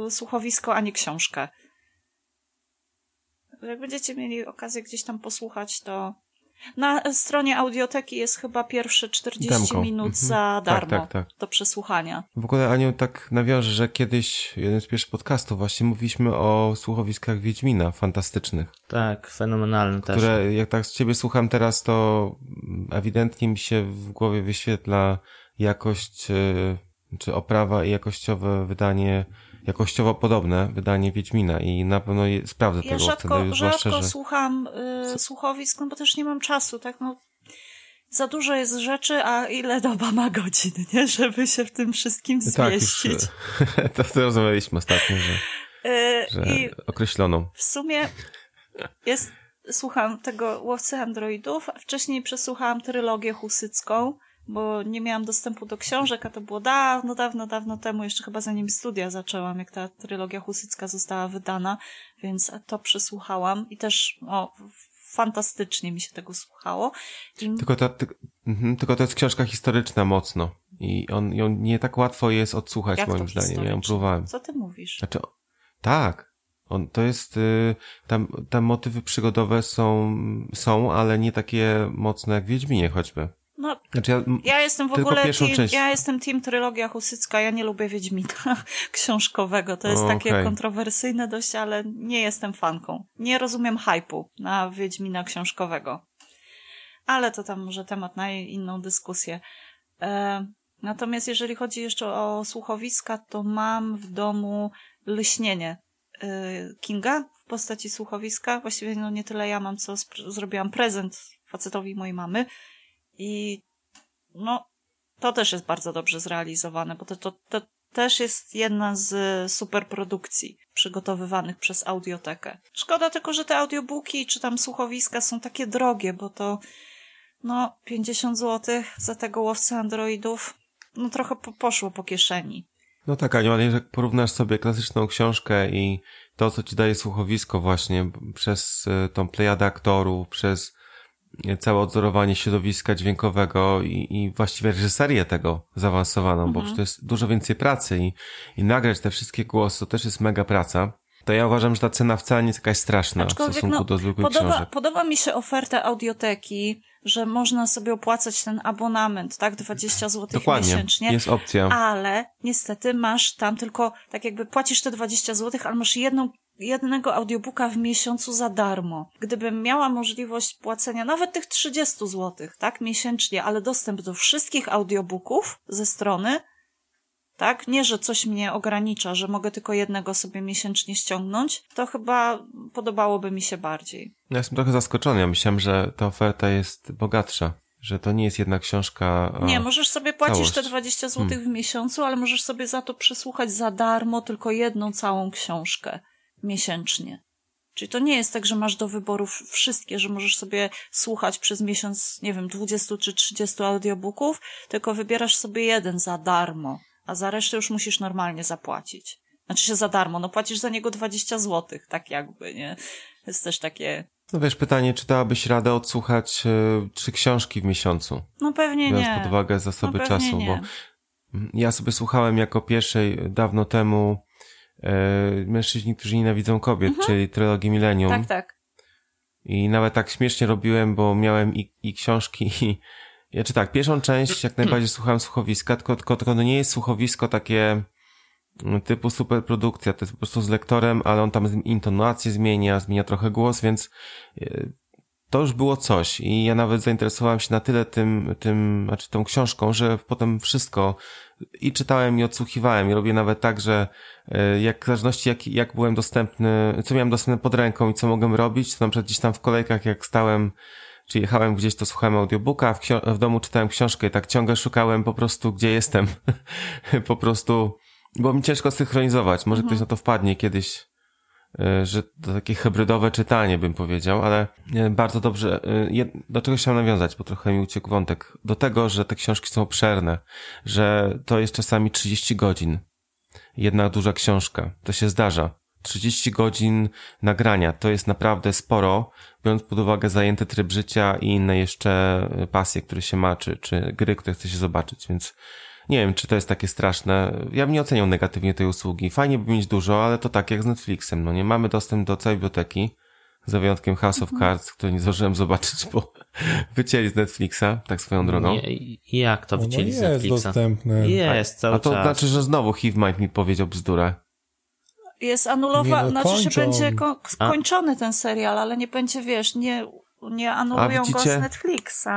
e, słuchowisko, a nie książkę. Jak będziecie mieli okazję gdzieś tam posłuchać, to na stronie audioteki jest chyba pierwsze 40 Demko. minut Mhm. za Tak, darmo tak, tak. do przesłuchania. W ogóle Aniu tak nawiążę, że kiedyś jeden z pierwszych podcastów właśnie mówiliśmy o słuchowiskach Wiedźmina fantastycznych, Tak, fenomenalny też. które jak tak z ciebie słucham teraz, to ewidentnie mi się w głowie wyświetla jakość y, czy oprawa i jakościowe wydanie, jakościowo podobne wydanie Wiedźmina i na pewno je, sprawdzę Ja tego rzadko, wtedy, rzadko że... słucham y, słuchowisk, no bo też nie mam czasu, tak no. Za dużo jest rzeczy, a ile doba ma godzin, nie? Żeby się w tym wszystkim Tak, już zmieścić. y, to, to rozmawialiśmy ostatnio, że, Y, że I określoną. w sumie jest, słucham tego Łowcy Androidów, a wcześniej przesłuchałam trylogię husycką, bo nie miałam dostępu do książek, a to było dawno, dawno, dawno temu, jeszcze chyba zanim studia zaczęłam, jak ta trylogia husycka została wydana, więc to przesłuchałam i też o, fantastycznie mi się tego słuchało. I Tylko, to, ty, mhm, tylko to jest książka historyczna mocno i on, ją nie tak łatwo jest odsłuchać jak moim zdaniem. Ja ją próbowałem. Co ty mówisz? Znaczy, tak. On, to jest, y, tam, tam motywy przygodowe są, są, ale nie takie mocne jak w Wiedźminie choćby. No, Znaczy ja, Ja jestem w ogóle team, część. ja jestem team trylogia husycka, ja nie lubię Wiedźmina książkowego. To jest O, takie okej. kontrowersyjne dość, ale nie jestem fanką. Nie rozumiem hypu na Wiedźmina książkowego. Ale to tam może temat na inną dyskusję. E, Natomiast jeżeli chodzi jeszcze o słuchowiska, to mam w domu lśnienie y, Kinga w postaci słuchowiska. Właściwie no nie tyle ja mam, co zrobiłam prezent facetowi mojej mamy. I no, to też jest bardzo dobrze zrealizowane, bo to, to, to też jest jedna z superprodukcji przygotowywanych przez audiotekę. Szkoda tylko, że te audiobooki czy tam słuchowiska są takie drogie, bo to no 50 zł za tego łowcę androidów no trochę po, poszło po kieszeni. No tak, Aniu, ale jak porównasz sobie klasyczną książkę i to, co ci daje słuchowisko właśnie przez y, tą plejadę aktorów, przez całe odzorowanie środowiska dźwiękowego i, i właściwie reżyserię tego zaawansowaną, mhm. bo to jest dużo więcej pracy i, i nagrać te wszystkie głosy to też jest mega praca. To ja uważam, że ta cena wcale nie jest jakaś straszna Aczkolwiek, w stosunku no, do zwykłych podoba, książek. Podoba mi się oferta audioteki, że można sobie opłacać ten abonament, tak? 20 zł Dokładnie. miesięcznie. Jest opcja. Ale niestety masz tam tylko, tak jakby płacisz te 20 zł, ale masz jedną jednego audiobooka w miesiącu za darmo. Gdybym miała możliwość płacenia nawet tych 30 zł, tak, miesięcznie, ale dostęp do wszystkich audiobooków ze strony, tak, nie, że coś mnie ogranicza, że mogę tylko jednego sobie miesięcznie ściągnąć, to chyba podobałoby mi się bardziej. Ja jestem trochę zaskoczony, ja myślałem, że ta oferta jest bogatsza że to nie jest jedna książka. Nie, możesz sobie płacić całość. te 20 zł hmm. w miesiącu, ale możesz sobie za to przesłuchać za darmo tylko jedną całą książkę miesięcznie. Czyli to nie jest tak, że masz do wyboru wszystkie, że możesz sobie słuchać przez miesiąc, nie wiem, 20 czy 30 audiobooków, tylko wybierasz sobie jeden za darmo, a za resztę już musisz normalnie zapłacić. Znaczy się za darmo, no płacisz za niego 20 zł, tak jakby, nie? To jest też takie... No wiesz, pytanie, czy dałabyś radę odsłuchać y, trzy książki w miesiącu? No pewnie biorąc nie. pod uwagę zasoby no czasu, nie. bo ja sobie słuchałem jako pierwszej dawno temu Mężczyźni, którzy nienawidzą kobiet, mhm. czyli trylogię Millennium. Tak, tak. I nawet tak śmiesznie robiłem, bo miałem i, i książki i ja czy tak, pierwszą część jak najbardziej słuchałem słuchowiska, tylko, tylko, tylko to nie jest słuchowisko takie mm, typu superprodukcja, to jest po prostu z lektorem, ale on tam intonację zmienia, zmienia trochę głos, więc e, to już było coś i ja nawet zainteresowałem się na tyle tym, tym, znaczy tą książką, że potem wszystko i czytałem i odsłuchiwałem i robię nawet tak, że e, jak w zależności jak, jak byłem dostępny, co miałem dostępne pod ręką i co mogłem robić, to na przykład gdzieś tam w kolejkach jak stałem, czy jechałem gdzieś, to słuchałem audiobooka, w, w domu czytałem książkę i tak ciągle szukałem po prostu, gdzie jestem. po prostu, było mi ciężko synchronizować. Może mhm. ktoś na to wpadnie kiedyś, że to takie hybrydowe czytanie bym powiedział, ale e, bardzo dobrze. Do czego chciałem nawiązać, bo trochę mi uciekł wątek. Do tego, że te książki są obszerne, że to jest czasami 30 godzin jedna duża książka. To się zdarza. 30 godzin nagrania to jest naprawdę sporo, biorąc pod uwagę zajęty tryb życia i inne jeszcze pasje, które się ma, czy, czy gry, które chce się zobaczyć, więc nie wiem, czy to jest takie straszne. Ja bym nie oceniał negatywnie tej usługi. Fajnie by mieć dużo, ale to tak jak z Netflixem. No nie mamy dostęp do całej biblioteki, za wyjątkiem House of mhm. Cards, który nie zdążyłem zobaczyć, bo wycięli z Netflixa, tak swoją drogą. Nie, jak to wycięli no z Netflixa? Jest dostępne. Jest, cały A to czas. znaczy, że znowu Hivemind mi powiedział bzdurę. Jest anulowany, no, znaczy się będzie ko skończony ten serial, ale nie będzie, wiesz, nie, nie anulują go z Netflixa.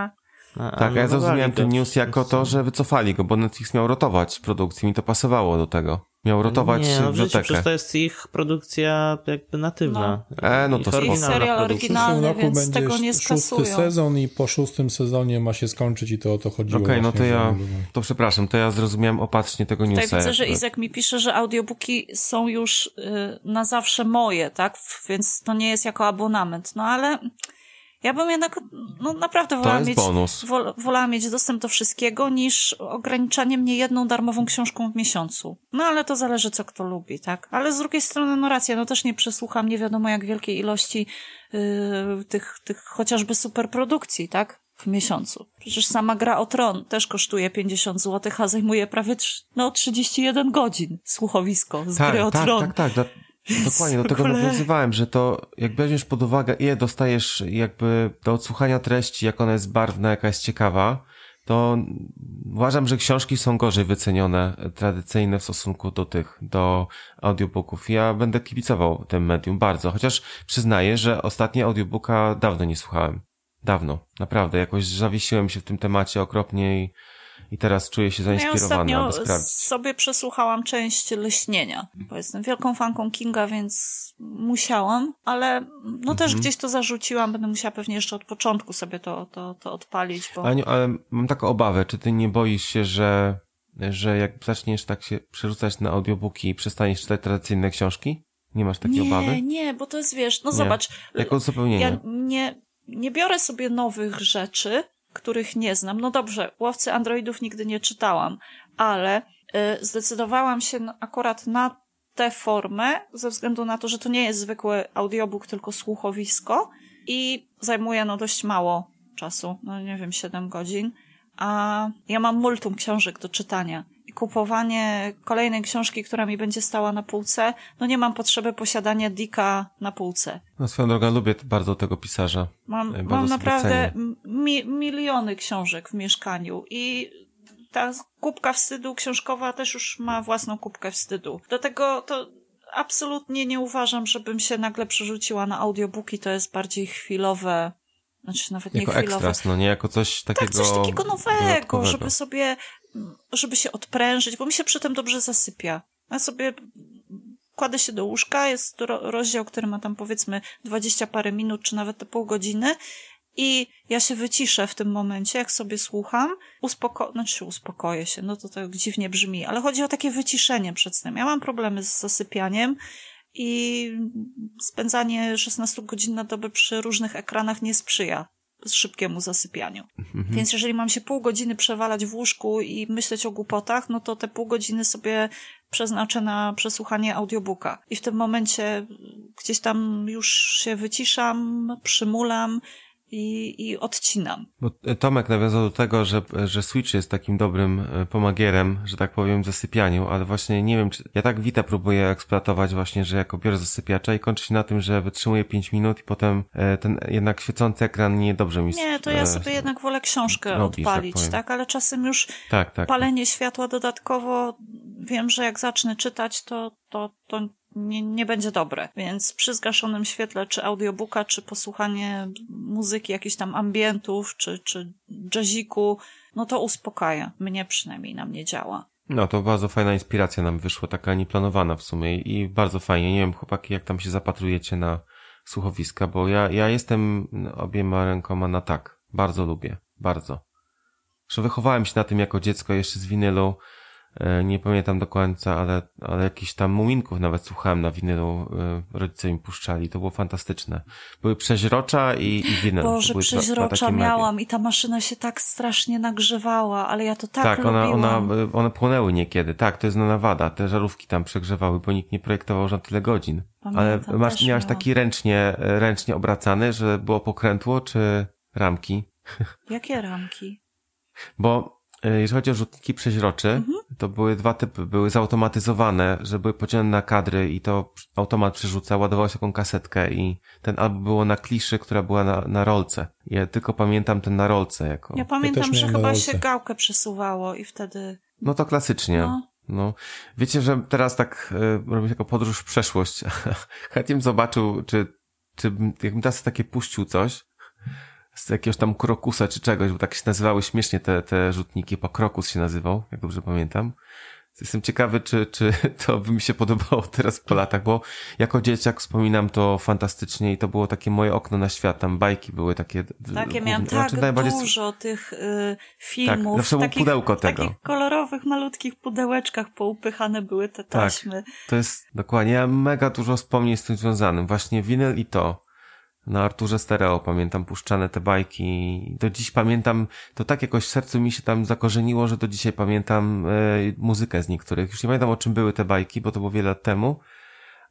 A, tak, ja zrozumiałem ten news jako to, że wycofali go, bo Netflix miał rotować produkcję, mi to pasowało do tego. Miał rotować nie, no, bibliotekę. Przecież to jest ich produkcja jakby natywna. No. E, no to ich, ich serial oryginalny, więc tego nie skasują. szósty sezon i po szóstym sezonie ma się skończyć i to o to chodziło. Okej, okay, no to ja, to przepraszam, to ja zrozumiałem opatrznie tego newsa. Tak, widzę, że Izak mi pisze, że audiobooki są już y, na zawsze moje, tak? Więc to nie jest jako abonament. No ale ja bym jednak, no naprawdę wolała mieć, wol, wolała mieć dostęp do wszystkiego niż ograniczanie mnie jedną darmową książką w miesiącu. No ale to zależy, co kto lubi, tak? Ale z drugiej strony, no racja, no też nie przesłucham nie wiadomo jak wielkiej ilości yy, tych, tych chociażby superprodukcji, tak? W miesiącu. Przecież sama gra o tron też kosztuje 50 zł, a zajmuje prawie no 31 godzin słuchowisko z tak, gry o tak, tron. Tak, tak, tak. Dokładnie, do tego nawiązywałem, że to jak weźmiesz pod uwagę, ile dostajesz jakby do odsłuchania treści, jak ona jest barwna, jaka jest ciekawa, to uważam, że książki są gorzej wycenione, tradycyjne w stosunku do tych, do audiobooków. Ja będę kibicował tym medium bardzo, chociaż przyznaję, że ostatnie audiobooka dawno nie słuchałem. Dawno, naprawdę. Jakoś zawiesiłem się w tym temacie okropnie i i teraz czuję się No ja zainspirowany, aby sprawdzić. sobie przesłuchałam część Leśnienia, bo jestem wielką fanką Kinga, więc musiałam, ale no Mhm. też gdzieś to zarzuciłam, będę musiała pewnie jeszcze od początku sobie to, to, to odpalić, bo... Aniu, ale mam taką obawę, czy ty nie boisz się, że, że jak zaczniesz tak się przerzucać na audiobooki i przestaniesz czytać tradycyjne książki? Nie masz takiej nie, obawy? nie, bo to jest, wiesz, no Nie. zobacz, Jako uzupełnienie. ja nie, nie biorę sobie nowych rzeczy, których nie znam. No dobrze, Łowcy Androidów nigdy nie czytałam, ale y, zdecydowałam się akurat na tę formę, ze względu na to, że to nie jest zwykły audiobook, tylko słuchowisko i zajmuje no dość mało czasu, no nie wiem, 7 godzin, a ja mam multum książek do czytania. I kupowanie kolejnej książki, która mi będzie stała na półce, no nie mam potrzeby posiadania Dicka na półce. No swoją drogą lubię bardzo tego pisarza. Mam, Bardzo mam naprawdę mi, miliony książek w mieszkaniu i ta kubka wstydu książkowa też już ma własną kubkę wstydu. Do tego to absolutnie nie uważam, żebym się nagle przerzuciła na audiobooki, to jest bardziej chwilowe, znaczy nawet nie Jako chwilowe. ekstras, no nie? Jako coś takiego Tak, coś takiego nowego, żeby sobie, żeby się odprężyć, bo mi się przy tym dobrze zasypia. Ja sobie kładę się do łóżka, jest ro, rozdział, który ma tam powiedzmy dwadzieścia parę minut, czy nawet te pół godziny i ja się wyciszę w tym momencie, jak sobie słucham, uspoko znaczy uspokoję się, no to tak dziwnie brzmi, ale chodzi o takie wyciszenie przed snem. Ja mam problemy z zasypianiem i spędzanie 16 godzin na dobę przy różnych ekranach nie sprzyja szybkiemu zasypianiu. Mhm. Więc jeżeli mam się pół godziny przewalać w łóżku i myśleć o głupotach, no to te pół godziny sobie przeznaczę na przesłuchanie audiobooka. I w tym momencie gdzieś tam już się wyciszam, przymulam i, i odcinam. Bo e, Tomek nawiązał do tego, że, że Switch jest takim dobrym e, pomagierem, że tak powiem, w zasypianiu, ale właśnie nie wiem, czy ja tak Vita próbuję eksploatować właśnie, że jako biorę zasypiacza i kończy się na tym, że wytrzymuję 5 minut i potem e, ten jednak świecący ekran nie dobrze mi Nie, to ja sobie jednak wolę książkę tak odpalić, powiem. tak? Ale czasem już Tak, tak. palenie światła dodatkowo, wiem, że jak zacznę czytać, to, to, to nie, nie będzie dobre. Więc przy zgaszonym świetle, czy audiobooka, czy posłuchanie muzyki, jakichś tam ambientów, czy, czy jazziku, no to uspokaja. Mnie przynajmniej na mnie działa. No to bardzo fajna inspiracja nam wyszła, taka nieplanowana w sumie i bardzo fajnie. Nie wiem, chłopaki, jak tam się zapatrujecie na słuchowiska, bo ja, ja jestem obiema rękoma na tak. Bardzo lubię. Bardzo. Że wychowałem się na tym jako dziecko jeszcze z winylu. E, Nie pamiętam do końca, ale, ale jakiś tam muminków nawet słuchałem na winylu. e, Rodzice mi puszczali. To było fantastyczne. Były przeźrocza i, i winyl. Boże, były przeźrocza miałam i ta maszyna się tak strasznie nagrzewała, ale ja to tak, Tak, ona, ona, one płonęły niekiedy. Tak, to jest znana wada. Te żarówki tam przegrzewały, bo nikt nie projektował że na tyle godzin. Ale Pamiętam, masz, też miałeś miałam. taki ręcznie, ręcznie obracany, że było pokrętło, czy ramki? Jakie ramki? Bo e, jeżeli chodzi o rzutniki przeźroczy, Mhm. to były dwa typy. Były zautomatyzowane, że były podzielone na kadry i to automat przerzuca, ładował się taką kasetkę i ten albo było na kliszy, która była na, na rolce. Ja tylko pamiętam ten na rolce jako... Ja pamiętam, też że chyba się gałkę przesuwało i wtedy... No to klasycznie. No. No. Wiecie, że teraz tak y, robię taką podróż w przeszłość. Chętnie bym zobaczył, czy, czy bym- jakbym teraz takie puścił coś z jakiegoś tam krokusa czy czegoś, bo tak się nazywały śmiesznie te, te rzutniki, po krokus się nazywał, jak dobrze pamiętam. Jestem ciekawy, czy, czy to by mi się podobało teraz po latach, bo jako dzieciak wspominam to fantastycznie i to było takie moje okno na świat. Tam bajki były takie. Tak, ja miałam główne- tak znaczy najbardziej- dużo tych y, filmów. zawsze było takich, pudełko w tego. takich kolorowych, malutkich pudełeczkach poupychane były te Tak. taśmy. To jest dokładnie. Ja mega dużo wspomnień z tym związanym. Właśnie winyl i to. Na Arturze Stereo pamiętam puszczane te bajki. Do dziś pamiętam, to tak jakoś w sercu mi się tam zakorzeniło, że do dzisiaj pamiętam e, muzykę z niektórych. Już nie pamiętam o czym były te bajki, bo to było wiele lat temu.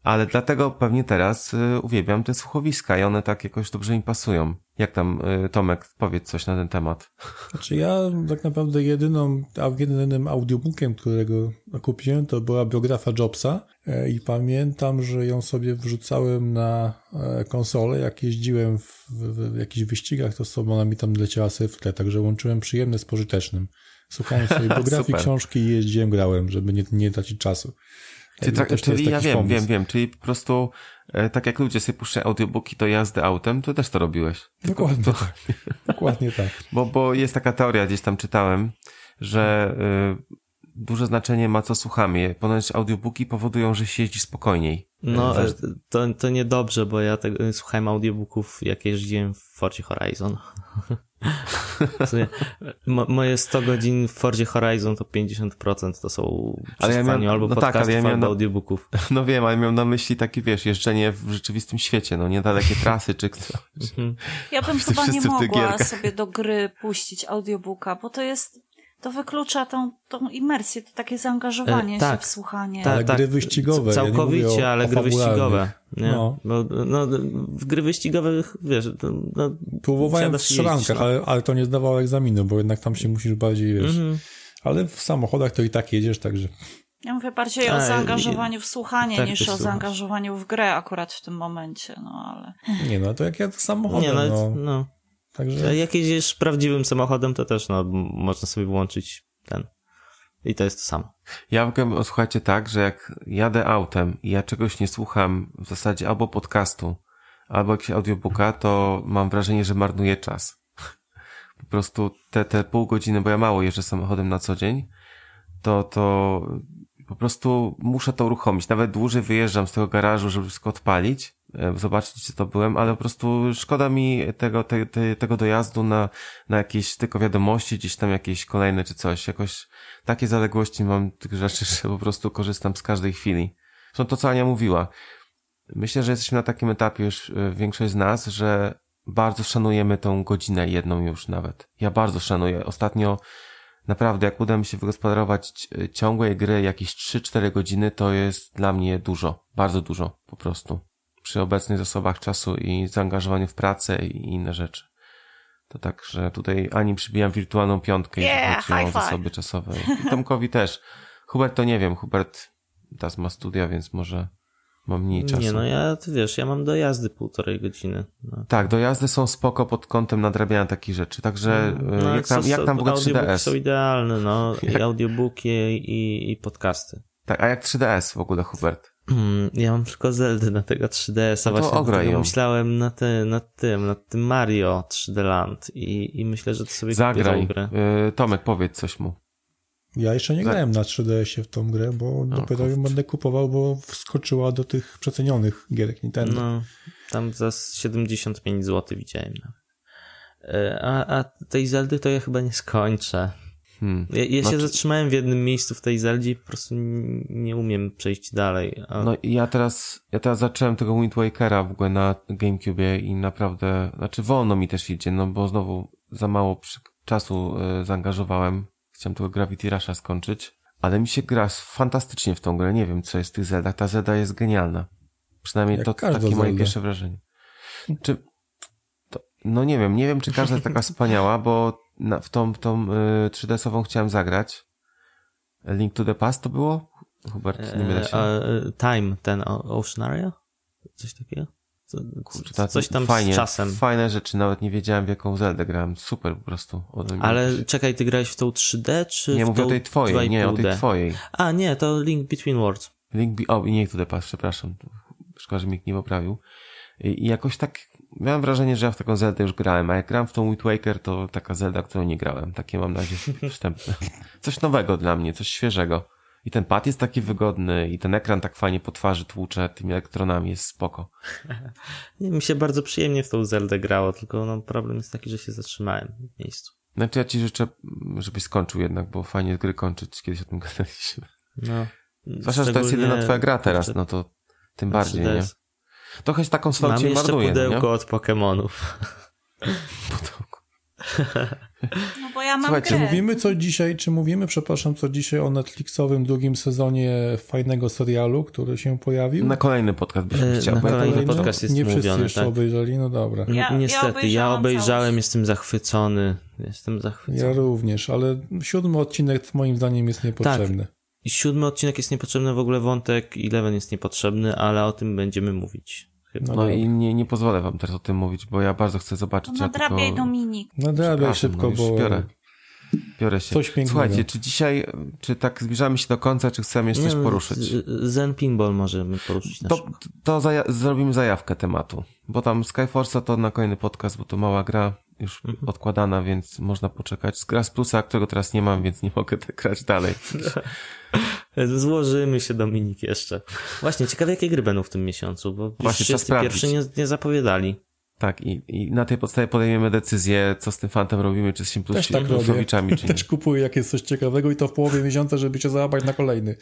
Ale dlatego pewnie teraz e, uwielbiam te słuchowiska i one tak jakoś dobrze mi pasują. Jak tam, e, Tomek, powiedz coś na ten temat. Znaczy ja tak naprawdę jedyną, a jedynym audiobookiem, którego kupiłem, to była biografia Jobsa E, i pamiętam, że ją sobie wrzucałem na e, konsolę, jak jeździłem w, w, w jakichś wyścigach, to sobie ona mi tam leciała sobie w tle, także łączyłem przyjemne z pożytecznym. Słuchałem sobie biografii, książki i jeździłem, grałem, żeby nie, nie tracić czasu. Czyli, to czyli ja wiem, pomysł. wiem, wiem, czyli po prostu e, tak jak ludzie sobie puszczają audiobooki do jazdy autem, to też to robiłeś. Tylko Dokładnie to, tak. Dokładnie tak. Bo, bo jest taka teoria, gdzieś tam czytałem, że y, duże znaczenie ma co słuchamy. Ponoć audiobooki powodują, że się jeździ spokojniej. No, e, to, to niedobrze, bo ja tego, słuchałem audiobooków, jak jeździłem w Forcie Horizon. Mo, moje 100 godzin w Fordzie Horizon to 50% to są Ale ja miałem- albo no tak, ale podcastów, ja miałem albo na- audiobooków. No wiem, ale miałem na myśli takie, wiesz, jeżdżenie w rzeczywistym świecie, no niedalekie trasy czy coś. Mhm. Ja bym chyba nie mogła sobie do gry puścić audiobooka, bo to jest, to wyklucza tą, tą imersję, to takie zaangażowanie E, się tak. w słuchanie. Tak, Ale tak. gry wyścigowe, ja Całkowicie, o- ale gry wyścigowe. Nie? No. Bo, no, w gry wyścigowe, wiesz, to, no, Próbowałem w strzelankach, no. ale, ale to nie zdawało egzaminu, bo jednak tam się musisz bardziej, wiesz. Mhm. Ale w samochodach to i tak jedziesz, także Ja mówię bardziej A, o zaangażowaniu w słuchanie tak, niż o zaangażowaniu w grę akurat w tym momencie, no ale... nie no, to jak ja to samochodem, Nie, no, no. Także Jak jeździsz prawdziwym samochodem, to też, no, można sobie włączyć ten. I to jest to samo. Ja w ogóle, słuchajcie, tak, że jak jadę autem i ja czegoś nie słucham, w zasadzie albo podcastu, albo jakiegoś audiobooka, to mam wrażenie, że marnuję czas. Po prostu te, te pół godziny, bo ja mało jeżdżę samochodem na co dzień, to, to po prostu muszę to uruchomić. Nawet dłużej wyjeżdżam z tego garażu, żeby wszystko odpalić, zobaczyć, gdzie to byłem, ale po prostu szkoda mi tego, te, te, tego dojazdu na, na jakieś tylko wiadomości, gdzieś tam jakieś kolejne czy coś. Jakoś takie zaległości mam tych rzeczy, że po prostu korzystam z każdej chwili. Zresztą to, co Ania mówiła. Myślę, że jesteśmy na takim etapie już e, większość z nas, że bardzo szanujemy tą godzinę jedną już nawet. Ja bardzo szanuję. Ostatnio naprawdę, jak uda mi się wygospodarować ci- ciągłej gry jakieś 3-4 godziny, to jest dla mnie dużo. Bardzo dużo, po prostu. Przy obecnych zasobach czasu i zaangażowaniu w pracę i inne rzeczy. To tak, że tutaj Ani przybijam wirtualną piątkę, Yeah, jeżeli chodzi o zasoby czasowe. I Tomkowi też. Hubert to nie wiem, Hubert teraz ma studia, więc może ma mniej czasu. Nie, no ja, ty wiesz, ja mam dojazdy półtorej godziny. No. Tak, dojazdy są spoko pod kątem nadrabiania takich rzeczy, także No, e, jak, tam, jak tam w ogóle audiobooki 3DS? są idealne, no, i audiobooki i, i podcasty. Tak, a jak 3DS w ogóle, Hubert? Hmm, Ja mam tylko Zeldy na tego 3DS-a, No to właśnie ograj dlatego ją. myślałem na ty, nad tym, nad tym Mario 3D Land i, i myślę, że to sobie Zagraj. grę. E, Tomek, powiedz coś mu. ja jeszcze nie grałem na 3DS-ie w tą grę, bo dopiero ją będę kupował, bo wskoczyła do tych przecenionych gierek Nintendo. No, tam za 75 zł widziałem. E, A, a tej Zeldy to ja chyba nie skończę. Hmm. Ja, ja się Znaczy- zatrzymałem w jednym miejscu w tej Zeldzie i po prostu nie umiem przejść dalej. A, No i ja teraz, ja teraz zacząłem tego Wind Wakera w ogóle na GameCube i naprawdę, znaczy wolno mi też idzie, no bo znowu za mało przy, czasu e, zaangażowałem. Chciałem tego Gravity Rusha skończyć, ale mi się gra fantastycznie w tą grę. Nie wiem, co jest w tych Zeldach. Ta Zelda jest genialna. Przynajmniej Jak to takie moje Zelda. pierwsze wrażenie. Czy, to, no nie wiem, nie wiem, czy każda jest taka wspaniała, bo na, w tą, tą y, 3DS-ową chciałem zagrać. Link to the Past to było? Hubert, nie mylę e, się. a, e, Time, ten Oceanaria? Coś takiego? Co, Kurczę, coś tam fajnie, z czasem. Fajne rzeczy, nawet nie wiedziałem w jaką Zeldę grałem. Super po prostu. Ale czekaj, ty grałeś w tą 3D, czy Nie, w mówię o tej twojej, nie, o tej 2,5D? twojej. A, nie, to Link Between Worlds. Link, be- o, i nie to the Past, przepraszam. Szkoda, że mnie nie poprawił. I jakoś tak miałem wrażenie, że ja w taką Zeldę już grałem, a jak gram w tą Wind Waker, to taka Zelda, którą nie grałem. Takie mam na razie wstępne. Coś nowego dla mnie, coś świeżego. I ten pad jest taki wygodny, i ten ekran tak fajnie po twarzy tłucze tymi elektronami, jest spoko. Mi się bardzo przyjemnie w tą Zeldę grało, tylko no, problem jest taki, że się zatrzymałem w miejscu. Znaczy ja ci życzę, żebyś skończył jednak, bo fajnie gry kończyć, kiedyś o tym gadaliśmy. No, Zwłaszcza, że to jest jedyna twoja gra teraz, no to tym na bardziej, nie? 3DS. Trochę się taką swoją Mam cię jeszcze marnuje, no pudełko nie? od Pokémonów. No bo ja mam Słuchajcie, grę. Mówimy co dzisiaj, czy mówimy, przepraszam, co dzisiaj o Netflixowym drugim sezonie fajnego serialu, który się pojawił? Na kolejny podcast byś E, chciał. na ja kolejny nie- podcast jest Nie wszyscy mówiony, jeszcze tak. obejrzeli, no dobra. Ja- ja Niestety, ja obejrzałem, całość. jestem zachwycony. Jestem Ja zachwycony. również, ale siódmy odcinek moim zdaniem jest niepotrzebny. I Siódmy odcinek jest niepotrzebny, w ogóle wątek Eleven jest niepotrzebny, ale o tym będziemy mówić. Chyba. No No i nie, nie pozwolę wam teraz o tym mówić, bo ja bardzo chcę zobaczyć. No ja tylko... nadrabiaj Dominik. Nadrabiaj Przepraszam, szybko, no bo biorę. Biorę się. Coś pięknego. Słuchajcie, czy dzisiaj, czy tak zbliżamy się do końca, czy chcemy jeszcze coś no, poruszyć? Zen Pinball możemy poruszyć na To, to zaja- zrobimy zajawkę tematu, bo tam Skyforce'a to na kolejny podcast, bo to mała gra już odkładana, więc można poczekać. Z gra z plusa, którego teraz nie mam, więc nie mogę tak grać dalej. Złożymy się, Dominik, jeszcze. Właśnie, ciekawe jakie gry będą w tym miesiącu, bo Właśnie, wszyscy pierwszy nie, nie zapowiadali. Tak, i, i na tej podstawie podejmiemy decyzję, co z tym fantem robimy, czy z tym Też tak robię. plusowiczami, czy nie. Też kupuję jak jest coś ciekawego i to w połowie miesiąca, żeby się załapać na kolejny.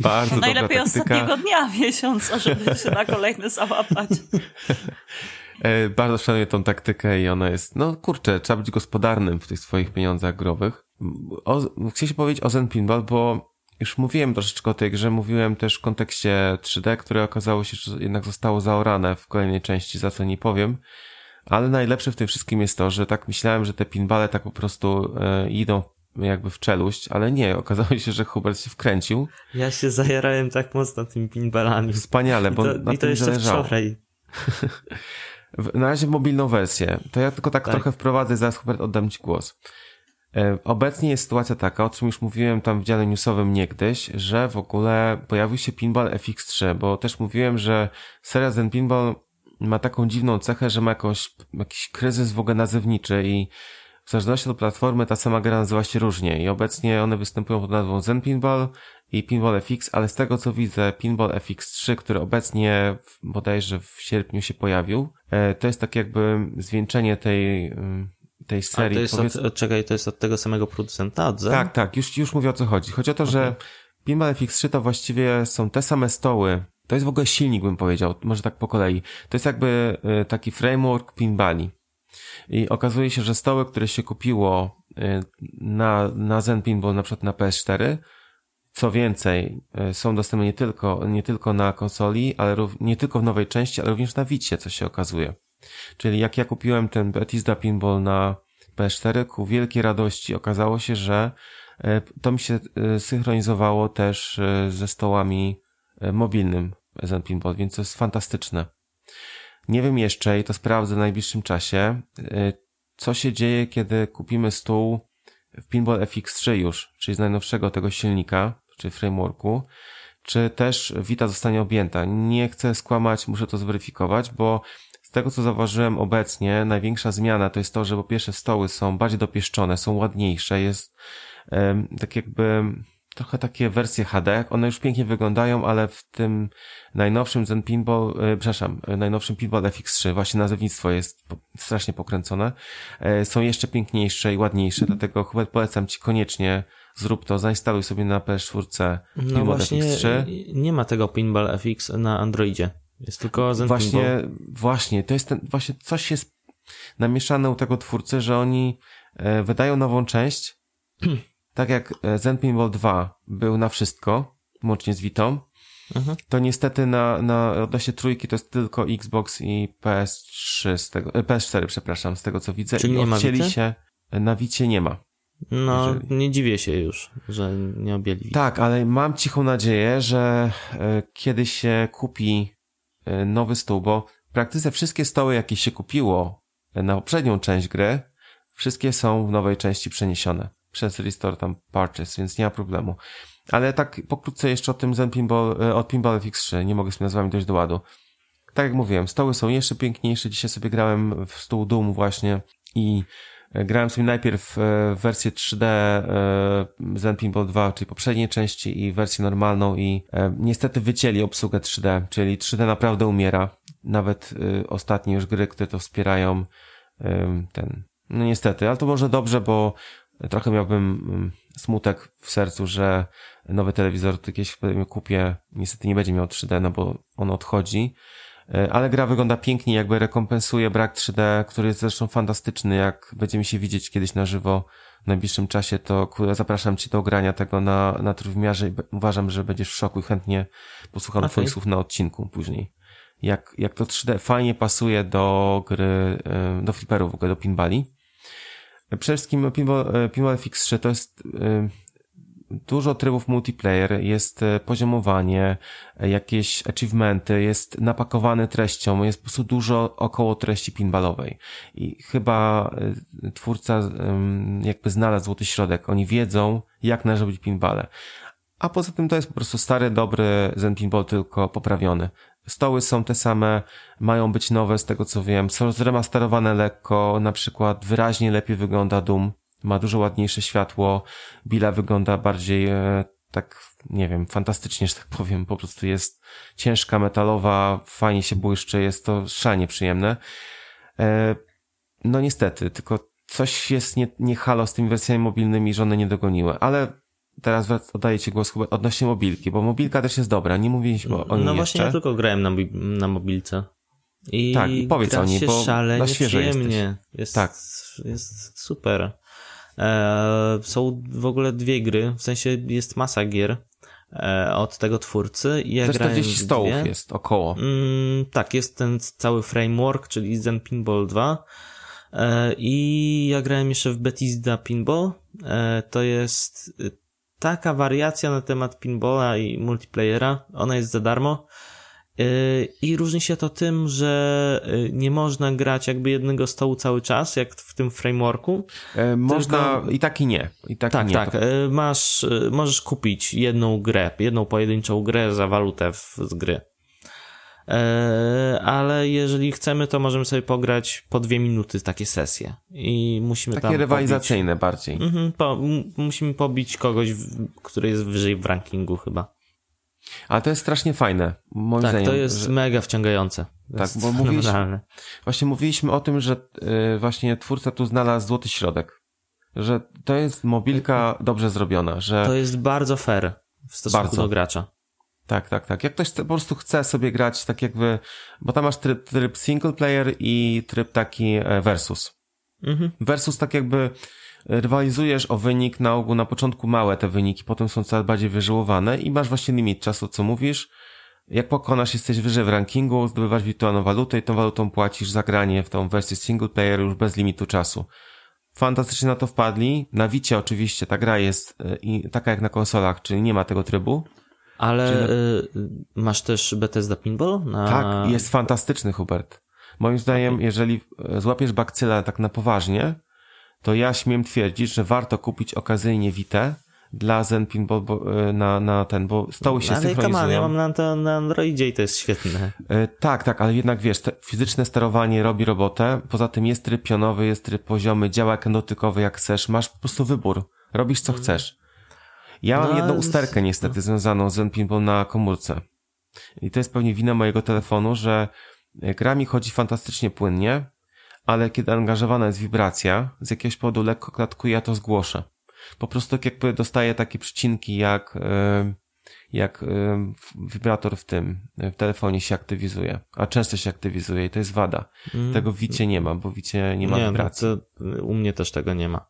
Bardzo dobra Najlepiej taktyka. ostatniego dnia miesiąca, żeby się na kolejny załapać. E, Bardzo szanuję tą taktykę i ona jest, no kurczę, trzeba być gospodarnym w tych swoich pieniądzach growych. O, chcę się powiedzieć o Zen Pinball, bo już mówiłem troszeczkę o tej grze, mówiłem też w kontekście 3D, które okazało się, że jednak zostało zaorane w kolejnej części, za co nie powiem. Ale najlepsze w tym wszystkim jest to, że tak myślałem, że te pinbale tak po prostu e, idą jakby w czeluść, ale nie, okazało się, że Hubert się wkręcił. Ja się zajarałem tak mocno tymi pinballami. Wspaniale, I bo to, na i to jeszcze zależało. wczoraj. W- Na razie mobilną wersję. To ja tylko tak, Tak. trochę wprowadzę, zaraz Hubert oddam Ci głos. E, Obecnie jest sytuacja taka, o czym już mówiłem tam w dziale newsowym niegdyś, że w ogóle pojawił się Pinball FX3, bo też mówiłem, że seria Zen Pinball ma taką dziwną cechę, że ma jakąś, jakiś kryzys w ogóle nazewniczy i w zależności od platformy ta sama gra nazywa się różnie i obecnie one występują pod nazwą Zen Pinball i Pinball FX, ale z tego co widzę Pinball FX3, który obecnie bodajże w sierpniu się pojawił, e, to jest tak jakby zwieńczenie tej, ym, tej A serii. to jest Powiedz- od, czekaj, to jest od tego samego producenta, od Zen? tak, tak, już, już mówię o co chodzi. Chodzi o to, że Pinball FX3 to właściwie są te same stoły. To jest w ogóle silnik, bym powiedział, może tak po kolei. To jest jakby y, taki framework pinballi. I okazuje się, że stoły, które się kupiło y, na, na Zen Pinball, na przykład na PS4, co więcej, y, są dostępne nie tylko, nie tylko na konsoli, ale nie tylko w nowej części, ale również na Wicie, co się okazuje. Czyli jak ja kupiłem ten Bethesda Pinball na PS4, ku wielkiej radości okazało się, że e, to mi się synchronizowało też ze stołami mobilnym Zen Pinball, więc to jest fantastyczne. Nie wiem jeszcze i to sprawdzę w najbliższym czasie, e, co się dzieje, kiedy kupimy stół w Pinball FX3 już, czyli z najnowszego tego silnika, czy frameworku, czy też Vita zostanie objęta. Nie chcę skłamać, muszę to zweryfikować, bo z tego co zauważyłem obecnie, największa zmiana to jest to, że po pierwsze stoły są bardziej dopieszczone, są ładniejsze, jest tak jakby trochę takie wersje HD, one już pięknie wyglądają, ale w tym najnowszym Zen Pinball, e, przepraszam, e, najnowszym Pinball FX3, właśnie nazewnictwo jest strasznie pokręcone, e, są jeszcze piękniejsze i ładniejsze, dlatego Hubert polecam Ci koniecznie zrób to, zainstaluj sobie na PS4 No Pinball właśnie, FX3. nie ma tego Pinball FX na Androidzie. Jest tylko Zen Właśnie, Pinball. właśnie, to jest ten, właśnie coś jest namieszane u tego twórcy, że oni e, wydają nową część, tak jak e, Zen Pinball 2 był na wszystko, łącznie z Vitą, Mhm. to niestety na, na odnośnie trójki to jest tylko Xbox i PS3 z tego, e, PS4, przepraszam, z tego co widzę. Czyli I nie ma Vity? się, na Wicie nie ma. No, jeżeli- nie dziwię się już, że nie objęli. Tak, ale mam cichą nadzieję, że e, kiedy się kupi e, nowy stół, bo w praktyce wszystkie stoły, jakie się kupiło e, na poprzednią część gry, wszystkie są w nowej części przeniesione przez Restore tam Purchase, więc nie ma problemu. Ale tak pokrótce jeszcze o tym Zen Pinball, e, od Pinball FX3, nie mogę z nazwami dojść do ładu. Tak jak mówiłem, stoły są jeszcze piękniejsze. Dzisiaj sobie grałem w stół Doom właśnie i e, grałem sobie najpierw e, w wersję 3D e, Zen Pinball 2, czyli poprzedniej części i wersję normalną i niestety wycięli obsługę 3D, czyli 3D naprawdę umiera. Nawet ostatnie już gry, które to wspierają, ten, no niestety, ale to może dobrze, bo trochę miałbym mm, smutek w sercu, że nowy telewizor, który kiedyś kupię, niestety nie będzie miał 3D, no bo on odchodzi. E, Ale gra wygląda pięknie, jakby rekompensuje brak 3D, który jest zresztą fantastyczny. Jak będziemy się widzieć kiedyś na żywo w najbliższym czasie, to zapraszam Cię do grania tego na, na trójwymiarze i uważam, że będziesz w szoku i chętnie posłucham Okej. Twoich słów na odcinku później. Jak, jak to 3D fajnie pasuje do gry, e, do flipperów, w ogóle do pinballi. Przede wszystkim Pinball, e, Pinball FX3 to jest e, dużo trybów multiplayer, jest e, poziomowanie, jakieś achievementy, jest napakowany treścią, jest po prostu dużo około treści pinballowej. I chyba twórca jakby znalazł złoty środek. Oni wiedzą, jak należy robić pinballe. A poza tym to jest po prostu stary, dobry Zen Pinball, tylko poprawiony. Stoły są te same, mają być nowe z tego co wiem, są zremasterowane lekko, na przykład wyraźnie lepiej wygląda Doom, ma dużo ładniejsze światło, Billa wygląda bardziej e, tak, nie wiem, fantastycznie, że tak powiem, po prostu jest ciężka, metalowa, fajnie się błyszczy, jest to szalenie przyjemne. E, no niestety, tylko coś jest nie, nie halo z tymi wersjami mobilnymi, że one nie dogoniły, ale teraz oddaję Ci głos chyba odnośnie mobilki, bo mobilka też jest dobra, nie mówiliśmy o, niej No właśnie, jeszcze. ja tylko grałem na, na mobilce. I Tak, i powiedz o niej, bo szalenie na świeżo przyjemnie. Jest, Tak. jest super. E, są w ogóle dwie gry, w sensie jest masa gier e, od tego twórcy. i Ja Ze grałem 40 w stołów dwie. jest około. Mm, tak, jest ten cały framework, czyli Zen Pinball 2. E, I ja grałem jeszcze w Bethesda Pinball. E, to jest taka wariacja na temat pinballa i multiplayera. Ona jest za darmo. E, I różni się to tym, że y, nie można grać jakby jednego stołu cały czas, jak w tym frameworku. E, można tylko- i tak i nie. I tak, Tak, i nie. tak. E, Masz, e, możesz kupić jedną grę, jedną pojedynczą grę za walutę w, z gry. E, ale jeżeli chcemy, to możemy sobie pograć po dwie minuty takie sesje. I musimy tam. takie rywalizacyjne bardziej. Pobić, mhm, po, musimy pobić kogoś, który jest wyżej w rankingu chyba. Ale to jest strasznie fajne. Moim Tak, zdaniem. to jest że, mega wciągające. To Tak, bo mówiliśmy- właśnie mówiliśmy o tym, że y, właśnie twórca tu znalazł złoty środek. Że to jest mobilka dobrze zrobiona, że To jest bardzo fair w stosunku Bardzo. do gracza. Tak, tak, tak. Jak ktoś chce, po prostu chce sobie grać tak jakby, bo tam masz tryb, tryb single player i tryb taki e, versus. Mhm. Versus tak jakby rywalizujesz o wynik, na ogół na początku małe te wyniki, potem są coraz bardziej wyżyłowane i masz właśnie limit czasu, co mówisz. Jak pokonasz, jesteś wyżej w rankingu, zdobywasz wirtualną walutę i tą walutą płacisz za granie w tą wersję single player już bez limitu czasu. Fantastycznie na to wpadli. Na Wicie oczywiście ta gra jest e, taka jak na konsolach, czyli nie ma tego trybu. Ale Czyli- y, masz też Bethesda Pinball? Na... Tak, jest fantastyczny, Hubert. Moim zdaniem, jeżeli e, złapiesz bakcyla tak na poważnie, to ja śmiem twierdzić, że warto kupić okazyjnie Vita dla Zen Pinball bo, e, na, na ten, bo stoły się Ale come on, synchronizują. ja mam na, to, na Androidzie i to jest świetne. E, Tak, tak, ale jednak wiesz, fizyczne sterowanie robi robotę. Poza tym jest tryb pionowy, jest tryb poziomy, działa jak dotykowy jak chcesz. Masz po prostu wybór. Robisz co chcesz. Ja mam No, jedną usterkę niestety związaną z Pinball na komórce. I to jest pewnie wina mojego telefonu, że e, gra mi chodzi fantastycznie płynnie, ale kiedy angażowana jest wibracja, z jakiegoś powodu lekko klatkuje, ja to zgłoszę. Po prostu tak jakby dostaję takie przycinki, jak, e, jak e, wibrator w tym, w telefonie się aktywizuje. A często się aktywizuje i to jest wada. Tego w Wicie nie ma, bo Wicie nie ma no wibracji. to, u mnie też tego nie ma.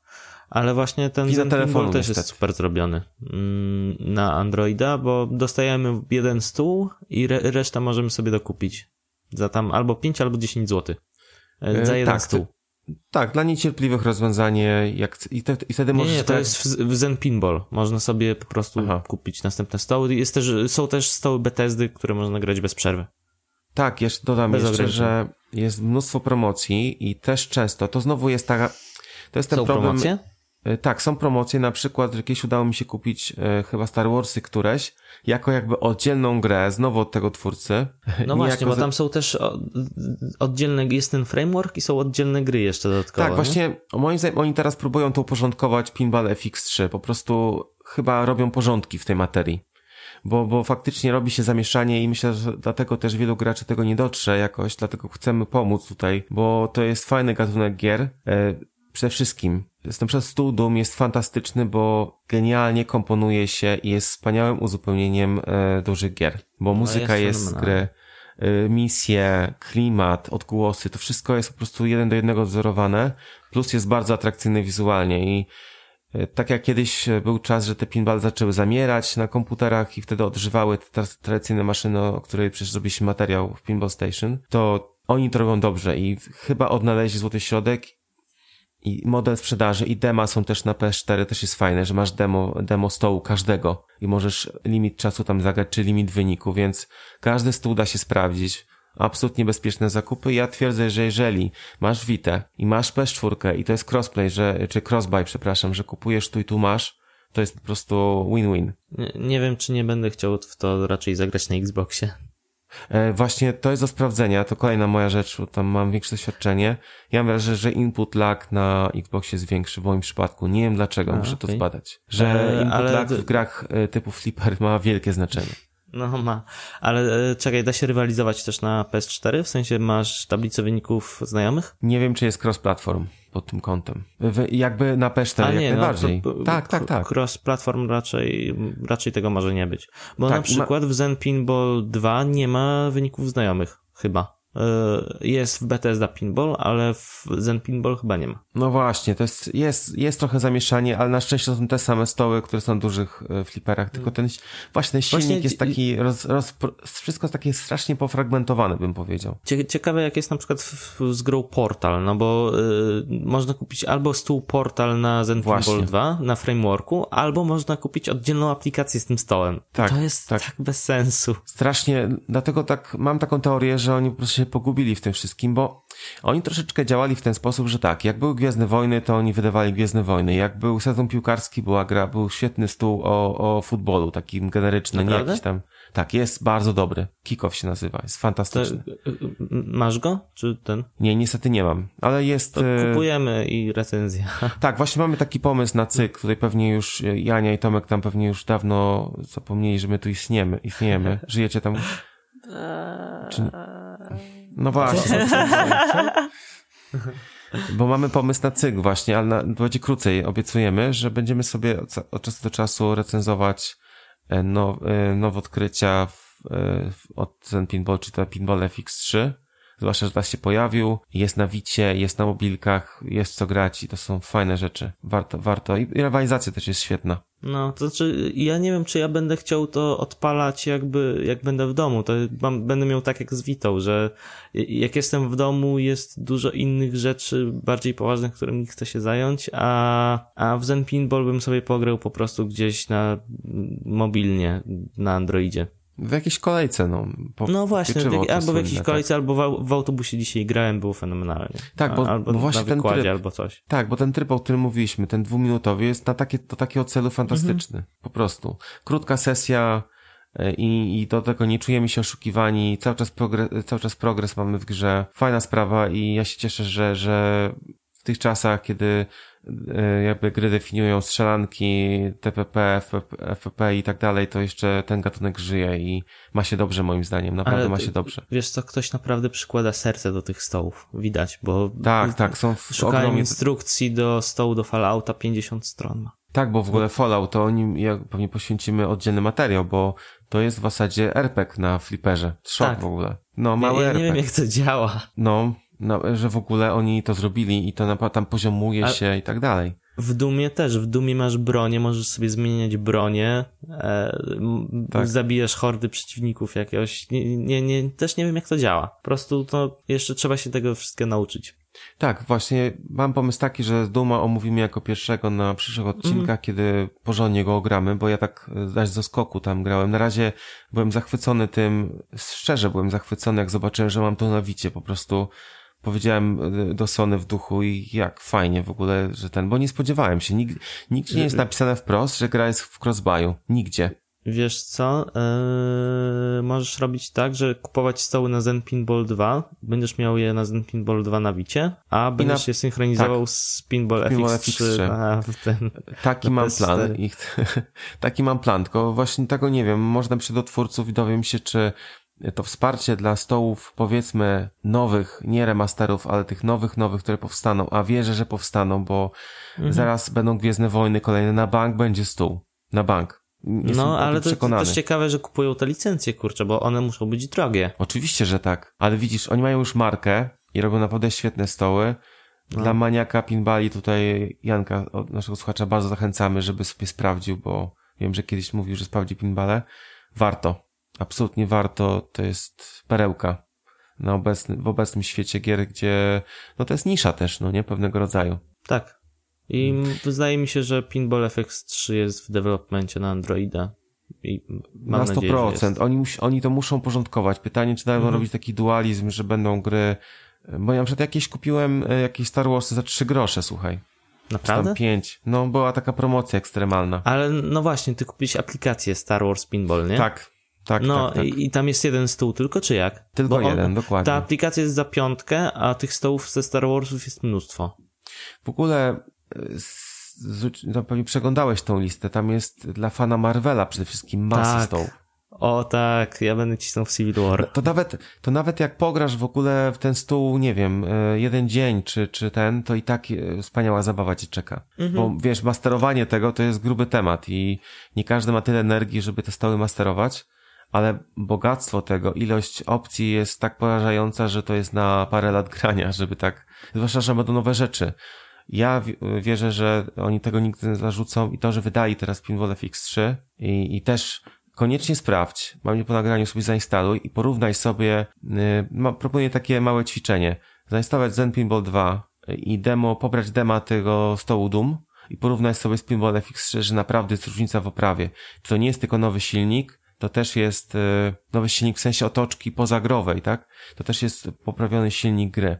Ale właśnie ten Zen telefonu też niestety. jest super zrobiony mm, na Androida, bo dostajemy jeden stół i re, resztę możemy sobie dokupić. Za tam albo 5, albo 10 zł. E, Za jeden tak, stół. Tak, dla niecierpliwych rozwiązanie, jak, i, te, i wtedy Nie, możesz nie, to grać- jest w, w Zen Pinball. Można sobie po prostu Aha. kupić następne stoły. Jest też, są też stoły Bethesdy, które można grać bez przerwy. Tak, jeszcze dodam Bez jeszcze, ograniczeń. że jest mnóstwo promocji i też często, to znowu jest taka, to jest ten Są problem. promocje? E, Tak, są promocje, na przykład że kiedyś udało mi się kupić e, chyba Star Warsy któreś, jako jakby oddzielną grę, znowu od tego twórcy. No Nie właśnie, bo tam są też oddzielne, jest ten framework i są oddzielne gry jeszcze dodatkowo. Tak, nie? właśnie moim zdaniem oni teraz próbują to uporządkować Pinball FX3, po prostu chyba robią porządki w tej materii. Bo, bo faktycznie robi się zamieszanie i myślę, że dlatego też wielu graczy tego nie dotrze jakoś, dlatego chcemy pomóc tutaj, bo to jest fajny gatunek gier. E, przede wszystkim, na przykład Stół jest fantastyczny, bo genialnie komponuje się i jest wspaniałym uzupełnieniem e, dużych gier, bo muzyka jest jest z gry, y, misje, klimat, odgłosy, to wszystko jest po prostu jeden do jednego wzorowane, plus jest bardzo atrakcyjny wizualnie i y, tak jak kiedyś y, był czas, że te pinball zaczęły zamierać na komputerach i wtedy odżywały te tra- tradycyjne maszyny, o której przecież zrobiliśmy materiał w Pinball Station, to oni to robią dobrze i chyba odnaleźli złoty środek i model sprzedaży i dema są też na PS4, też jest fajne, że masz demo, demo stołu każdego i możesz limit czasu tam zagrać, czy limit wyniku, więc każdy stół da się sprawdzić. Absolutnie bezpieczne zakupy. Ja twierdzę, że jeżeli masz Vita i masz PS4 i to jest crossplay, że, czy crossbuy, przepraszam, że kupujesz tu i tu masz, to jest po prostu win-win. Nie, nie wiem, czy nie będę chciał w to raczej zagrać na Xboxie. E, właśnie to jest do sprawdzenia, to kolejna moja rzecz, bo tam mam większe doświadczenie. Ja mam wrażenie, że input lag na Xboxie jest większy w moim przypadku. Nie wiem dlaczego, A, muszę to okej. zbadać. Że E, input ale lag to- w grach e, typu flipper ma wielkie znaczenie. No ma, ale e, czekaj, da się rywalizować też na PS4? W sensie masz tablicę wyników znajomych? Nie wiem, czy jest cross-platform pod tym kątem. Jakby na PS4 A jak nie, najbardziej. No, tak, tak, tak. Cross-platform raczej, raczej tego może nie być. Bo Tak, na przykład w Zen Pinball 2 nie ma wyników znajomych, chyba. E, Jest w Bethesda Pinball, ale w Zen Pinball chyba nie ma. No właśnie, to jest, jest, jest trochę zamieszanie, ale na szczęście to są te same stoły, które są na dużych e, fliperach, tylko ten, właśnie ten silnik Właśnie jest taki, roz, roz, wszystko jest takie strasznie pofragmentowane, bym powiedział. Cie- Ciekawe jak jest na przykład w, z grą Portal, no bo y, można kupić albo stół Portal na Zen Właśnie. Pinball 2 na frameworku, albo można kupić oddzielną aplikację z tym stołem. Tak, to jest tak. tak. bez sensu. Strasznie, dlatego tak, mam taką teorię, że oni po prostu się pogubili w tym wszystkim, bo oni troszeczkę działali w ten sposób, że tak, jak były Gwiezdne Wojny, to oni wydawali Gwiezdne Wojny, jak był sezon piłkarski, była gra, był świetny stół o, o futbolu, takim generyczny, nie jakiś tam, tak, jest bardzo dobry, Kickoff się nazywa, jest To, fantastyczny. y, y, masz go? Czy ten? Nie, niestety nie mam, ale jest... To e, kupujemy i recenzja. Tak, właśnie mamy taki pomysł na cykl, tutaj pewnie już Jania i Tomek tam pewnie już dawno zapomnieli, że my tu istniemy, istniejemy. Żyjecie tam? Czy... No właśnie. Bo mamy pomysł na cykl właśnie, ale na, będzie krócej. Obiecujemy, że będziemy sobie od, od czasu do czasu recenzować e, now, e, nowe odkrycia w, e, w, od Zen Pinball, czy to Pinball FX3. Zwłaszcza, że teraz się pojawił, jest na Wicie, jest na mobilkach, jest co grać i to są fajne rzeczy. Warto, warto. I rywalizacja też jest świetna. No, to znaczy, ja nie wiem, czy ja będę chciał to odpalać jakby, jak będę w domu. To mam, będę miał tak jak z Witą, że jak jestem w domu, jest dużo innych rzeczy bardziej poważnych, którymi chcę się zająć, a, a w Zen Pinball bym sobie pograł po prostu gdzieś na mobilnie, na Androidzie. W jakiejś kolejce, no. Po, No właśnie, tak, to albo w jakiejś słynne, kolejce, albo w, w autobusie dzisiaj grałem, było fenomenalnie. Tak, bo- albo bo właśnie ten tryb- albo coś. Tak, bo ten tryb, o którym mówiliśmy, ten dwuminutowy jest na takie, do takiego celu fantastyczny. Mhm. Po prostu. Krótka sesja e, i, i do tego nie czujemy się oszukiwani. Cały czas, progres, cały czas progres mamy w grze. Fajna sprawa i ja się cieszę, że, że w tych czasach, kiedy jakby gry definiują strzelanki, TPP, FPP, FPP i tak dalej, to jeszcze ten gatunek żyje i ma się dobrze moim zdaniem. Naprawdę Ale ma się dobrze. Wiesz co, ktoś naprawdę przykłada serce do tych stołów. Widać, bo Tak, tak, są w ogromnie... instrukcji do stołu do Fallouta, 50 stron ma. Tak, bo w ogóle Fallout to o nim ja pewnie poświęcimy oddzielny materiał, bo to jest w zasadzie RPG na flipperze. Szok Tak. w ogóle. No, Ja, mały ja nie RPG. wiem, jak to działa. No, no, że w ogóle oni to zrobili i to na, tam poziomuje A- się i tak dalej. W Dumie też. W Dumie masz bronię, możesz sobie zmieniać bronię, e, Tak. zabijasz hordy przeciwników jakiegoś. Nie, nie, nie, też nie wiem, jak to działa. Po prostu to jeszcze trzeba się tego wszystkiego nauczyć. Tak, właśnie mam pomysł taki, że z Duma omówimy jako pierwszego na przyszłych odcinkach, Mhm. kiedy porządnie go ogramy, bo ja tak e, zaś z skoku tam grałem. Na razie byłem zachwycony tym, szczerze byłem zachwycony, jak zobaczyłem, że mam to na wicie. Po prostu powiedziałem e, do Sony w duchu i jak fajnie w ogóle, że ten, bo nie spodziewałem się. Nig, nigdzie nie jest napisane wprost, że gra jest w crossbuyu. Nigdzie. Wiesz co? Eee, możesz robić tak, że kupować stoły na Zen Pinball 2, będziesz miał je na Zen Pinball 2 na wicie, a będziesz na- je synchronizował z Pinball, Pinball FX3, FX3. na w ten... Taki Na mam PS4. plan. I taki mam plan, tylko właśnie tego nie wiem. Można przyjść do twórców i dowiem się, czy to wsparcie dla stołów, powiedzmy, nowych, nie remasterów, ale tych nowych, nowych, które powstaną, a wierzę, że powstaną, bo Mhm. zaraz będą Gwiezdne Wojny kolejne, na bank będzie stół. Na bank. Jestem o No, ale to, to też ciekawe, że kupują te licencje, kurczę, bo one muszą być drogie. Oczywiście, że tak. Ale widzisz, oni mają już markę i robią naprawdę świetne stoły. No. Dla maniaka pinbali tutaj Janka, od naszego słuchacza, bardzo zachęcamy, żeby sobie sprawdził, bo wiem, że kiedyś mówił, że sprawdzi pinbale. Warto. Absolutnie warto. To jest perełka na obecny, w obecnym świecie gier, gdzie no to jest nisza też, no nie? Pewnego rodzaju. Tak. I wydaje mi się, że Pinball FX3 jest w developmencie na Androida. I mam na nadzieję, że 100%. jest. Oni, oni to muszą porządkować. Pytanie, czy dają Mhm. robić taki dualizm, że będą gry... Bo ja na przykład jakieś kupiłem e, jakieś Star Wars za 3 grosze, słuchaj. Czy Naprawdę? tam 5. No, była taka promocja ekstremalna. Ale no właśnie, ty kupiłeś aplikację Star Wars Pinball, nie? Tak, Tak, no tak, tak. I, tam jest jeden stół tylko, czy jak? Tylko on- jeden, dokładnie. Ta aplikacja jest za piątkę, a tych stołów ze Star Warsów jest mnóstwo. W ogóle z- no, pewnie przeglądałeś tą listę. Tam jest dla fana Marvela przede wszystkim masy Tak. stołów. O tak, ja będę cisnął w Civil War. To nawet, to nawet jak pograsz w ogóle w ten stół, nie wiem, y, jeden dzień czy, czy ten, to i tak y, wspaniała zabawa cię czeka. Bo wiesz, masterowanie tego to jest gruby temat i nie każdy ma tyle energii, żeby te stoły masterować, ale bogactwo tego, ilość opcji jest tak porażająca, że to jest na parę lat grania, żeby tak, zwłaszcza, że będą nowe rzeczy. Ja wi- wierzę, że oni tego nigdy nie zarzucą i to, że wydali teraz Pinball FX3 i, i też koniecznie sprawdź, mam nie po nagraniu sobie zainstaluj i porównaj sobie, y, ma, proponuję takie małe ćwiczenie, zainstalować Zen Pinball 2 i demo, pobrać dema tego stołu Doom i porównaj sobie z Pinball FX3, że naprawdę jest różnica w oprawie. Czy to nie jest tylko nowy silnik, to też jest y, nowy silnik w sensie otoczki pozagrowej, tak? To też jest poprawiony silnik gry.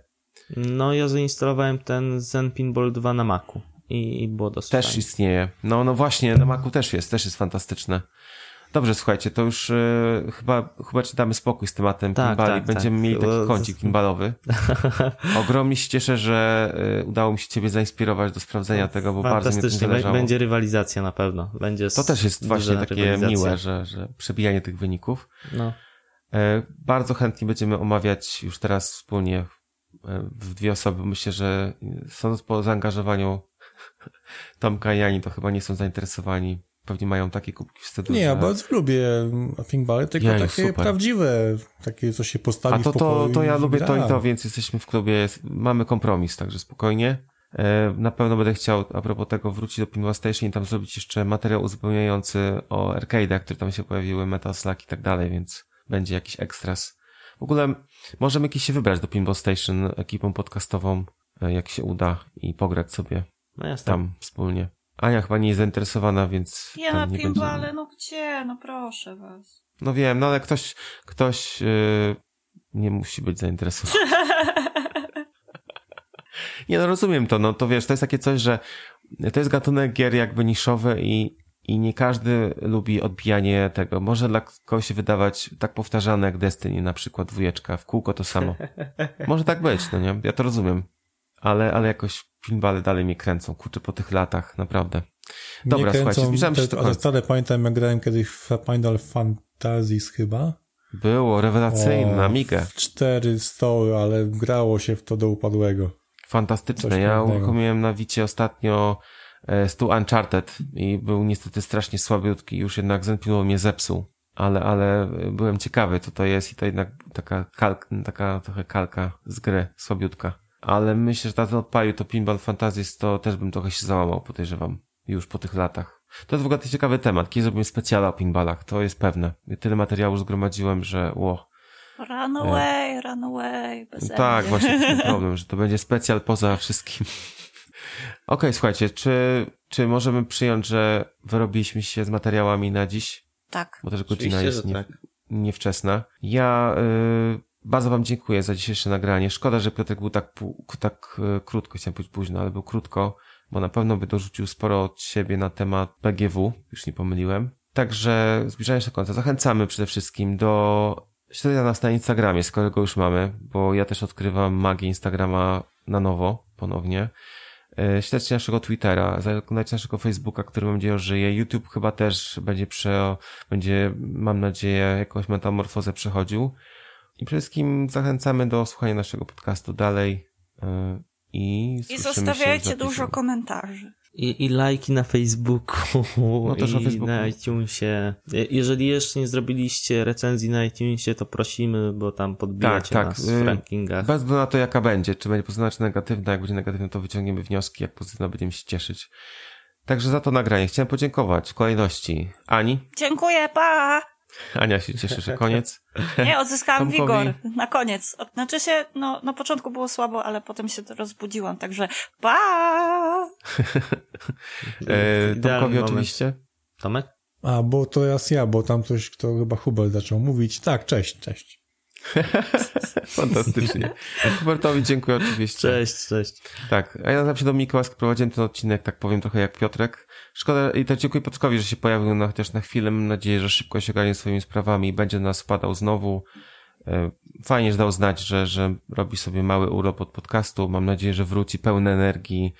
No ja zainstalowałem ten Zen Pinball 2 na Macu i, i było dosyć Też fajnie. istnieje. No, no właśnie, na Macu też jest, też jest fantastyczne. Dobrze, słuchajcie, to już y, chyba, chyba czy damy spokój z tematem Tak, pinballi. tak, Będziemy tak. mieli taki kącik pinballowy. Ogromnie się cieszę, że y, udało mi się ciebie zainspirować do sprawdzenia tego, bo bardzo mi Bę- zależało. będzie rywalizacja na pewno. Będzie To też jest właśnie takie rywalizacja. miłe, że, że przebijanie tych wyników. No. E, Bardzo chętnie będziemy omawiać już teraz wspólnie w dwie osoby. Myślę, że sądząc po zaangażowaniu Tomka i Jani, to chyba nie są zainteresowani. Pewnie mają takie kubki wstydu, Nie, ja że... bardzo lubię pinballe, tylko Jeju, takie super. prawdziwe, takie, co się postawi A to, w to, to ja lubię gra. to i to, więc jesteśmy w klubie, mamy kompromis, także spokojnie. E, Na pewno będę chciał, a propos tego, wrócić do Pinball Station i tam zrobić jeszcze materiał uzupełniający o arcade'ach, które tam się pojawiły, Metal Slug i tak dalej, więc będzie jakiś ekstras. W ogóle możemy jakiś się wybrać do Pinball Station ekipą podcastową, e, jak się uda i pograć sobie No tam wspólnie. Ania chyba nie jest zainteresowana, więc Ja na nie pinballe, będzie. no gdzie? No proszę was. No wiem, no ale ktoś, ktoś yy, nie musi być zainteresowany. nie no, rozumiem to, no to wiesz, to jest takie coś, że to jest gatunek gier jakby niszowy i, i nie każdy lubi odbijanie tego. Może dla kogoś się wydawać tak powtarzane jak Destiny, na przykład dwójeczka, w kółko to samo. Może tak być, no nie? Ja to rozumiem. Ale, ale jakoś pinballe dalej mnie kręcą, kurczę, po tych latach, naprawdę. Dobra, Mnie słuchajcie, kręcą zbliżamy się do Ale końca. stale pamiętam, jak grałem kiedyś w Final Fantasies chyba. Było, rewelacyjne, Amigę. Cztery stoły, ale grało się w to do upadłego. Fantastyczne. Coś Ja pięknego. uruchomiłem na Wicie ostatnio e, stół Uncharted i był niestety strasznie słabiutki. Już jednak Zenpilło mnie zepsuł. Ale, ale byłem ciekawy, co to jest i to jednak taka, kalk, taka trochę kalka z gry, słabiutka. Ale myślę, że ten odpalił to Pinball Fantasies, to też bym trochę się załamał, podejrzewam. Już po tych latach. To jest w ogóle ciekawy temat. Kiedy zrobimy specjala o pinballach, to jest pewne. Tyle materiału zgromadziłem, że ło. Run away, run away, bez Tak, mnie. właśnie to jest ten problem, że to będzie specjal poza wszystkim. Okej, słuchajcie, czy, czy możemy przyjąć, że wyrobiliśmy się z materiałami na dziś? Tak. Bo też godzina Oczywiście, jest nie, tak. niewczesna. Ja y, bardzo wam dziękuję za dzisiejsze nagranie. Szkoda, że Piotrek był tak, tak y, krótko, chciałem powiedzieć późno, ale był krótko, bo na pewno by dorzucił sporo od siebie na temat BGW, już nie pomyliłem. Także zbliżając się do końca, zachęcamy przede wszystkim do śledzenia nas na Instagramie, skoro go już mamy, bo ja też odkrywam magię Instagrama na nowo, ponownie. E, Śledźcie naszego Twittera, zaglądajcie naszego Facebooka, który mam nadzieję żyje. YouTube chyba też będzie prze, będzie, mam nadzieję, jakąś metamorfozę przechodził. I przede wszystkim zachęcamy do słuchania naszego podcastu dalej. e, I, I zostawiajcie dużo komentarzy. I, I lajki na Facebooku, No też na Facebooku. na iTunesie. Je- Jeżeli jeszcze nie zrobiliście recenzji na iTunesie, to prosimy, bo tam podbijacie Tak, tak. nas Y, w rankingach. Bez względu na to, jaka będzie, czy będzie pozytywna, czy negatywna. Jak będzie negatywna, to wyciągniemy wnioski, jak pozytywna, będziemy się cieszyć. Także za to nagranie chciałem podziękować w kolejności Ani. Dziękuję, pa! Ania się cieszy, że koniec. Nie, odzyskałam Tomkowi. wigor. Na koniec. Znaczy się, no, na początku było słabo, ale potem się rozbudziłam, także pa! E, Tomkowi oczywiście. Tomek? A, bo to jest ja, bo tam coś, kto chyba Hubel zaczął mówić. Tak, cześć, cześć. Fantastycznie. Hubertowi dziękuję oczywiście. Cześć, cześć. Tak, a ja nazywam się Dominik Łask, prowadziłem ten odcinek, tak powiem, trochę jak Piotrek. Szkoda i też dziękuję Piotrkowi, że się pojawił na, chociaż na chwilę. Mam nadzieję, że szybko się ogarnie swoimi sprawami i będzie nas wpadał znowu. E, Fajnie, że dał znać, że, że robi sobie mały urlop od podcastu. Mam nadzieję, że wróci pełny energii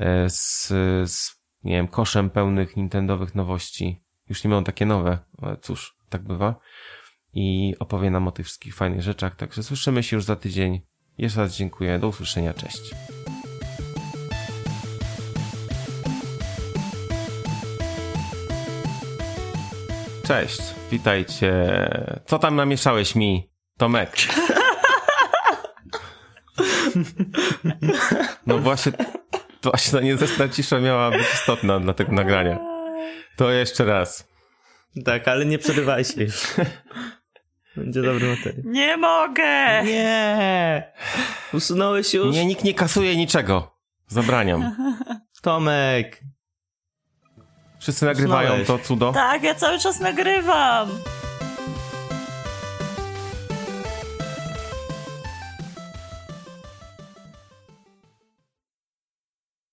e, z, z nie wiem, koszem pełnych Nintendowych nowości. Już nie będą takie nowe, ale cóż, tak bywa. I opowie nam o tych wszystkich fajnych rzeczach. Także słyszymy się już za tydzień. Jeszcze raz dziękuję. Do usłyszenia. Cześć. Cześć, witajcie. Co tam namieszałeś mi, Tomek? No właśnie, właśnie ta niezręczna cisza miała być istotna dla tego nagrania. To jeszcze raz. Tak, ale nie przerywaj się już. Będzie dobry materiał. Nie mogę! Nie! Usunąłeś już? Nie, nikt nie kasuje niczego. Zabraniam. Tomek! Wszyscy nagrywają Usunąłeś. to cudo. Tak, ja cały czas nagrywam.